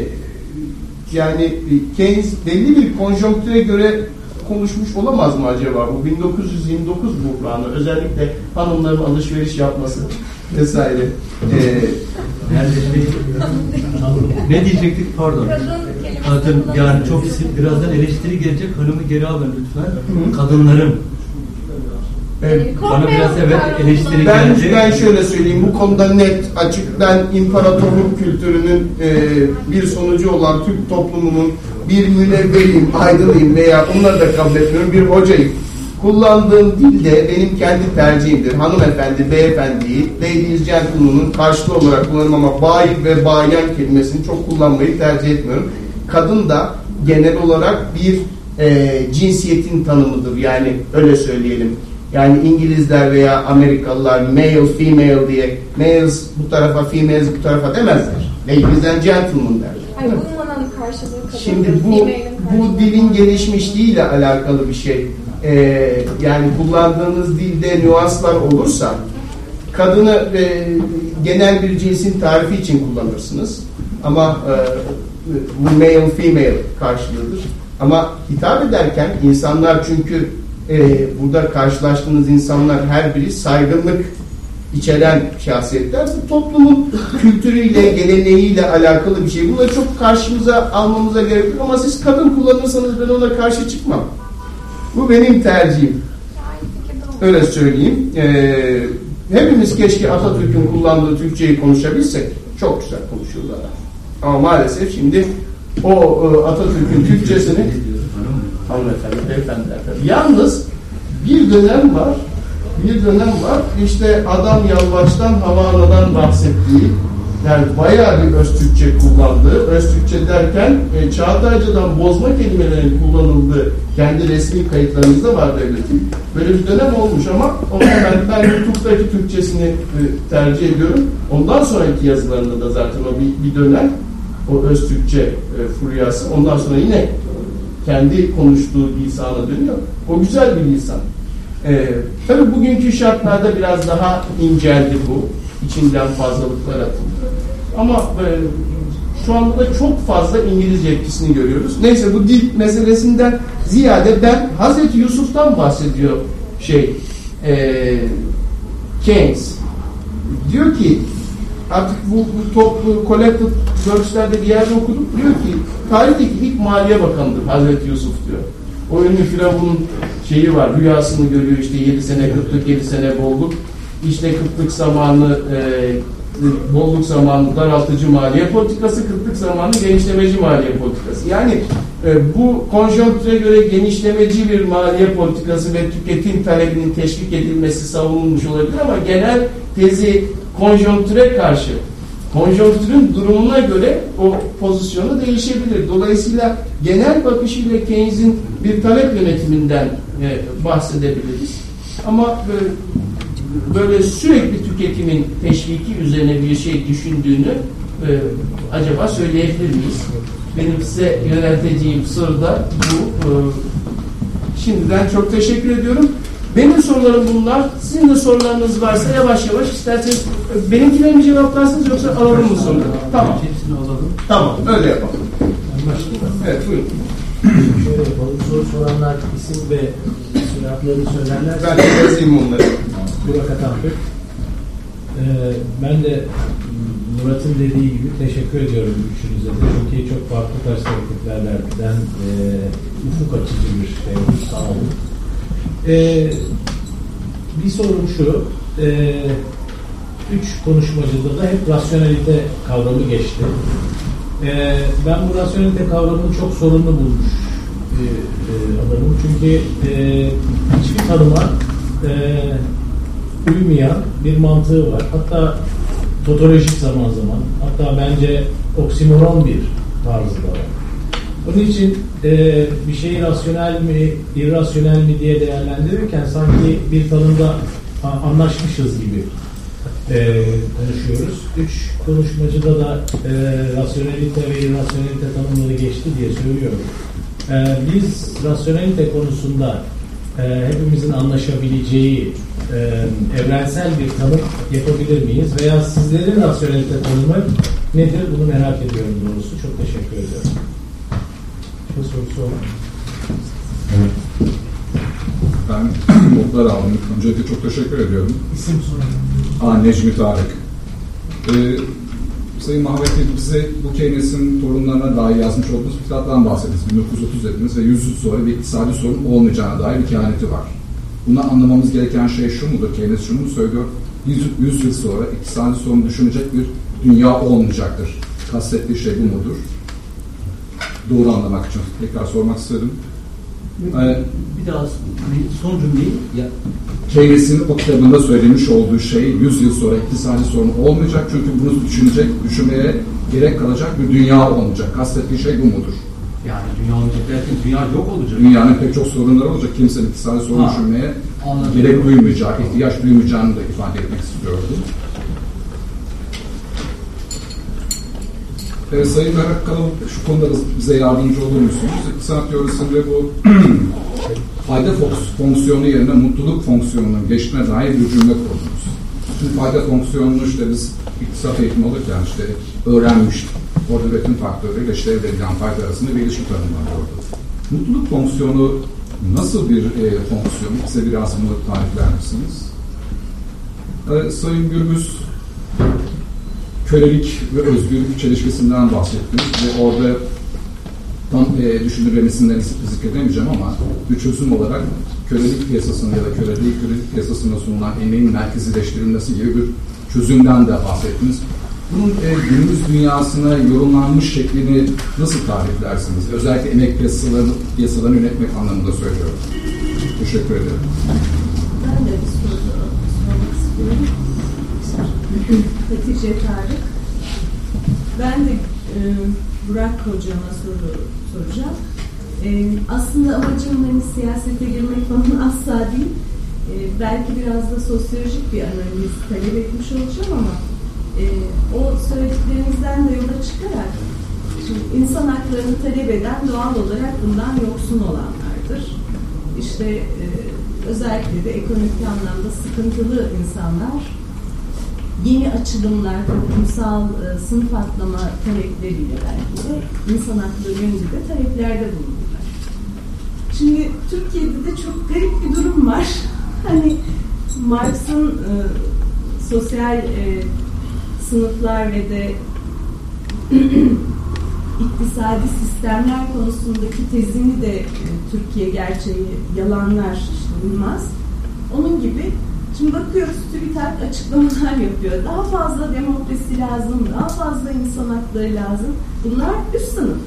yani Keynes belli bir konjonktüre göre konuşmuş olamaz mı acaba bu 1929 buhranı özellikle hanımların alışveriş yapması vesaire. Ee, ne diyecektik pardon. Kadın yani çok birazdan eleştiri gelecek hanımı geri alın lütfen. Kadınların evet. bana biraz evet eleştiri ben, gelecek. ben şöyle söyleyeyim bu konuda net açık ben imparatorluk kültürünün e, bir sonucu olan Türk toplumunun bir münevveriyim, aydınıyım veya onları da kabul etmiyorum bir hocayım. Kullandığım dil de benim kendi tercihimdir. Hanımefendi, beyefendiyi, ladies gentleman'ın karşılığı olarak kullanırım ama bayi ve bayan kelimesini çok kullanmayı tercih etmiyorum. Kadın da genel olarak bir e, cinsiyetin tanımıdır. Yani öyle söyleyelim. Yani İngilizler veya Amerikalılar male, female diye males bu tarafa, females bu tarafa demezler. Ladies and gentlemen derler. Hayır, karşılığı. Şimdi bu bu dilin gelişmişliğiyle alakalı bir şey. Ee, yani kullandığınız dilde nüanslar olursa kadını e, genel bir cinsin tarifi için kullanırsınız. Ama e, bu male female karşılığıdır. Ama hitap ederken insanlar çünkü e, burada karşılaştığınız insanlar her biri saygınlık içeren şahsiyetler bu toplumun kültürüyle, geleneğiyle alakalı bir şey. Bunları çok karşımıza almamıza gerek yok ama siz kadın kullanırsanız ben ona karşı çıkmam. Bu benim tercihim. Öyle söyleyeyim. Ee, hepimiz keşke Atatürk'ün kullandığı Türkçeyi konuşabilsek. Çok güzel konuşuyorlar. Ama maalesef şimdi o e, Atatürk'ün Türkçesini hanımefendi, beyefendiler. Yalnız bir dönem var bir dönem var. İşte adam Yalvaç'tan Havana'dan bahsettiği yani bayağı bir öz Türkçe kullandığı, öz Türkçe derken e, Çağatayca'dan bozma kelimelerin kullanıldığı kendi resmi kayıtlarımızda var devletin. Böyle bir dönem olmuş ama o ben, ben YouTube'daki Türkçesini e, tercih ediyorum. Ondan sonraki yazılarında da zaten o bir, bir dönem o öz Türkçe e, furyası. Ondan sonra yine kendi konuştuğu lisana dönüyor. O güzel bir lisan. Ee, tabii bugünkü şartlarda biraz daha inceldi bu. İçinden fazlalıklar atıldı. Ama e, şu anda da çok fazla İngilizce etkisini görüyoruz. Neyse bu dil meselesinden ziyade ben Hazreti Yusuf'tan bahsediyor şey e, Keynes. Diyor ki artık bu, bu toplu collected works'lerde bir yerde okudum. Diyor ki tarihteki ilk maliye bakanıdır Hazreti Yusuf diyor. O ünlü Firavun'un şeyi var, rüyasını görüyor işte 7 sene kıtlık, 7 sene bolluk. İşte kıtlık zamanı, e, bolluk zamanı daraltıcı maliye politikası, kıtlık zamanı genişlemeci maliye politikası. Yani e, bu konjonktüre göre genişlemeci bir maliye politikası ve tüketim talebinin teşvik edilmesi savunulmuş olabilir ama genel tezi konjonktüre karşı konjonktürün durumuna göre o pozisyonu değişebilir. Dolayısıyla genel bakışıyla Keynes'in bir talep yönetiminden e, bahsedebiliriz. Ama e, böyle sürekli tüketimin teşviki üzerine bir şey düşündüğünü e, acaba söyleyebilir miyiz? Benim size yönelteceğim soru da bu. E, şimdiden çok teşekkür ediyorum. Benim sorularım bunlar. Sizin de sorularınız varsa yavaş yavaş isterseniz benimkileri mi cevaplarsınız yoksa alalım mı soruları? Tamam. Hepsini alalım. Tamam, öyle yapalım. Evet, buyurun. Şöyle yapalım. Soru soranlar isim ve süratlerini söylerler. Ben de yazayım onları. Burak Atatürk. Ee, ben de Murat'ın dediği gibi teşekkür ediyorum üçünüze de. Çünkü çok farklı perspektiflerden e, ufuk açıcı bir şey. Sağ olun. Ee, bir sorum şu. E, üç konuşmacıda da hep rasyonelite kavramı geçti. Ee, ben bu rasyonelite kavramını çok sorunlu bulmuş bir e, adamım. Çünkü e, hiçbir tanıma e, uymayan bir mantığı var. Hatta totolojik zaman zaman. Hatta bence oksimoron bir tarzı da var. Onun için e, bir şeyi rasyonel mi, irrasyonel mi diye değerlendirirken sanki bir tanımda anlaşmışız gibi e, konuşuyoruz. Üç konuşmacıda da e, rasyonelite ve irrasyonelite tanımları geçti diye söylüyorum. E, biz rasyonelite konusunda e, hepimizin anlaşabileceği e, evrensel bir tanım yapabilir miyiz? Veya sizlerin rasyonelite tanımı nedir? Bunu merak ediyorum doğrusu. Çok teşekkür ediyorum. Bu sorusu olan. Ben notlar aldım. Öncelikle çok teşekkür ediyorum. İsim sorun. Aa, Necmi Tarık. Ee, Sayın Mahvet Bey, bize bu Keynes'in torunlarına dair yazmış olduğunuz bir kitaptan bahsettiniz. 1930 dediniz ve 100 yıl sonra bir iktisadi sorun olmayacağına dair bir kehaneti var. Bunu anlamamız gereken şey şu mudur? Keynes şunu mu söylüyor? 100, 100 yıl sonra iktisadi sorun düşünecek bir dünya olmayacaktır. Kastettiği şey bu mudur? Doğru anlamak için tekrar sormak istedim. Bir daha son cümleyi ya, Keynes'in o kitabında söylemiş olduğu şey 100 yıl sonra iktisadi sorun olmayacak çünkü bunu düşünecek, düşünmeye gerek kalacak bir dünya olmayacak. Kastettiği şey bu mudur? yani dünya olacak derken dünya yok olacak. Dünyanın pek çok sorunları olacak. Kimsenin iktisadi sorun Ha, düşünmeye anladım. gerek duymayacağı, ihtiyaç duymayacağını da ifade etmek istiyordu. Ee, Sayın Kalın şu konuda bize yardımcı olur musunuz? İktisat teorisinde bu fayda fonks- fonksiyonu yerine mutluluk fonksiyonunun geçtiğine dair bir cümle kurdunuz. Şimdi fayda fonksiyonunu işte biz iktisat eğitimi alırken işte öğrenmiştik. Orada üretim faktörüyle işte elde edilen fayda arasında bir ilişki tanımlanıyordu. Mutluluk fonksiyonu nasıl bir e, fonksiyon? Bize biraz bunu tarifler misiniz? Ee, Sayın Gürbüz kölelik ve özgürlük çelişkisinden bahsettiniz ve orada tam e, düşünür isimlerini zikredemeyeceğim ama bir çözüm olarak kölelik piyasasının ya da köleliği kölelik piyasasında sunulan emeğin merkezileştirilmesi gibi bir çözümden de bahsettiniz. Bunun e, günümüz dünyasına yorumlanmış şeklini nasıl tariflersiniz? Özellikle emek piyasalarını, piyasalarını yönetmek anlamında söylüyorum. Teşekkür ederim. Ben de bir soru sormak istiyorum. Hatice Tarık. Ben de e, Burak Hocam'a soru soracağım. E, aslında amacım hani siyasete girmek falan asla değil. E, belki biraz da sosyolojik bir analiz talep etmiş olacağım ama e, o söylediklerinizden de yola çıkarak şimdi insan haklarını talep eden doğal olarak bundan yoksun olanlardır. İşte e, özellikle de ekonomik anlamda sıkıntılı insanlar yeni açılımlar, toplumsal e, sınıf atlama talepleriyle belki de insan hakları yönünde de taleplerde bulunurlar. Şimdi Türkiye'de de çok garip bir durum var. Hani Marx'ın e, sosyal e, sınıflar ve de iktisadi sistemler konusundaki tezini de e, Türkiye gerçeği yalanlar işte uymaz. Onun gibi şimdi bakıyoruz TÜBİTAK açıklamalar yapıyor. Daha fazla demokrasi lazım, daha fazla insan hakları lazım. Bunlar üst sınıf.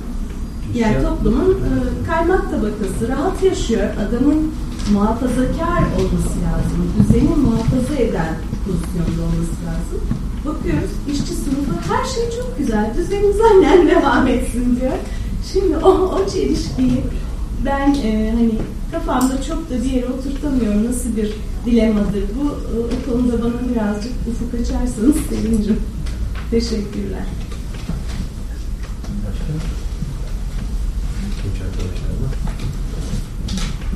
Yani toplumun e, kaymak tabakası rahat yaşıyor. Adamın muhafazakar olması lazım. Düzeni muhafaza eden pozisyonda olması lazım. Bakıyoruz işçi sınıfı her şey çok güzel. Düzenimiz aynen devam etsin diyor. Şimdi o, o çelişkiyi ben e, hani kafamda çok da bir yere oturtamıyorum. Nasıl bir dilemadır bu? E, o konuda bana birazcık ufuk açarsanız sevinirim. Teşekkürler.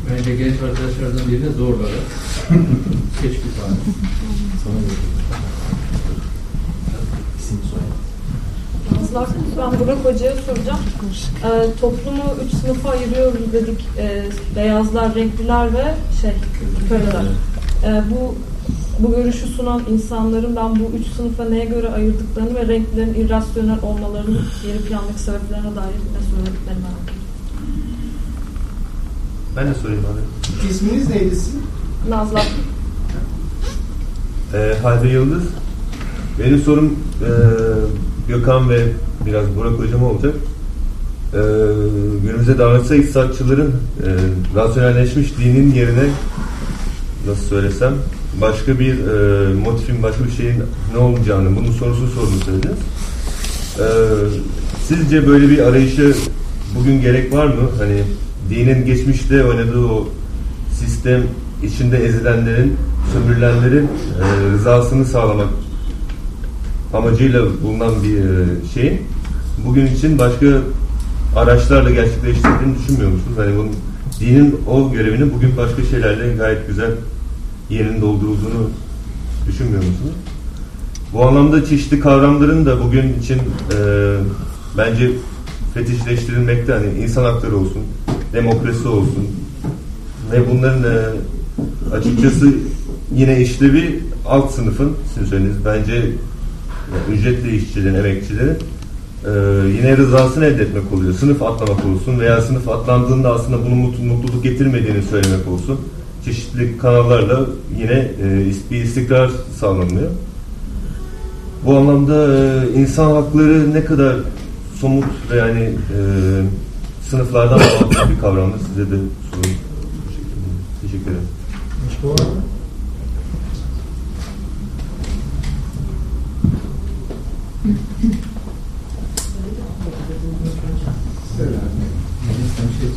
Bence genç arkadaşlardan birine zorladı. Seç bir tane. Sana İsim soyad. Ben Burak Hoca'ya soracağım. Ee, toplumu üç sınıfa ayırıyoruz dedik. Ee, beyazlar, renkliler ve şey, köleler. Ee, bu bu görüşü sunan insanların ben bu üç sınıfa neye göre ayırdıklarını ve renklerin irrasyonel olmalarının geri plandaki sebeplerine dair ne söylediklerini merak ediyorum. Ben de sorayım abi. İsminiz neydi sizin? Nazlı. Ee, Hayri Yıldız. Benim sorum e, Gökhan ve biraz Burak Hocam olacak. E, günümüzde davranışsal iktisatçıların e, rasyonelleşmiş dinin yerine nasıl söylesem başka bir e, motifin, başka bir şeyin ne olacağını, bunun sorusunu sorduğunu söylediniz. E, sizce böyle bir arayışı bugün gerek var mı? Hani dinin geçmişte oynadığı o sistem içinde ezilenlerin, sömürülenlerin e, rızasını sağlamak amacıyla bulunan bir e, şey bugün için başka araçlarla gerçekleştirdiğini düşünmüyor musunuz? Hani bunun dinin o görevini bugün başka şeylerle gayet güzel yerinin doldurulduğunu düşünmüyor musunuz? Bu anlamda çeşitli kavramların da bugün için e, bence fetişleştirilmekte hani insan hakları olsun, demokrasi olsun ve bunların e, açıkçası yine işlevi alt sınıfın sizin bence yani ücretli işçilerin, emekçilerin e, yine rızasını elde etmek oluyor. Sınıf atlamak olsun veya sınıf atlandığında aslında bunun mutlu, mutluluk getirmediğini söylemek olsun. Çeşitli kanallarla yine e, bir istikrar sağlanıyor. Bu anlamda e, insan hakları ne kadar somut ve yani e, sınıflardan bağımsız bir kavramdır. Size de sorun. Teşekkür ederim. Başka var mı? Sen bir şey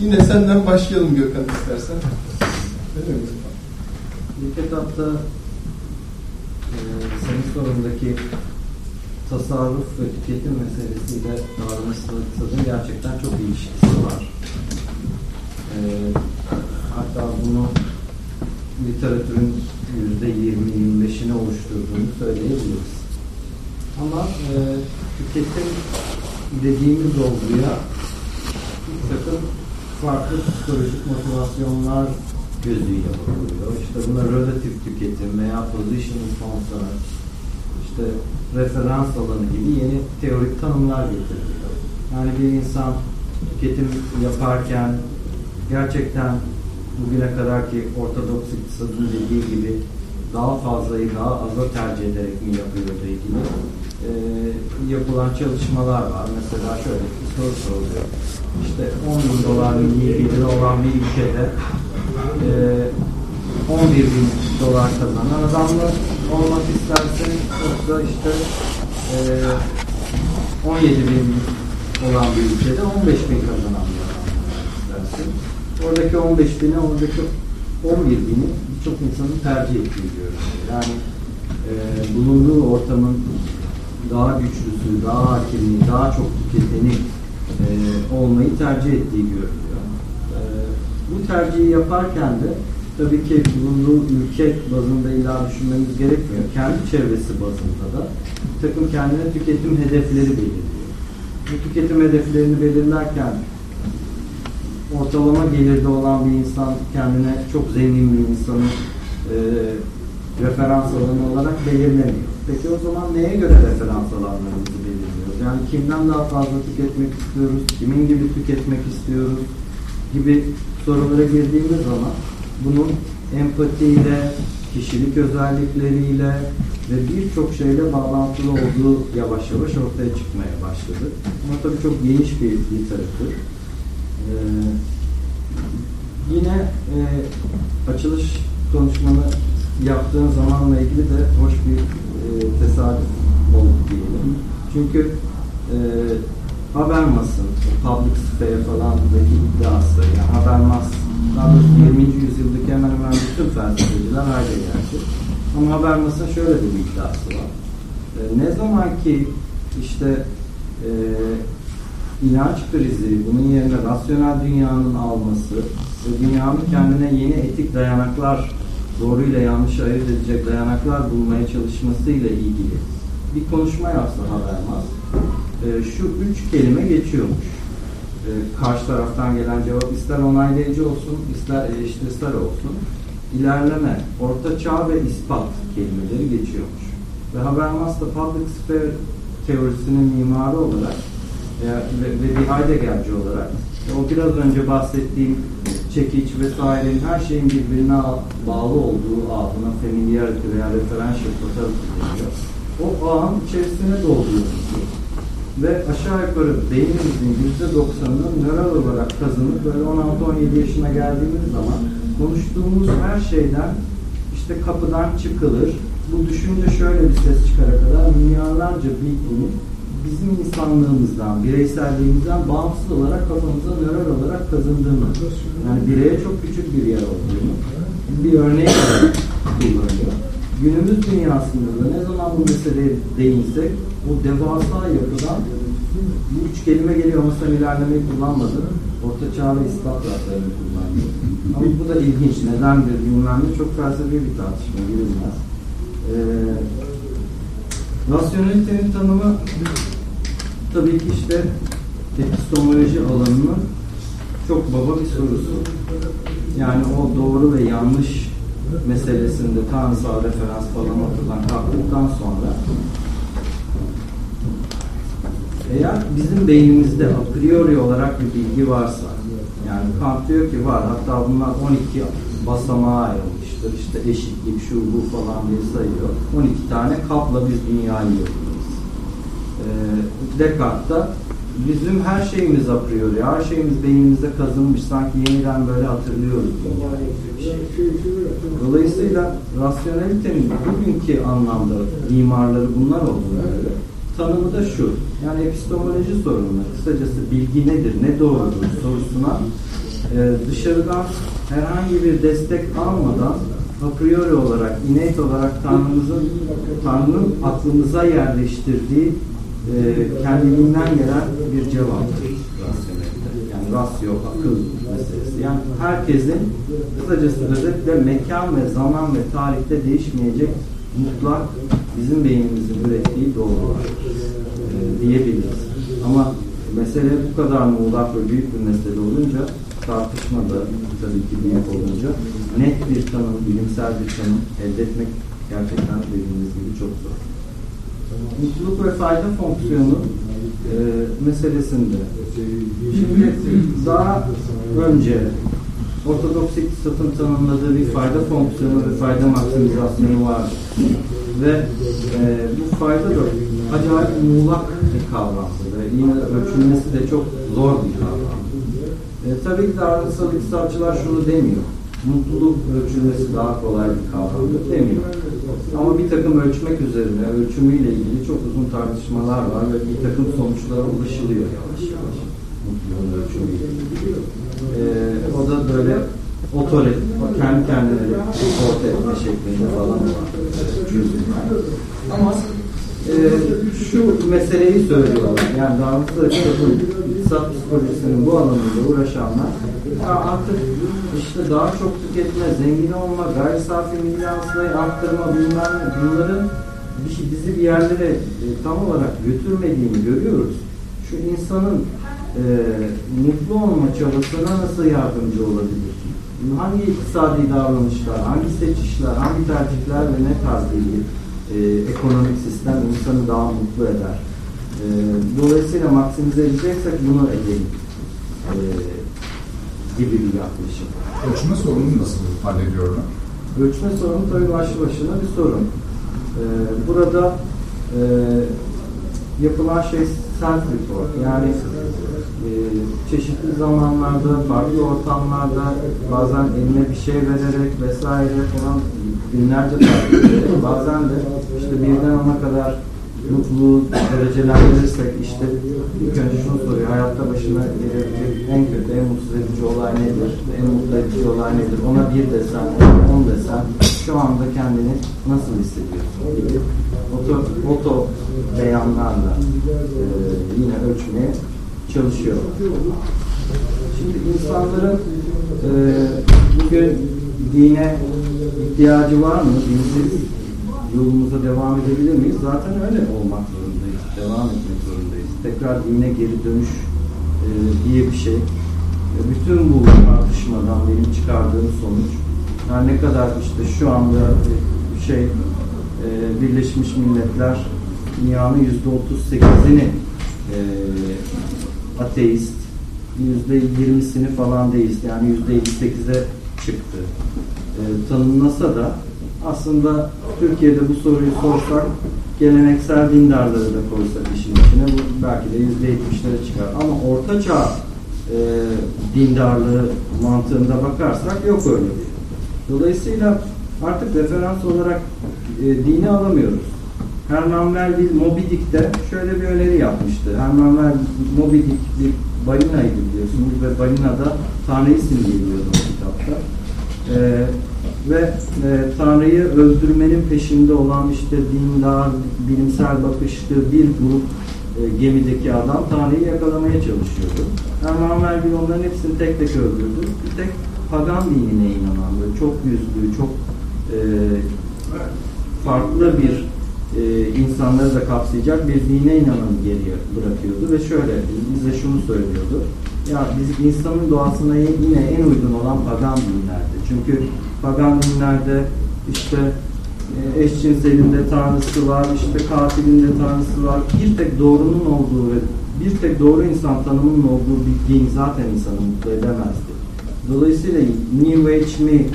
Yine senden başlayalım Gökhan istersen. Öyle? İlk etapta e, senin sorundaki tasarruf ve tüketim meselesiyle davranışsal iktisadın gerçekten çok ilişkisi var. E, hatta bunu literatürün yüzde 20-25'ini oluşturduğunu söyleyebiliriz. Ama e, tüketim dediğimiz olguya bir takım farklı psikolojik motivasyonlar gözüyle bakılıyor. İşte buna relatif tüketim veya positional concern, işte referans alanı gibi yeni teorik tanımlar getiriliyor. Yani bir insan tüketim yaparken gerçekten bugüne kadar ki ortodoks iktisadın dediği gibi daha fazlayı daha aza tercih ederek mi yapıyordu ilgili e, yapılan çalışmalar var. Mesela şöyle bir soru soruluyor. İşte 10 bin dolar milli geliri olan bir ülkede e, 11 bin dolar kazanan adamla olmak istersen yoksa işte e, 17 bin olan bir ülkede 15 bin kazanan bir adam istersin. Oradaki 15 bini, oradaki 11 bini birçok insanın tercih ettiği görülüyor. Yani e, bulunduğu ortamın daha güçlüsü, daha hakimli, daha çok tüketeni e, olmayı tercih ettiği görülüyor. E, bu tercihi yaparken de tabii ki bulunduğu ülke bazında illa düşünmemiz gerekmiyor. Kendi çevresi bazında da bir takım kendine tüketim hedefleri belirliyor. Bu tüketim hedeflerini belirlerken ortalama gelirde olan bir insan kendine çok zengin bir insanın e, referans alanı olarak belirlemiyor. Peki o zaman neye göre referans alanlarımızı belirliyoruz? Yani kimden daha fazla tüketmek istiyoruz, kimin gibi tüketmek istiyoruz gibi sorulara girdiğimiz zaman bunun empatiyle, kişilik özellikleriyle ve birçok şeyle bağlantılı olduğu yavaş yavaş ortaya çıkmaya başladı. Ama tabii çok geniş bir literatür. Ee, yine e, açılış konuşmanı yaptığın zamanla ilgili de hoş bir e, tesadüf oldu diyelim. Çünkü e, Habermas'ın public sphere falan daki iddiası, yani Habermas daha doğrusu 20. yüzyıldaki hemen hemen bütün felsefeciler ayrı geldi. Ama Habermas'ın şöyle bir iddiası var. E, ne zaman ki işte e, inanç krizi, bunun yerine rasyonel dünyanın alması ve dünyanın kendine yeni etik dayanaklar, doğruyla yanlış ayırt edecek dayanaklar bulmaya çalışmasıyla ilgili bir konuşma yapsa Habermas, e, şu üç kelime geçiyormuş. E, karşı taraftan gelen cevap ister onaylayıcı olsun, ister eleştirisel olsun. İlerleme, orta çağ ve ispat kelimeleri geçiyormuş. Ve Habermas da public sphere teorisinin mimarı olarak ve, ve bir Heideggerci olarak o biraz önce bahsettiğim çekiç vesairenin her şeyin birbirine bağlı olduğu ağına familiarity veya referential totality deniyor. O ağın içerisine dolduruyoruz. Ve aşağı yukarı beynimizin yüzde doksanını nöral olarak kazanıp böyle 16-17 yaşına geldiğimiz zaman konuştuğumuz her şeyden işte kapıdan çıkılır. Bu düşünce şöyle bir ses çıkara kadar milyarlarca bilginin bizim insanlığımızdan, bireyselliğimizden bağımsız olarak kafamıza nöral olarak kazındığını, yani bireye çok küçük bir yer olduğunu bir örnek olarak kullanıyor. Günümüz dünyasında da ne zaman bu meseleye değinsek o devasa yapıdan bu üç kelime geliyor ama sen ilerlemeyi kullanmadın. Orta çağ ve ispat laflarını kullanıyor. Ama bu da ilginç. Nedendir bilmem ne çok felsefi bir tartışma girilmez. Ee, rasyonelitenin tanımı tabii ki işte epistemoloji alanının çok baba bir sorusu. Yani o doğru ve yanlış meselesinde tanrısal referans falan ortadan kalktıktan sonra eğer bizim beynimizde a priori olarak bir bilgi varsa yani Kant diyor ki var hatta bunlar 12 basamağa ayrılmıştır. İşte eşitlik şu bu falan diye sayıyor. 12 tane kapla biz dünyayı yapıyoruz ee, Descartes da bizim her şeyimiz a priori her şeyimiz beynimizde kazınmış sanki yeniden böyle hatırlıyoruz Dolayısıyla rasyonelitenin bugünkü anlamda mimarları bunlar göre tanımı da şu. Yani epistemoloji sorununa, kısacası bilgi nedir, ne doğrudur sorusuna e, dışarıdan herhangi bir destek almadan a priori olarak, innate olarak Tanrımızın, Tanrı'nın aklımıza yerleştirdiği e, kendiliğinden gelen bir rasyonelite. Yani rasyo, akıl meselesi. Yani herkesin kısacası özetle mekan ve zaman ve tarihte değişmeyecek mutlak bizim beynimizin ürettiği doğrular e, diyebiliriz. Ama mesele bu kadar muğlak ve büyük bir mesele olunca tartışma da tabii ki büyük olunca net bir tanım, bilimsel bir tanım elde etmek gerçekten dediğimiz gibi çok zor. Mutluluk ve fayda fonksiyonu e, meselesinde şimdi daha önce Ortodoks iktisatın tanımladığı bir fayda fonksiyonu ve fayda maksimizasyonu var. Ve e, bu fayda da acayip muğlak bir kavramdı. Ve yine ölçülmesi de çok zor bir kavram. E, tabii ki davranışsal iktisatçılar şunu demiyor. Mutluluk ölçülmesi daha kolay bir kavramdır demiyor. Ama bir takım ölçmek üzerine, ölçümüyle ilgili çok uzun tartışmalar var ve bir takım sonuçlara ulaşılıyor yavaş yavaş. Mutluluğun ölçümüyle ilgili. Ee, o da böyle otorit, kendi kendine orta etme şeklinde falan var. Ama e, şu meseleyi söylüyorlar. Yani davranışsal iktisat psikolojisinin bu alanında uğraşanlar artık işte daha çok tüketme, zengin olma, gayri safi milli hasılayı arttırma bilmem ne bunların bir, şey, bizi bir yerlere e, tam olarak götürmediğini görüyoruz. Şu insanın e, mutlu olma çabasına nasıl yardımcı olabilir? Hangi iktisadi davranışlar, hangi seçişler, hangi tercihler ve ne tarz bir e, ekonomik sistem insanı daha mutlu eder? E, dolayısıyla maksimize edeceksek bunu edelim. E, gibi bir yaklaşım. Ölçme sorununu nasıl hallediyorlar? Ölçme sorunu tabii başlı başına bir sorun. Ee, burada e, yapılan şey self-report. Yani e, çeşitli zamanlarda, farklı ortamlarda bazen eline bir şey vererek vesaire falan binlerce takip bazen de işte birden ona kadar mutluluğu derecelendirirsek işte ilk önce şunu soruyor hayatta başına gelebilecek en kötü, en mutsuz edici olay nedir? En mutlu edici olay nedir? Ona bir desen, on desen şu anda kendini nasıl hissediyorsun oto, oto beyanlarla e, yine ölçmeye çalışıyor. Şimdi insanların e, bugün dine ihtiyacı var mı? Dinsiz yolumuza devam edebilir miyiz? Zaten öyle olmak zorundayız. Devam etmek zorundayız. Tekrar dine geri dönüş e, diye bir şey. E, bütün bu tartışmadan benim çıkardığım sonuç yani ne kadar işte şu anda e, şey e, Birleşmiş Milletler dünyanın yüzde otuz sekizini e, ateist, yüzde yirmisini falan deist yani yüzde elli sekize çıktı. E, tanınmasa da aslında Türkiye'de bu soruyu sorsak geleneksel dindarları da koysak işin içine bu belki de yüzde yetmişlere çıkar. Ama orta çağ e, dindarlığı mantığında bakarsak yok öyle bir. Dolayısıyla artık referans olarak e, dini alamıyoruz. Herman Melville Moby şöyle bir öneri yapmıştı. Herman Melville Moby Dick bir balinaydı biliyorsunuz ve balina da Tanrı'yı simgeliyordu o kitapta. E, ve e, Tanrı'yı öldürmenin peşinde olan işte dindar, bilimsel bakışlı bir grup e, gemideki adam Tanrı'yı yakalamaya çalışıyordu. Herman Melville onların hepsini tek tek öldürdü. Bir tek pagan dinine inanan, böyle çok yüzlü, çok e, farklı bir e, insanları da kapsayacak bir dine inananı geriye bırakıyordu ve şöyle bize şunu söylüyordu. Ya biz insanın doğasına yine en uygun olan pagan dinlerdi. Çünkü pagan dinlerde işte e, eşcinselinde tanrısı var, işte katilinde tanrısı var. Bir tek doğrunun olduğu ve bir tek doğru insan tanımının olduğu bir din zaten insanı mutlu edemezdi. Dolayısıyla New Age mi,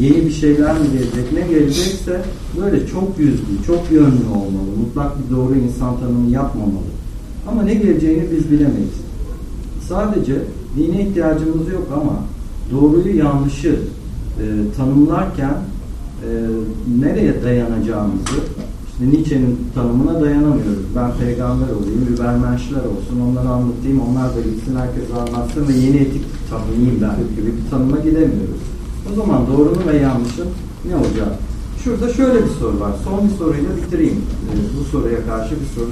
yeni bir şeyler mi gelecek, ne gelecekse böyle çok yüzlü, çok yönlü olmalı. Mutlak bir doğru insan tanımı yapmamalı. Ama ne geleceğini biz bilemeyiz. Sadece dine ihtiyacımız yok ama doğruyu yanlışı e, tanımlarken e, nereye dayanacağımızı işte Nietzsche'nin tanımına dayanamıyoruz. Ben peygamber olayım, übermenşler olsun, onları anlatayım, onlar da gitsin, herkes anlatsın ve yeni etik tanımlayayım ben gibi bir tanıma gidemiyoruz. O zaman doğrunun ve yanlışın ne olacak? Şurada şöyle bir soru var. Son bir soruyla bitireyim. E, bu soruya karşı bir soru.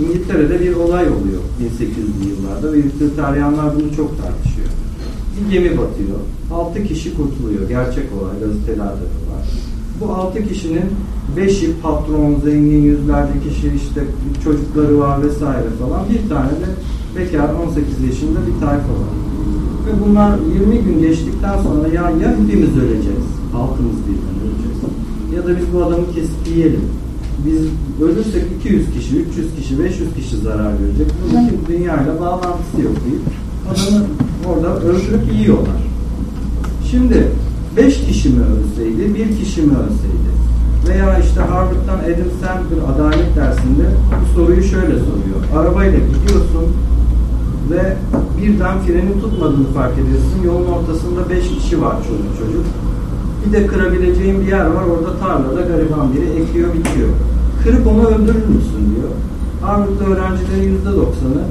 İngiltere'de bir olay oluyor 1800'lü yıllarda ve libertaryanlar bunu çok tartışıyor. Bir gemi batıyor. 6 kişi kurtuluyor. Gerçek olay. Gazetelerde de var. Bu 6 kişinin 5'i patron, zengin, yüzlerce kişi işte çocukları var vesaire falan. Bir tane de bekar 18 yaşında bir tayfa var. Ve bunlar 20 gün geçtikten sonra ya, ya hepimiz öleceğiz. Halkımız birden öleceğiz. Ya da biz bu adamı kesip yiyelim. Biz ölürsek 200 kişi, 300 kişi, 500 kişi zarar görecek. Bunun dünyayla bağlantısı yok deyip adamı orada öldürüp yiyorlar. Şimdi 5 kişi mi ölseydi, bir kişi mi ölseydi? Veya işte Harvard'dan Adam Sandler adalet dersinde bu soruyu şöyle soruyor. Arabayla gidiyorsun ve birden freni tutmadığını fark ediyorsun. Yolun ortasında 5 kişi var çocuk çocuk. Bir de kırabileceğin bir yer var. Orada tarlada gariban biri ekiyor bitiyor. Kırıp onu öldürür müsün diyor. Harvard'da öğrencilerin yüzde doksanı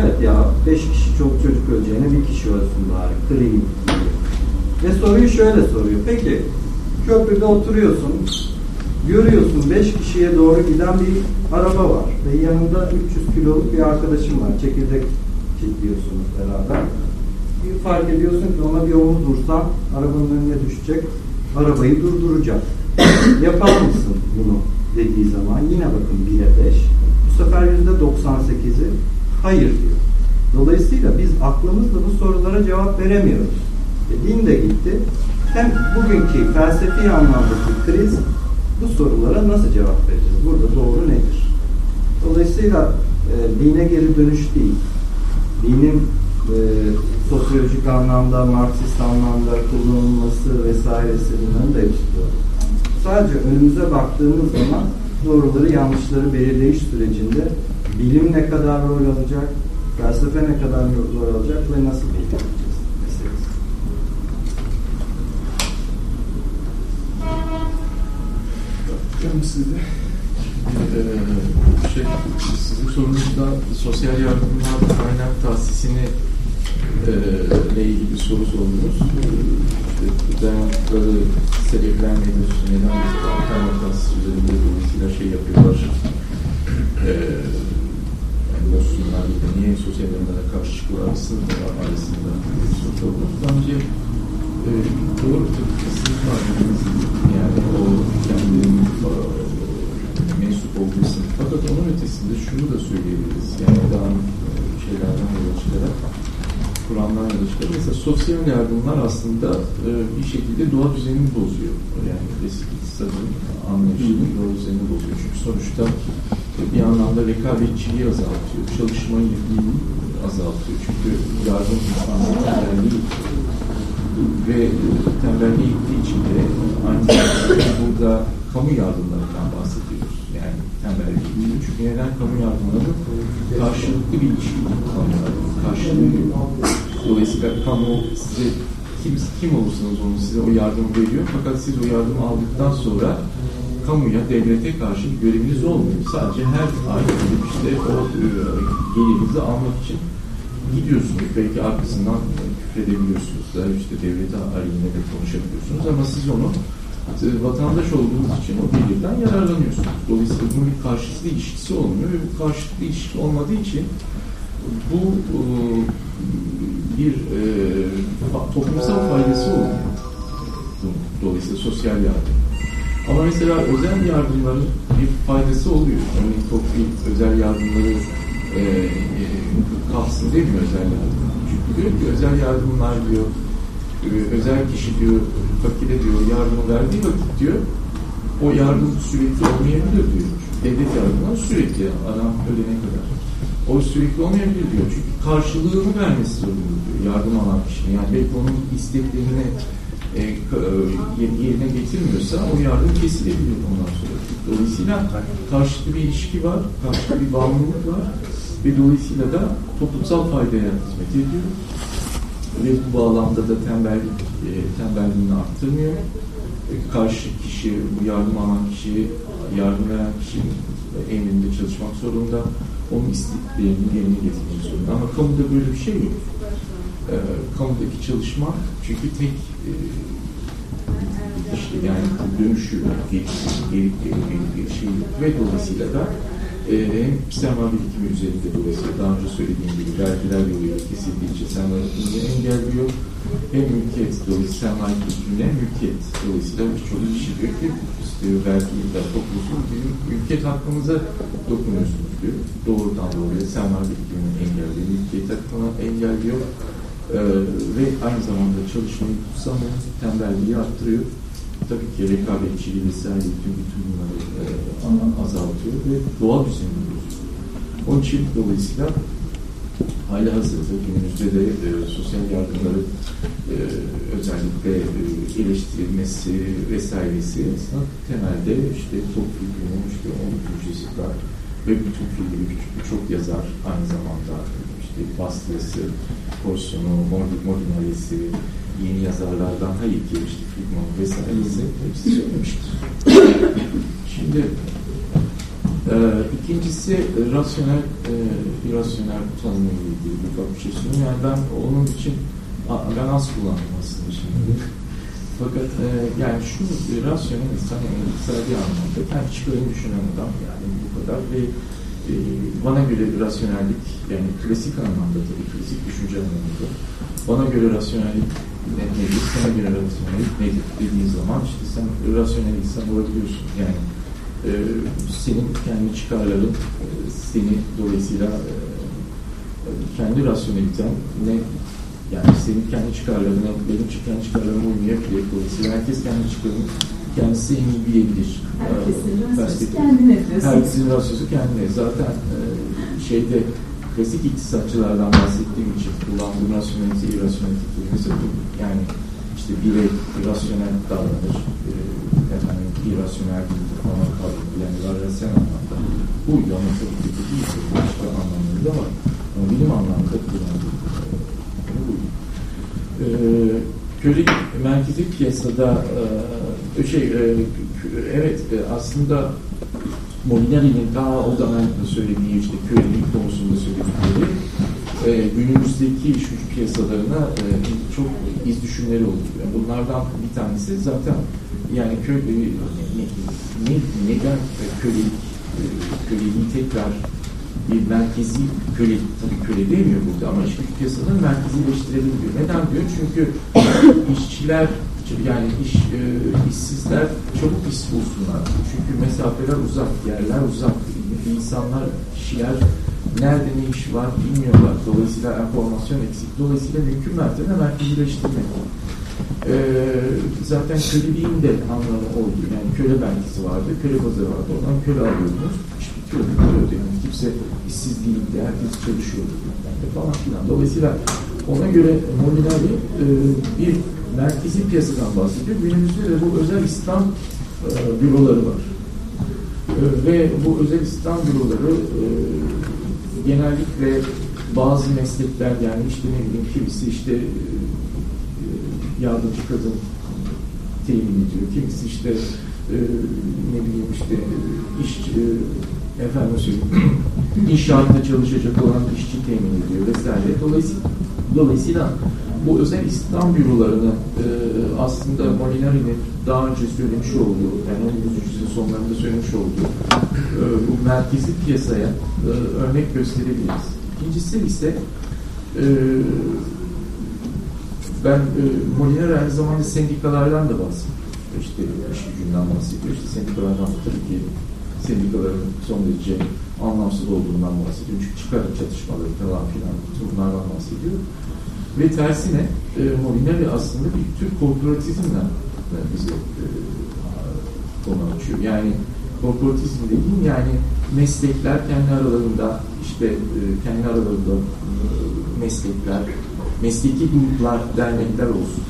evet ya beş kişi çok çocuk öleceğine bir kişi ölsün bari kırayım diyor. Ve soruyu şöyle soruyor. Peki köprüde oturuyorsun görüyorsun beş kişiye doğru giden bir araba var ve yanında 300 kiloluk bir arkadaşım var. Çekirdek çekiyorsunuz beraber. Bir fark ediyorsun ki ona bir omuz vursan arabanın önüne düşecek. Arabayı durduracak. Yapar mısın bunu dediği zaman yine bakın 1'e 5. Bu sefer %98'i hayır diyor. Dolayısıyla biz aklımızla bu sorulara cevap veremiyoruz. E, din de gitti. Hem bugünkü felsefi anlamdaki kriz bu sorulara nasıl cevap vereceğiz? Burada doğru nedir? Dolayısıyla e, dine geri dönüş değil. Dinin e, sosyolojik anlamda, Marksist anlamda kullanılması vesairesi bunların da hepsi. Sadece önümüze baktığımız zaman doğruları yanlışları belirleyiş sürecinde bilim ne kadar rol alacak, felsefe ne kadar rol alacak ve nasıl belirleyeceğiz meselesi. Hocam sizde. Ee, şey, sizin sorunuzda sosyal yardımlar kaynak tahsisini e, ile ilgili soru sordunuz. İşte dayanıkları sebepler nedir? Neden alternatif üzerinde dolayısıyla şey yapıyorlar? E, ya da niye sosyal alanlara karşı çıkıyorlar? Sınıflar arasında bir soru sordunuz. Bence e, doğru sizin var. Yani o kendinin e, mensup olduğu sınıf. Fakat onun ötesinde şunu da söyleyebiliriz. Yani daha e, şeylerden yola çıkarak Kur'an'dan yola çıkarak mesela sosyal yardımlar aslında e, bir şekilde doğa düzenini bozuyor. Yani eski iktisadın anlayışının doğa düzenini bozuyor. Çünkü sonuçta bir anlamda rekabetçiliği azaltıyor. Çalışmayı azaltıyor. Çünkü yardım insanların tembelliği ve tembelliği gittiği için de zamanda burada kamu yardımlarından bahsediyoruz. Yani tembelliği. Çünkü neden kamu yardımları karşılıklı bir ilişki kamular. Karşılığı Dolayısıyla kamu size kim, kim olursanız olun size o yardımı veriyor. Fakat siz o yardımı aldıktan sonra kamuya, devlete karşı bir göreviniz olmuyor. Sadece her ay işte o e, gelirinizi almak için gidiyorsunuz. Belki arkasından küfredebiliyorsunuz da işte devlete aleyhine de konuşabiliyorsunuz ama siz onu vatandaş olduğunuz için o gelirden yararlanıyorsunuz. Dolayısıyla bunun bir karşılıklı ilişkisi olmuyor ve bu karşılıklı ilişki olmadığı için bu e, bir e, toplumsal faydası oluyor. Dolayısıyla sosyal yardım. Ama mesela özel yardımların bir faydası oluyor. Örneğin TOKİ özel yardımları e, e, kalsın demiyor özel yardım. Çünkü diyor ki özel yardımlar diyor e, özel kişi diyor fakire diyor yardımı verdiği vakit diyor o yardım sürekli olmayabilir diyor. Çünkü devlet yardımı sürekli adam ölene kadar. O sürekli olmayabilir diyor. Çünkü karşılığını vermesi zorunda diyor. Yardım alan kişinin. Yani belki onun isteklerini e, e, yerine getirmiyorsa o yardım kesilebilir ondan sonra. Dolayısıyla karşılıklı bir ilişki var, karşılıklı bir bağımlılık var ve dolayısıyla da toplumsal faydaya hizmet ediyor. Ve bu bağlamda da tembellik, e, tembelliğini arttırmıyor. E, karşı kişi, bu yardım alan kişi, yardım veren kişinin emrinde çalışmak zorunda. Onun isteklerini yerine getirmek zorunda. Ama kamuda böyle bir şey yok. E, kamudaki çalışma çünkü tek e, işte yani dönüşü geri geri geri geri şey ve dolayısıyla da e, hem sermaye birikimi üzerinde dolayısıyla daha önce söylediğim gibi vergiler yoluyla kesildiği için sermaye birikimini engelliyor. Hem mülkiyet dolayısıyla sermaye birikimine mülkiyet dolayısıyla birçok kişi diyor ki istiyor vergiyle topluyorsunuz bizim mülkiyet hakkımıza dokunuyorsunuz diyor. Doğrudan doğruya sermaye birikimini engelliyor. Mülkiyet hakkını engelliyor. Ee, ve aynı zamanda çalışmayı kutsamıyor, tembelliği arttırıyor. Tabii ki rekabetçiliği vesaire bütün bütün bunları e, azaltıyor ve doğa düzenini bozuyor. Onun için dolayısıyla hala hazırda günümüzde de e, sosyal yardımları e, özellikle e, eleştirilmesi vesairesi temelde işte topluluğun işte onun projesi var ve bütün filmleri birçok yazar aynı zamanda işte Bastısı, Porsiyonu, Mordinalesi, yeni yazarlardan hayır ki işte Friedman vesairesi hepsi söylemiştir. Şimdi e, ikincisi rasyonel e, irrasyonel tanımla ilgili bir şey söyleyeyim. Yani ben onun için ben az kullandım aslında şimdi. Fakat e, yani şu rasyonel insan yani iktisadi anlamda kendi çıkarını düşünen adam yani bu kadar ve e, bana göre rasyonellik yani klasik anlamda tabii klasik düşünce anlamında. Bana göre rasyonellik ne, nedir, sana göre rasyonellik nedir dediğin zaman işte sen rasyonel insan olabiliyorsun. Yani e, senin kendi çıkarların e, seni dolayısıyla e, kendi rasyoneliten ne yani senin kendi çıkarlarına, benim kendi çıkarlarıma uymayabilir. Dolayısıyla herkes kendi çıkarını kendisi en iyi bilebilir. Herkesin Ee, rasyosu kendine diyorsunuz. Herkesin rasyosu kendine. Zaten e, şeyde klasik iktisatçılardan bahsettiğim için kullandığım rasyonelite, irrasyonelite bu yani işte birey irrasyonel davranır, e, efendim irrasyonel değildir falan kavramı yani rasyonel anlamda. Ama tabii ki de değil. Başka anlamları da var. Ama bilim anlamda kullandığım e, köle merkezi piyasada e, şey e, evet e, aslında Molinari'nin daha o zaman söylediği işte kölelik konusunda söyledikleri e, günümüzdeki iş gücü piyasalarına çok iz düşümleri oldu. Yani bunlardan bir tanesi zaten yani köy e, ne, ne, neden kölelik köleliği tekrar bir merkezi köle, tabii köle demiyor burada ama iş gücü piyasalarını merkezileştirelim. Neden diyor? Çünkü işçiler yani iş e, işsizler çabuk iş bulsunlar. Çünkü mesafeler uzak, yerler uzak. İnsanlar, kişiler nerede ne iş var bilmiyorlar. Dolayısıyla enformasyon eksik. Dolayısıyla mümkün mertebe merkezileştirmek. Ee, zaten köleliğin de anlamı oldu. Yani köle merkezi vardı, köle pazarı vardı. Oradan köle alıyordunuz. İş bitiyordu, bitiyordu. Yani kimse işsiz değildi, herkes çalışıyordu. Yani falan filan. Dolayısıyla ona göre Molinari e, bir merkezi piyasadan bahsediyor. Günümüzde de bu özel İslam e, büroları var. E, ve bu özel İslam büroları e, genellikle bazı meslekler yani işte ne bileyim kimisi işte e, yardımcı kadın temin ediyor. Kimisi işte e, ne bileyim işte iş e, efendim söyleyeyim inşaatta çalışacak olan işçi temin ediyor vesaire. Dolayısıyla dolayısıyla bu özel İslam bürolarını e, aslında Molinari'nin daha önce söylemiş olduğu, yani 19. yüzyıl sonlarında söylemiş olduğu e, bu merkezi piyasaya e, örnek gösterebiliriz. İkincisi ise e, ben e, Molinari aynı zamanda sendikalardan da bahsediyor. İşte iş gücünden bahsediyor. İşte sendikalardan da tabii ki sendikaların son derece anlamsız olduğundan bahsediyor. Çünkü çıkar çatışmaları falan filan bunlardan bahsediyor. Ve tersine e, Molinari aslında bir tür korporatizmle e, bize e, konu açıyor. Yani korporatizm dediğim yani meslekler kendi aralarında işte e, kendi aralarında e, meslekler, mesleki gruplar, dernekler olsun.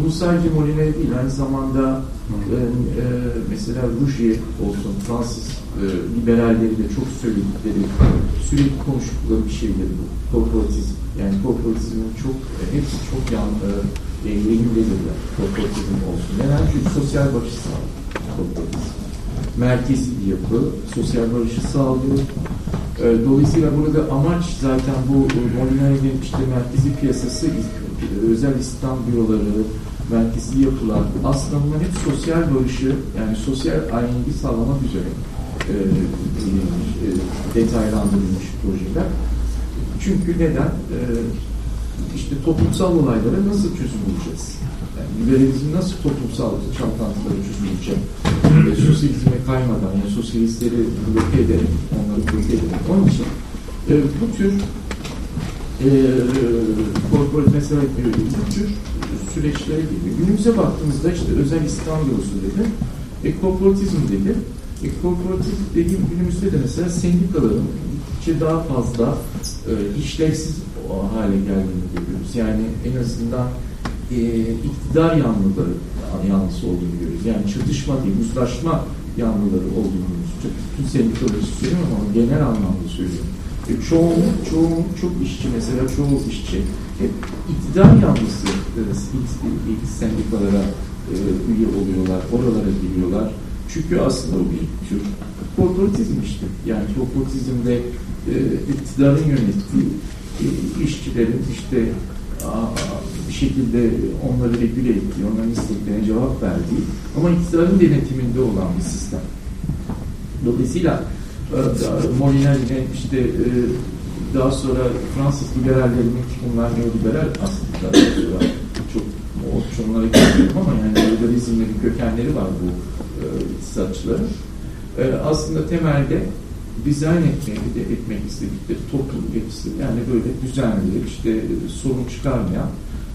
Bunu sadece Molinari değil, aynı zamanda e, e, mesela Rougier olsun, Fransız e, liberalleri de çok söyledikleri, sürekli konuştukları bir şeydir bu. Korporatizm. Yani korporatizmin çok, e, hepsi çok yan, e, lehimdedirler. Korporatizm olsun. Neden? Çünkü sosyal barışı sağlıyor. Korporatizm. Merkezi bir yapı, sosyal barışı sağlıyor. E, dolayısıyla burada amaç zaten bu Molinari'nin işte merkezi piyasası, özel İslam büroları, merkezi yapılar aslında bunlar hep sosyal barışı yani sosyal ahengi sağlamak üzere e, detaylandırılmış projeler. Çünkü neden? E, işte toplumsal olaylara nasıl çözüm bulacağız? Yani liberalizm nasıl toplumsal çalkantıları çözülecek? E, sosyalizme kaymadan, yani sosyalistleri bloke ederek, onları bloke ederek. Onun için e, bu tür e, korporat mesela bu tür süreçlere gibi. Günümüze baktığımızda işte özel İslam dedi, e, korporatizm dedi. E, korporatizm dediğim günümüzde de mesela sendikaların daha fazla e, işlevsiz hale geldiğini görüyoruz. Yani en azından e, iktidar yanlıları yanlısı olduğunu görüyoruz. Yani çatışma değil, uzlaşma yanlıları olduğunu görüyoruz. Bütün sendikaları söylüyorum ama genel anlamda söylüyorum. E, çoğu, çoğu çok işçi mesela çoğu işçi hep iktidar yanlısı e, sendikalara e, üye oluyorlar, oralara giriyorlar. Çünkü aslında o bir tür korporatizm işte. Yani korporatizmde e, iktidarın yönettiği e, işçilerin işte a, bir şekilde onları regüle ettiği, onların isteklerine cevap verdiği ama iktidarın denetiminde olan bir sistem. Dolayısıyla e, Molinari'nin işte e, daha sonra Fransız liberallerinin bunlar neoliberal aslında o onlara gelmiyorum ama yani liberalizmle bir kökenleri var bu e, iktisatçıların. E, aslında temelde dizayn etmeyi de etmek istedikleri toplum yapısı yani böyle düzenli işte sorun çıkarmayan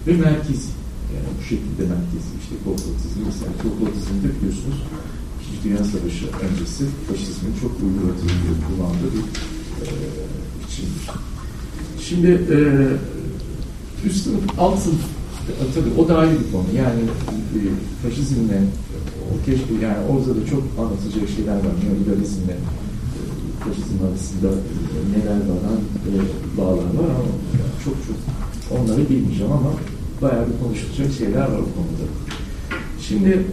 ve merkezi yani bu şekilde merkezi işte korporatizm mesela korporatizmde biliyorsunuz İkinci Dünya Savaşı öncesi faşizmin çok uyguladığı kullandığı bir e, biçimdir. Şimdi e, üst sınıf, alt sınıf tabii o da ayrı bir konu. Yani e, faşizmle o keşke yani orada da çok anlatacak şeyler var. Neoliberalizmle e, faşizm arasında e, neler var, e, bağlar var ama çok çok onları bilmeyeceğim ama bayağı bir konuşulacak şeyler var o konuda. Şimdi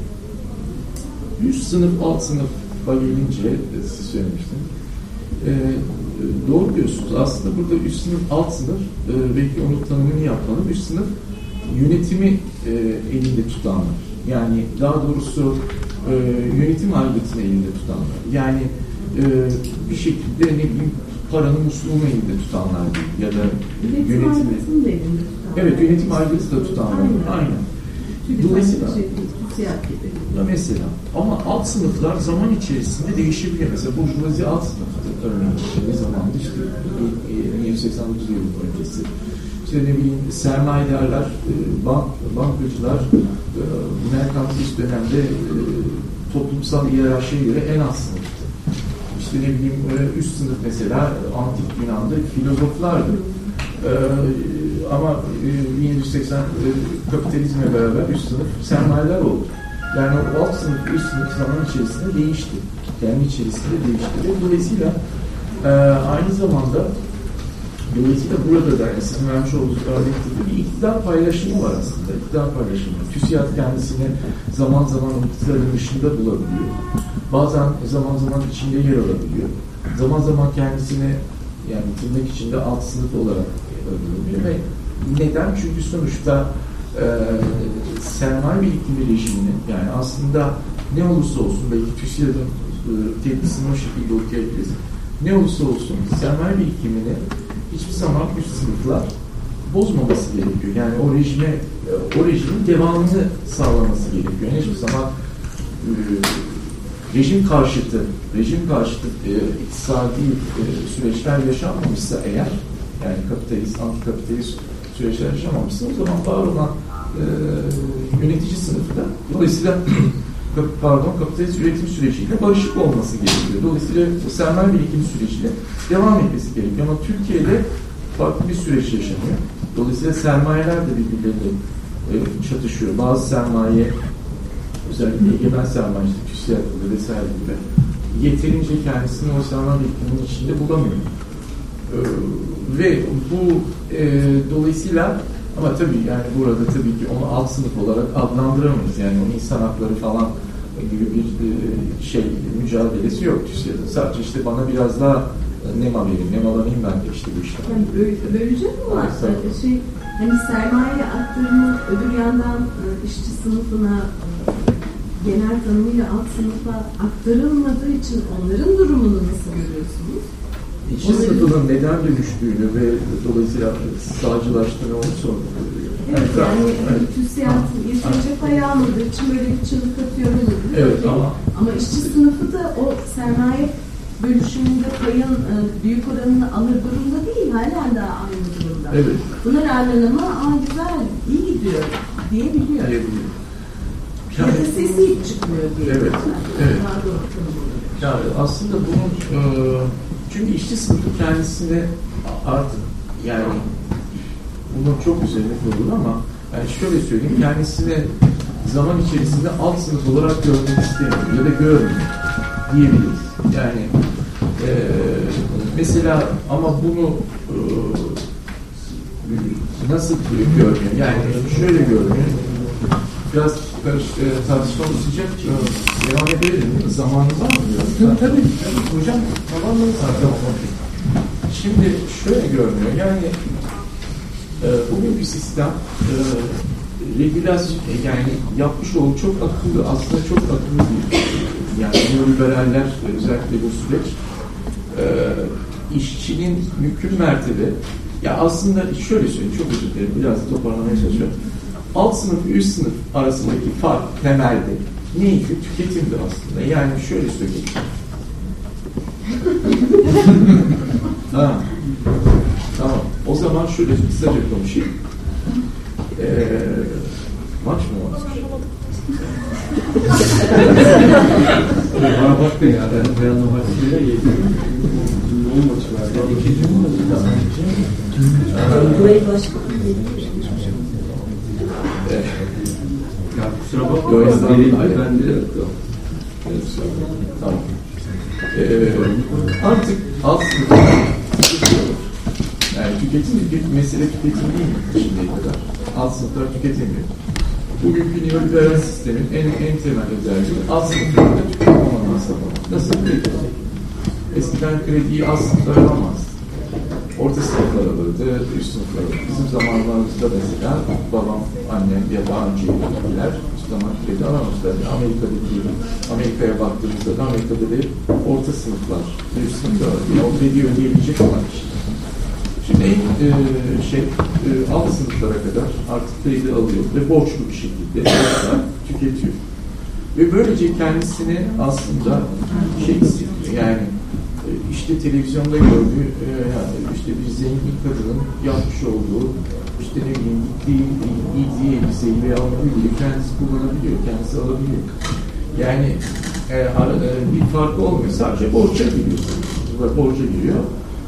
üst sınıf, alt sınıfa gelince siz söylemiştiniz. E, doğru diyorsunuz. Aslında burada üst sınıf, alt sınıf, e, belki onun tanımını yapmalı. Üst sınıf yönetimi e, elinde tutanlar. Yani daha doğrusu e, yönetim aygıtını elinde tutanlar. Yani e, bir şekilde ne bileyim paranın musluğunu elinde tutanlar değil. ya da Üretim yönetimi. da elinde tutan. Evet yönetim aygıtı da tutanlar. Aynen. Aynen. Dolayısıyla bir şey ya mesela ama alt sınıflar zaman içerisinde değişebiliyor. Mesela burjuvazi alt sınıftı örneğin. Ne zamandı işte e, e, 1989 yılı öncesi. İşte ne bileyim sermayedarlar, e, bank, bankacılar e, merkantilist dönemde e, toplumsal hiyerarşiye göre en alt sınıftı. İşte ne bileyim üst sınıf mesela antik Yunan'da filozoflardı. Ama e, 1780 e, kapitalizmle beraber üst sınıf sermayeler oldu. Yani o alt sınıf, üst sınıf zaman içerisinde değişti. Kendi içerisinde değişti. Dolayısıyla aynı zamanda dolayısıyla burada da yani sizin vermiş olduğunuz örnekte bir iktidar paylaşımı var aslında. İktidar paylaşımı. TÜSİAD kendisini zaman zaman iktidarın dışında bulabiliyor. Bazen zaman zaman içinde yer alabiliyor. Zaman zaman kendisini yani tırnak içinde alt sınıf olarak öldürülüyor ve neden? Çünkü sonuçta e, sermaye birikimi rejiminin yani aslında ne olursa olsun belki TÜSİAD'ın e, tepkisini o şekilde okuyabiliriz. Ne olursa olsun sermaye birikimini hiçbir zaman üst sınıflar bozmaması gerekiyor. Yani o rejime o rejimin devamını sağlaması gerekiyor. Yani hiçbir zaman e, rejim karşıtı, rejim karşıtı e, iktisadi e, süreçler yaşanmamışsa eğer, yani kapitalist, antikapitalist süreçler yaşanmamışsa o zaman var olan e, yönetici sınıfı da dolayısıyla pardon kapitalist üretim süreciyle barışık olması gerekiyor. Dolayısıyla sermaye birikimi süreciyle devam etmesi gerekiyor. Ama Türkiye'de farklı bir süreç yaşanıyor. Dolayısıyla sermayeler de birbirleriyle e, çatışıyor. Bazı sermaye özellikle egemen sermaye, işte gibi vesaire gibi yeterince kendisini o sermaye birikiminin içinde bulamıyor. Ee, ve bu e, dolayısıyla ama tabii yani burada tabii ki onu alt sınıf olarak adlandıramayız. Yani o insan hakları falan gibi bir e, şey mücadelesi yok TÜSİAD'ın. Sadece işte bana biraz daha nema verin, nemalanayım ben de işte bu işten. Yani böl- böleceğim ama Evet, tabii. şey hani sermaye aktarımı öbür yandan e, işçi sınıfına e, genel tanımıyla alt sınıfa aktarılmadığı için onların durumunu nasıl görüyorsunuz? İşçi sınıfının neden dönüştüğünü ve dolayısıyla sağcılaştığını onu sorguluyor. Evet yani. TÜSİAD pay almadığı için böyle bir çığlık atıyor olabilir. Evet ama Ama işçi sınıfı da o sermaye bölüşümünde payın e, büyük oranını alır durumda değil. Halen daha aynı durumda. evet. Buna rağmen ama aa güzel, iyi gidiyor diyebiliyor. diyebilirim. Ya Yani, da sesi hiç çıkmıyor diye. Evet, evet. Yani aslında bunun e, çünkü işçi sınıfı kendisine artık yani bunun çok üzerine kurulur ama yani şöyle söyleyeyim kendisine zaman içerisinde alt sınıf olarak görmek istemiyor ya da görmüyor diyebiliriz. Yani e, mesela ama bunu e, nasıl görmüyor? Yani şöyle görmüyor. Biraz karış, e, tartışmamız sıcak. E, devam edelim. değil mi? Zamanımız var mı? Biraz? Tabii, tabii. Hocam tamam mı? Tamam. Şimdi şöyle görmüyor. Yani e, bugünkü sistem e, regülasyon yani yapmış olduğu çok akıllı aslında çok akıllı bir yani neoliberaller özellikle bu süreç e, işçinin mümkün mertebe ya aslında şöyle söyleyeyim çok özür dilerim biraz toparlamaya çalışıyorum. Alt sınıf üst sınıf arasındaki fark temelde neydi? Tüketimdi aslında. Yani şöyle söyleyeyim. ha. Tamam. O zaman şöyle kısaca konuşayım. Ee, maç mı var? Bana bakmayın ya ben Real Madrid'e geliyorum. Ne maçı var? İkinci mi? Burayı başka Ya kusura bakma. Ben de Tamam. Artık alt tüketiyorlar. Yani tüketim, tüketim mesele tüketim değil mi şimdiye kadar? Alt sınıflar tüketemiyor. Bugünkü neoliberal sistemin en, en temel özelliği alt sınıflarda tüketim sağlamak. Nasıl peki? eskiden krediyi az sınıflar alamaz. Orta sınıflar alırdı, üst sınıflar alırdı. Bizim zamanlarımızda mesela babam, annem ya daha önce gittiler. O zaman kredi alamamışlar. Amerika'daki, Amerika'ya baktığımızda da Amerika'da da orta sınıflar, üst sınıflar alırdı. Yani o krediyi ödeyebilecek olan kişi. Şimdi en e, şey e, alt sınıflara kadar artık kredi alıyor ve borçlu bir şekilde tüketiyor. Ve böylece kendisini aslında şey hissediyor yani işte televizyonda gördüğü e, yani işte bir zengin kadının yapmış olduğu işte ne bileyim gittiği giydiği elbiseyi veya onu bile kendisi kullanabiliyor, kendisi alabiliyor. Yani e, e, bir farkı olmuyor. Sadece borça giriyor. Borca giriyor.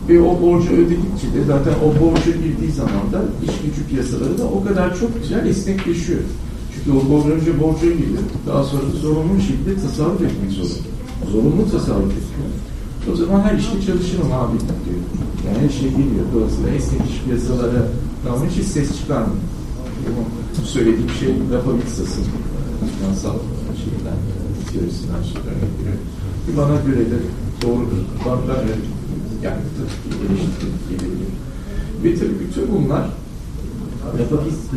Ve o borcu ödedikçe de zaten o borca girdiği zaman da iş gücü piyasaları da o kadar çok güzel esnekleşiyor. Çünkü o borcu önce borca giriyor. Daha sonra zorunlu bir şekilde tasarruf etmek zorunda. Zorunlu tasarruf etmek. O zaman her işte çalışırım abi diyor. Yani her şey geliyor. Dolayısıyla esnek iş piyasalara tamam hiç ses çıkarmıyor. Söylediğim şey Rafa Vitsas'ın finansal şeyden, teorisinden şey veriyor. Ki bana göre de doğrudur. Bana öyle yani gelebilir. Ve tabii bütün bunlar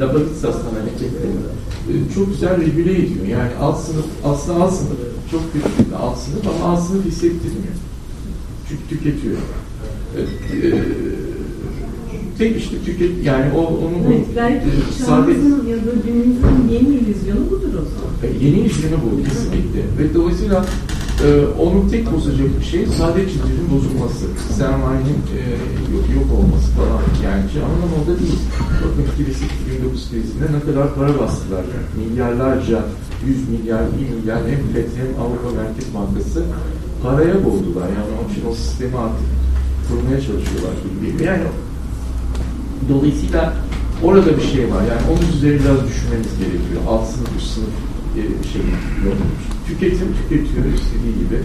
Lapavitsas'tan hareketle e, çok güzel regüle ediyor. Yani alt sınıf, aslında alt sınıf çok kötü alt sınıf ama alt sınıf hissettirmiyor. Tüketiyor. E, e, tek işte tüket, yani o onun Evet, belki e, sade çağımızın ya da günümüzün yeni illüzyonu budur o zaman. e, yeni işlemi bu kesinlikle. Ve dolayısıyla e, onun tek bozacak bir şey sade çizginin bozulması. Sermayenin e, yok, yok olması falan. Yani şey anlamında değil. Bakın 2008-2009 krizinde ne kadar para bastılar. Milyarlarca, 100 milyar, 1 milyar hem FED hem Avrupa Merkez Bankası paraya boğdular. Yani onun için o sistemi artık kurmaya çalışıyorlar gibi. Yani Dolayısıyla orada bir şey var. Yani onun üzerine biraz düşünmemiz gerekiyor. Alt sınıf, üst sınıf e, şey yok. Tüketim tüketiyor istediği gibi.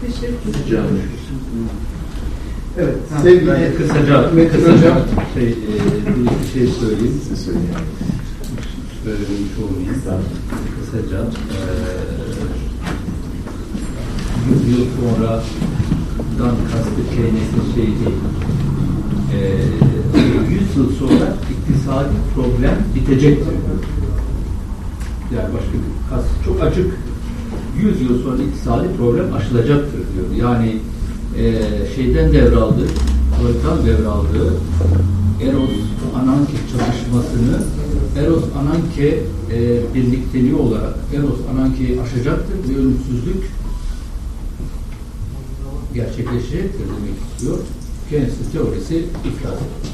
Teşekkür ederim. Evet. Sevgili ben kısaca, Metin kısaca Hocam. şey, e, bir şey söyleyeyim. Size söyleyeyim. Söylemiş olmayayım. Kısaca e, 100 yıl sonradan kastı Keynes'in şey değil. E, 100 yıl sonra iktisadi problem bitecektir. Yani başka bir kast çok açık. 100 yıl sonra iktisadi problem aşılacaktır diyor. Yani e, şeyden devraldı, Freud'dan devraldığı Eros Ananke çalışmasını Eros Ananke e, birlikteliği olarak Eros Ananke'yi aşacaktır ve ölümsüzlük gerçekleşecektir demek istiyor. Keynes'in teorisi iflas etti.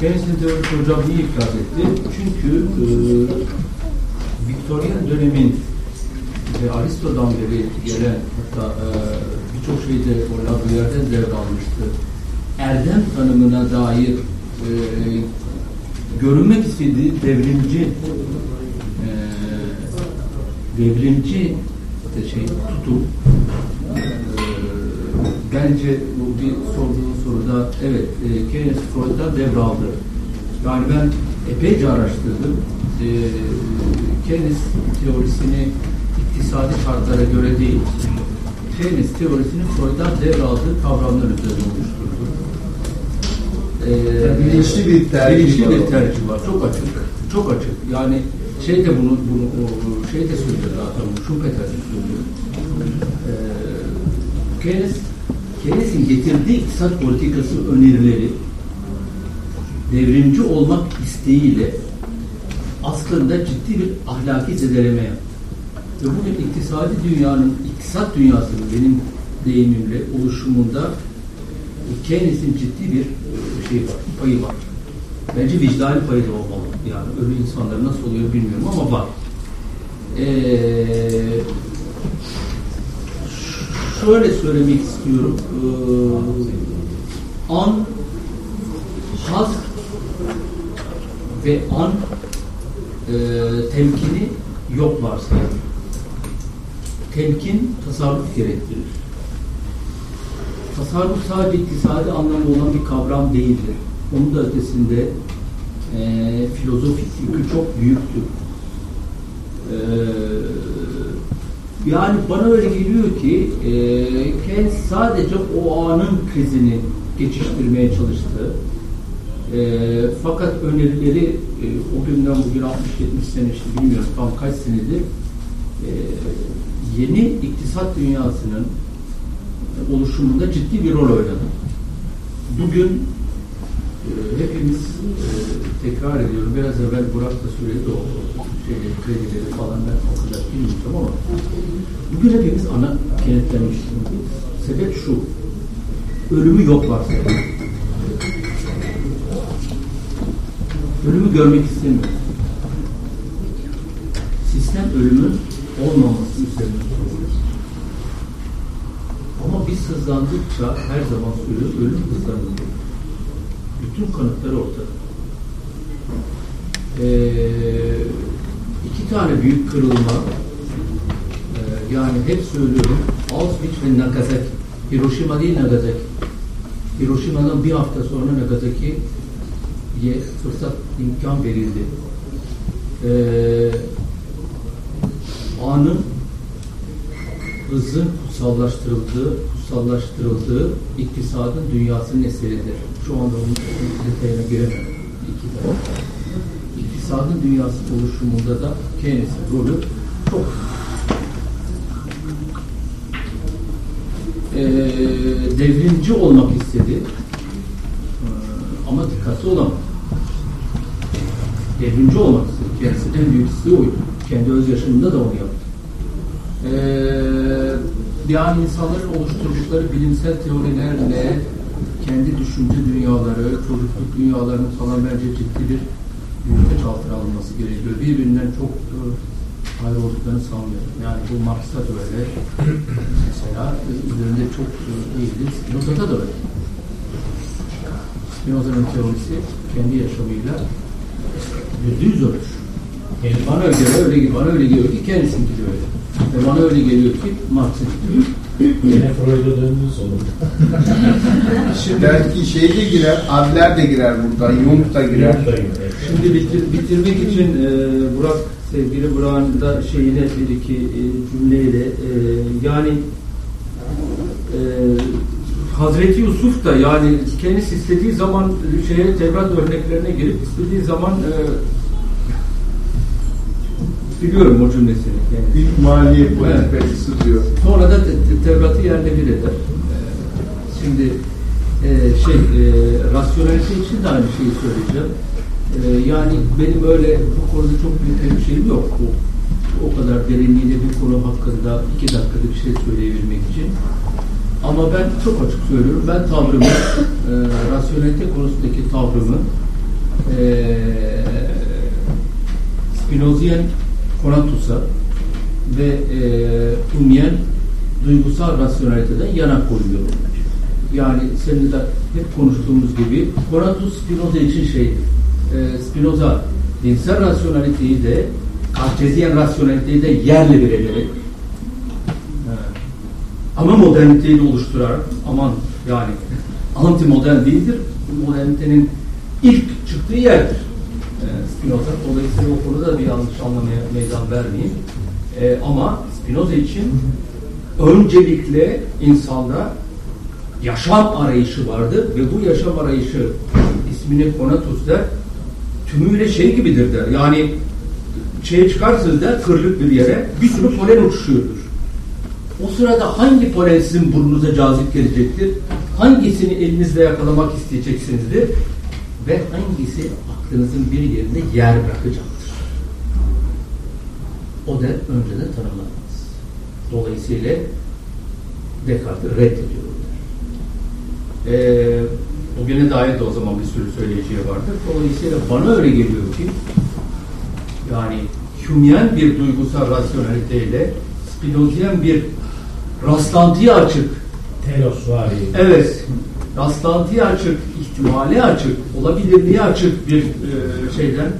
Keynes'in teorisi hocam niye iflas etti? Çünkü e, Victorian dönemin ve Aristo'dan beri gelen hatta e, birçok şeyde o Labruyère'den devralmıştı. Erdem tanımına dair e, görünmek istediği devrimci e, devrimci de şey tutum e, bence bu bir sorduğun soruda evet e, Keynes Freud'dan devraldı. Yani ben epeyce araştırdım. E, Keynes teorisini iktisadi şartlara göre değil, Keynes teorisini Freud'dan devraldığı kavramlar üzerine oluşturdu. Ee, bilinçli bir tercih bilinçli var bir tercih var. Çok açık. Çok açık. Yani şey de bunu, bunu o şey de söylüyor zaten. Schumpeter de söylüyor. Ee, Keynes Keynes'in getirdiği iktisat politikası önerileri devrimci olmak isteğiyle aslında ciddi bir ahlaki zedeleme yaptı. Ve bugün iktisadi dünyanın, iktisat dünyasının benim deyimimle oluşumunda Keynes'in ciddi bir şey var, payı var. Bence vicdani payı da olmalı. Yani öyle insanlar nasıl oluyor bilmiyorum ama var. Ee, şöyle söylemek istiyorum. Ee, an, haz ve an e, temkini yok varsayalım. Temkin tasarruf gerektirir. Tasarruf sadece iktisadi anlamı olan bir kavram değildir. Onun da ötesinde e, filozofik yükü çok büyüktür. E, Yani bana öyle geliyor ki e, Keynes sadece o anın krizini geçiştirmeye çalıştı. E, fakat önerileri e, o günden bugün 60-70 sene işte bilmiyorum tam kaç senedir e, yeni iktisat dünyasının oluşumunda ciddi bir rol oynadı. Bugün hepimiz e, tekrar ediyorum. Biraz evvel Burak da söyledi o şeyleri, kredileri falan ben o kadar bilmiyorum ama bugün hepimiz ana kenetlenmiş. Sebep şu. Ölümü yok varsa. Ölümü görmek istemiyoruz. Sistem ölümün olmaması üzerine. Ama biz hızlandıkça her zaman söylüyoruz ölüm hızlanıyor. Bütün kanıtları ortada. Ee, iki tane büyük kırılma ee, yani hep söylüyorum Auschwitz ve Nagasaki Hiroşima değil Nagasaki Hiroşima'dan bir hafta sonra Nagasaki'ye fırsat imkan verildi. Ee, anın hızın kutsallaştırıldığı, kutsallaştırıldığı iktisadın dünyasının eseridir. Şu anda onun detayına giremem. İki tane. İktisadın dünyası oluşumunda da Keynes'in rolü çok ee, devrimci olmak istedi. Ee, ama dikkatli olamadı. Devrimci olmak istedi. Kendisi en büyük isteği oydu. Kendi öz yaşamında da onu yaptı. Ee, yani insanların oluşturdukları bilimsel teorilerle kendi düşünce dünyaları, çocukluk dünyalarının falan bence ciddi bir yürüteç altına alınması gerekiyor. Birbirinden çok e, ayrı olduklarını sanmıyorum. Yani bu Marx'ta da öyle. Mesela e, üzerinde çok e, iyiydi. Spinoza'da da öyle. Spinoza'nın teorisi kendi yaşamıyla yüzde yüz ölür. Yani bana öyle, öyle, bana öyle geliyor ki kendisinin gibi öyle. Ve bana öyle geliyor ki Marx'ın. Yine Freud'a döndünüz olur. Şimdi belki şey de girer, Adler de girer burada, Jung da girer. Şimdi bitir, bitirmek için e, Burak, sevgili Burak'ın da şeyine bir iki e, cümleyle e, yani e, Hazreti Yusuf da yani kendisi istediği zaman şeye Tevrat örneklerine girip istediği zaman e, biliyorum o cümlesini. Yani. İlk maliyet politikacısı diyor. Sonra da te- te- Tevrat'ı yerle bir eder. Ee, Şimdi e, şey e, rasyonelite için de aynı şeyi söyleyeceğim. E, yani benim öyle bu konuda çok büyük bir şeyim yok. O, o kadar derinliğine bir konu hakkında iki dakikada bir şey söyleyebilmek için. Ama ben çok açık söylüyorum. Ben tavrımı, e, rasyonelite konusundaki tavrımı e, Spinozian Konatus'a ve e, Humeyen duygusal rasyonaliteden yana koyuyorum. Yani seninle de hep konuştuğumuz gibi Konatus Spinoza için şey e, Spinoza dinsel rasyonaliteyi de Kartezyen rasyonaliteyi de yerle bir ederek e, ama moderniteyi de oluşturarak aman yani anti modern değildir. Modernitenin ilk çıktığı yerdir. Spinoza. Dolayısıyla o konuda bir yanlış anlamaya meydan vermeyeyim. E, ama Spinoza için öncelikle insanda yaşam arayışı vardı ve bu yaşam arayışı ismini Konatus der tümüyle şey gibidir der. Yani şeye çıkarsınız der kırlık bir yere bir sürü polen uçuşuyordur. O sırada hangi polen sizin burnunuza cazip gelecektir? Hangisini elinizle yakalamak isteyeceksinizdir? Ve hangisi aklınızın bir yerine yer bırakacaktır? O da önceden tanımlanmaz. Dolayısıyla Descartes'i reddediyor. Ee, bugüne dair de o zaman bir sürü söyleyeceği vardır. Dolayısıyla bana öyle geliyor ki yani Humeyen bir duygusal rasyoneliteyle Spinozian bir rastlantıya açık Telos var. Evet. Rastlantıya açık, ihtimale açık, olabilirliğe açık bir e, şeyden,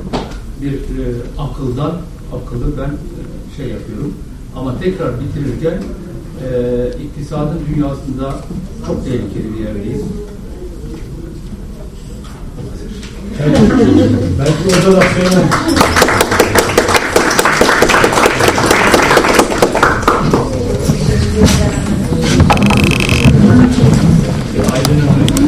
bir e, akıldan, akıllı ben e, şey yapıyorum. Ama tekrar bitirirken e, iktisadın dünyasında çok tehlikeli bir yerdeyiz. Belki orada rasyonel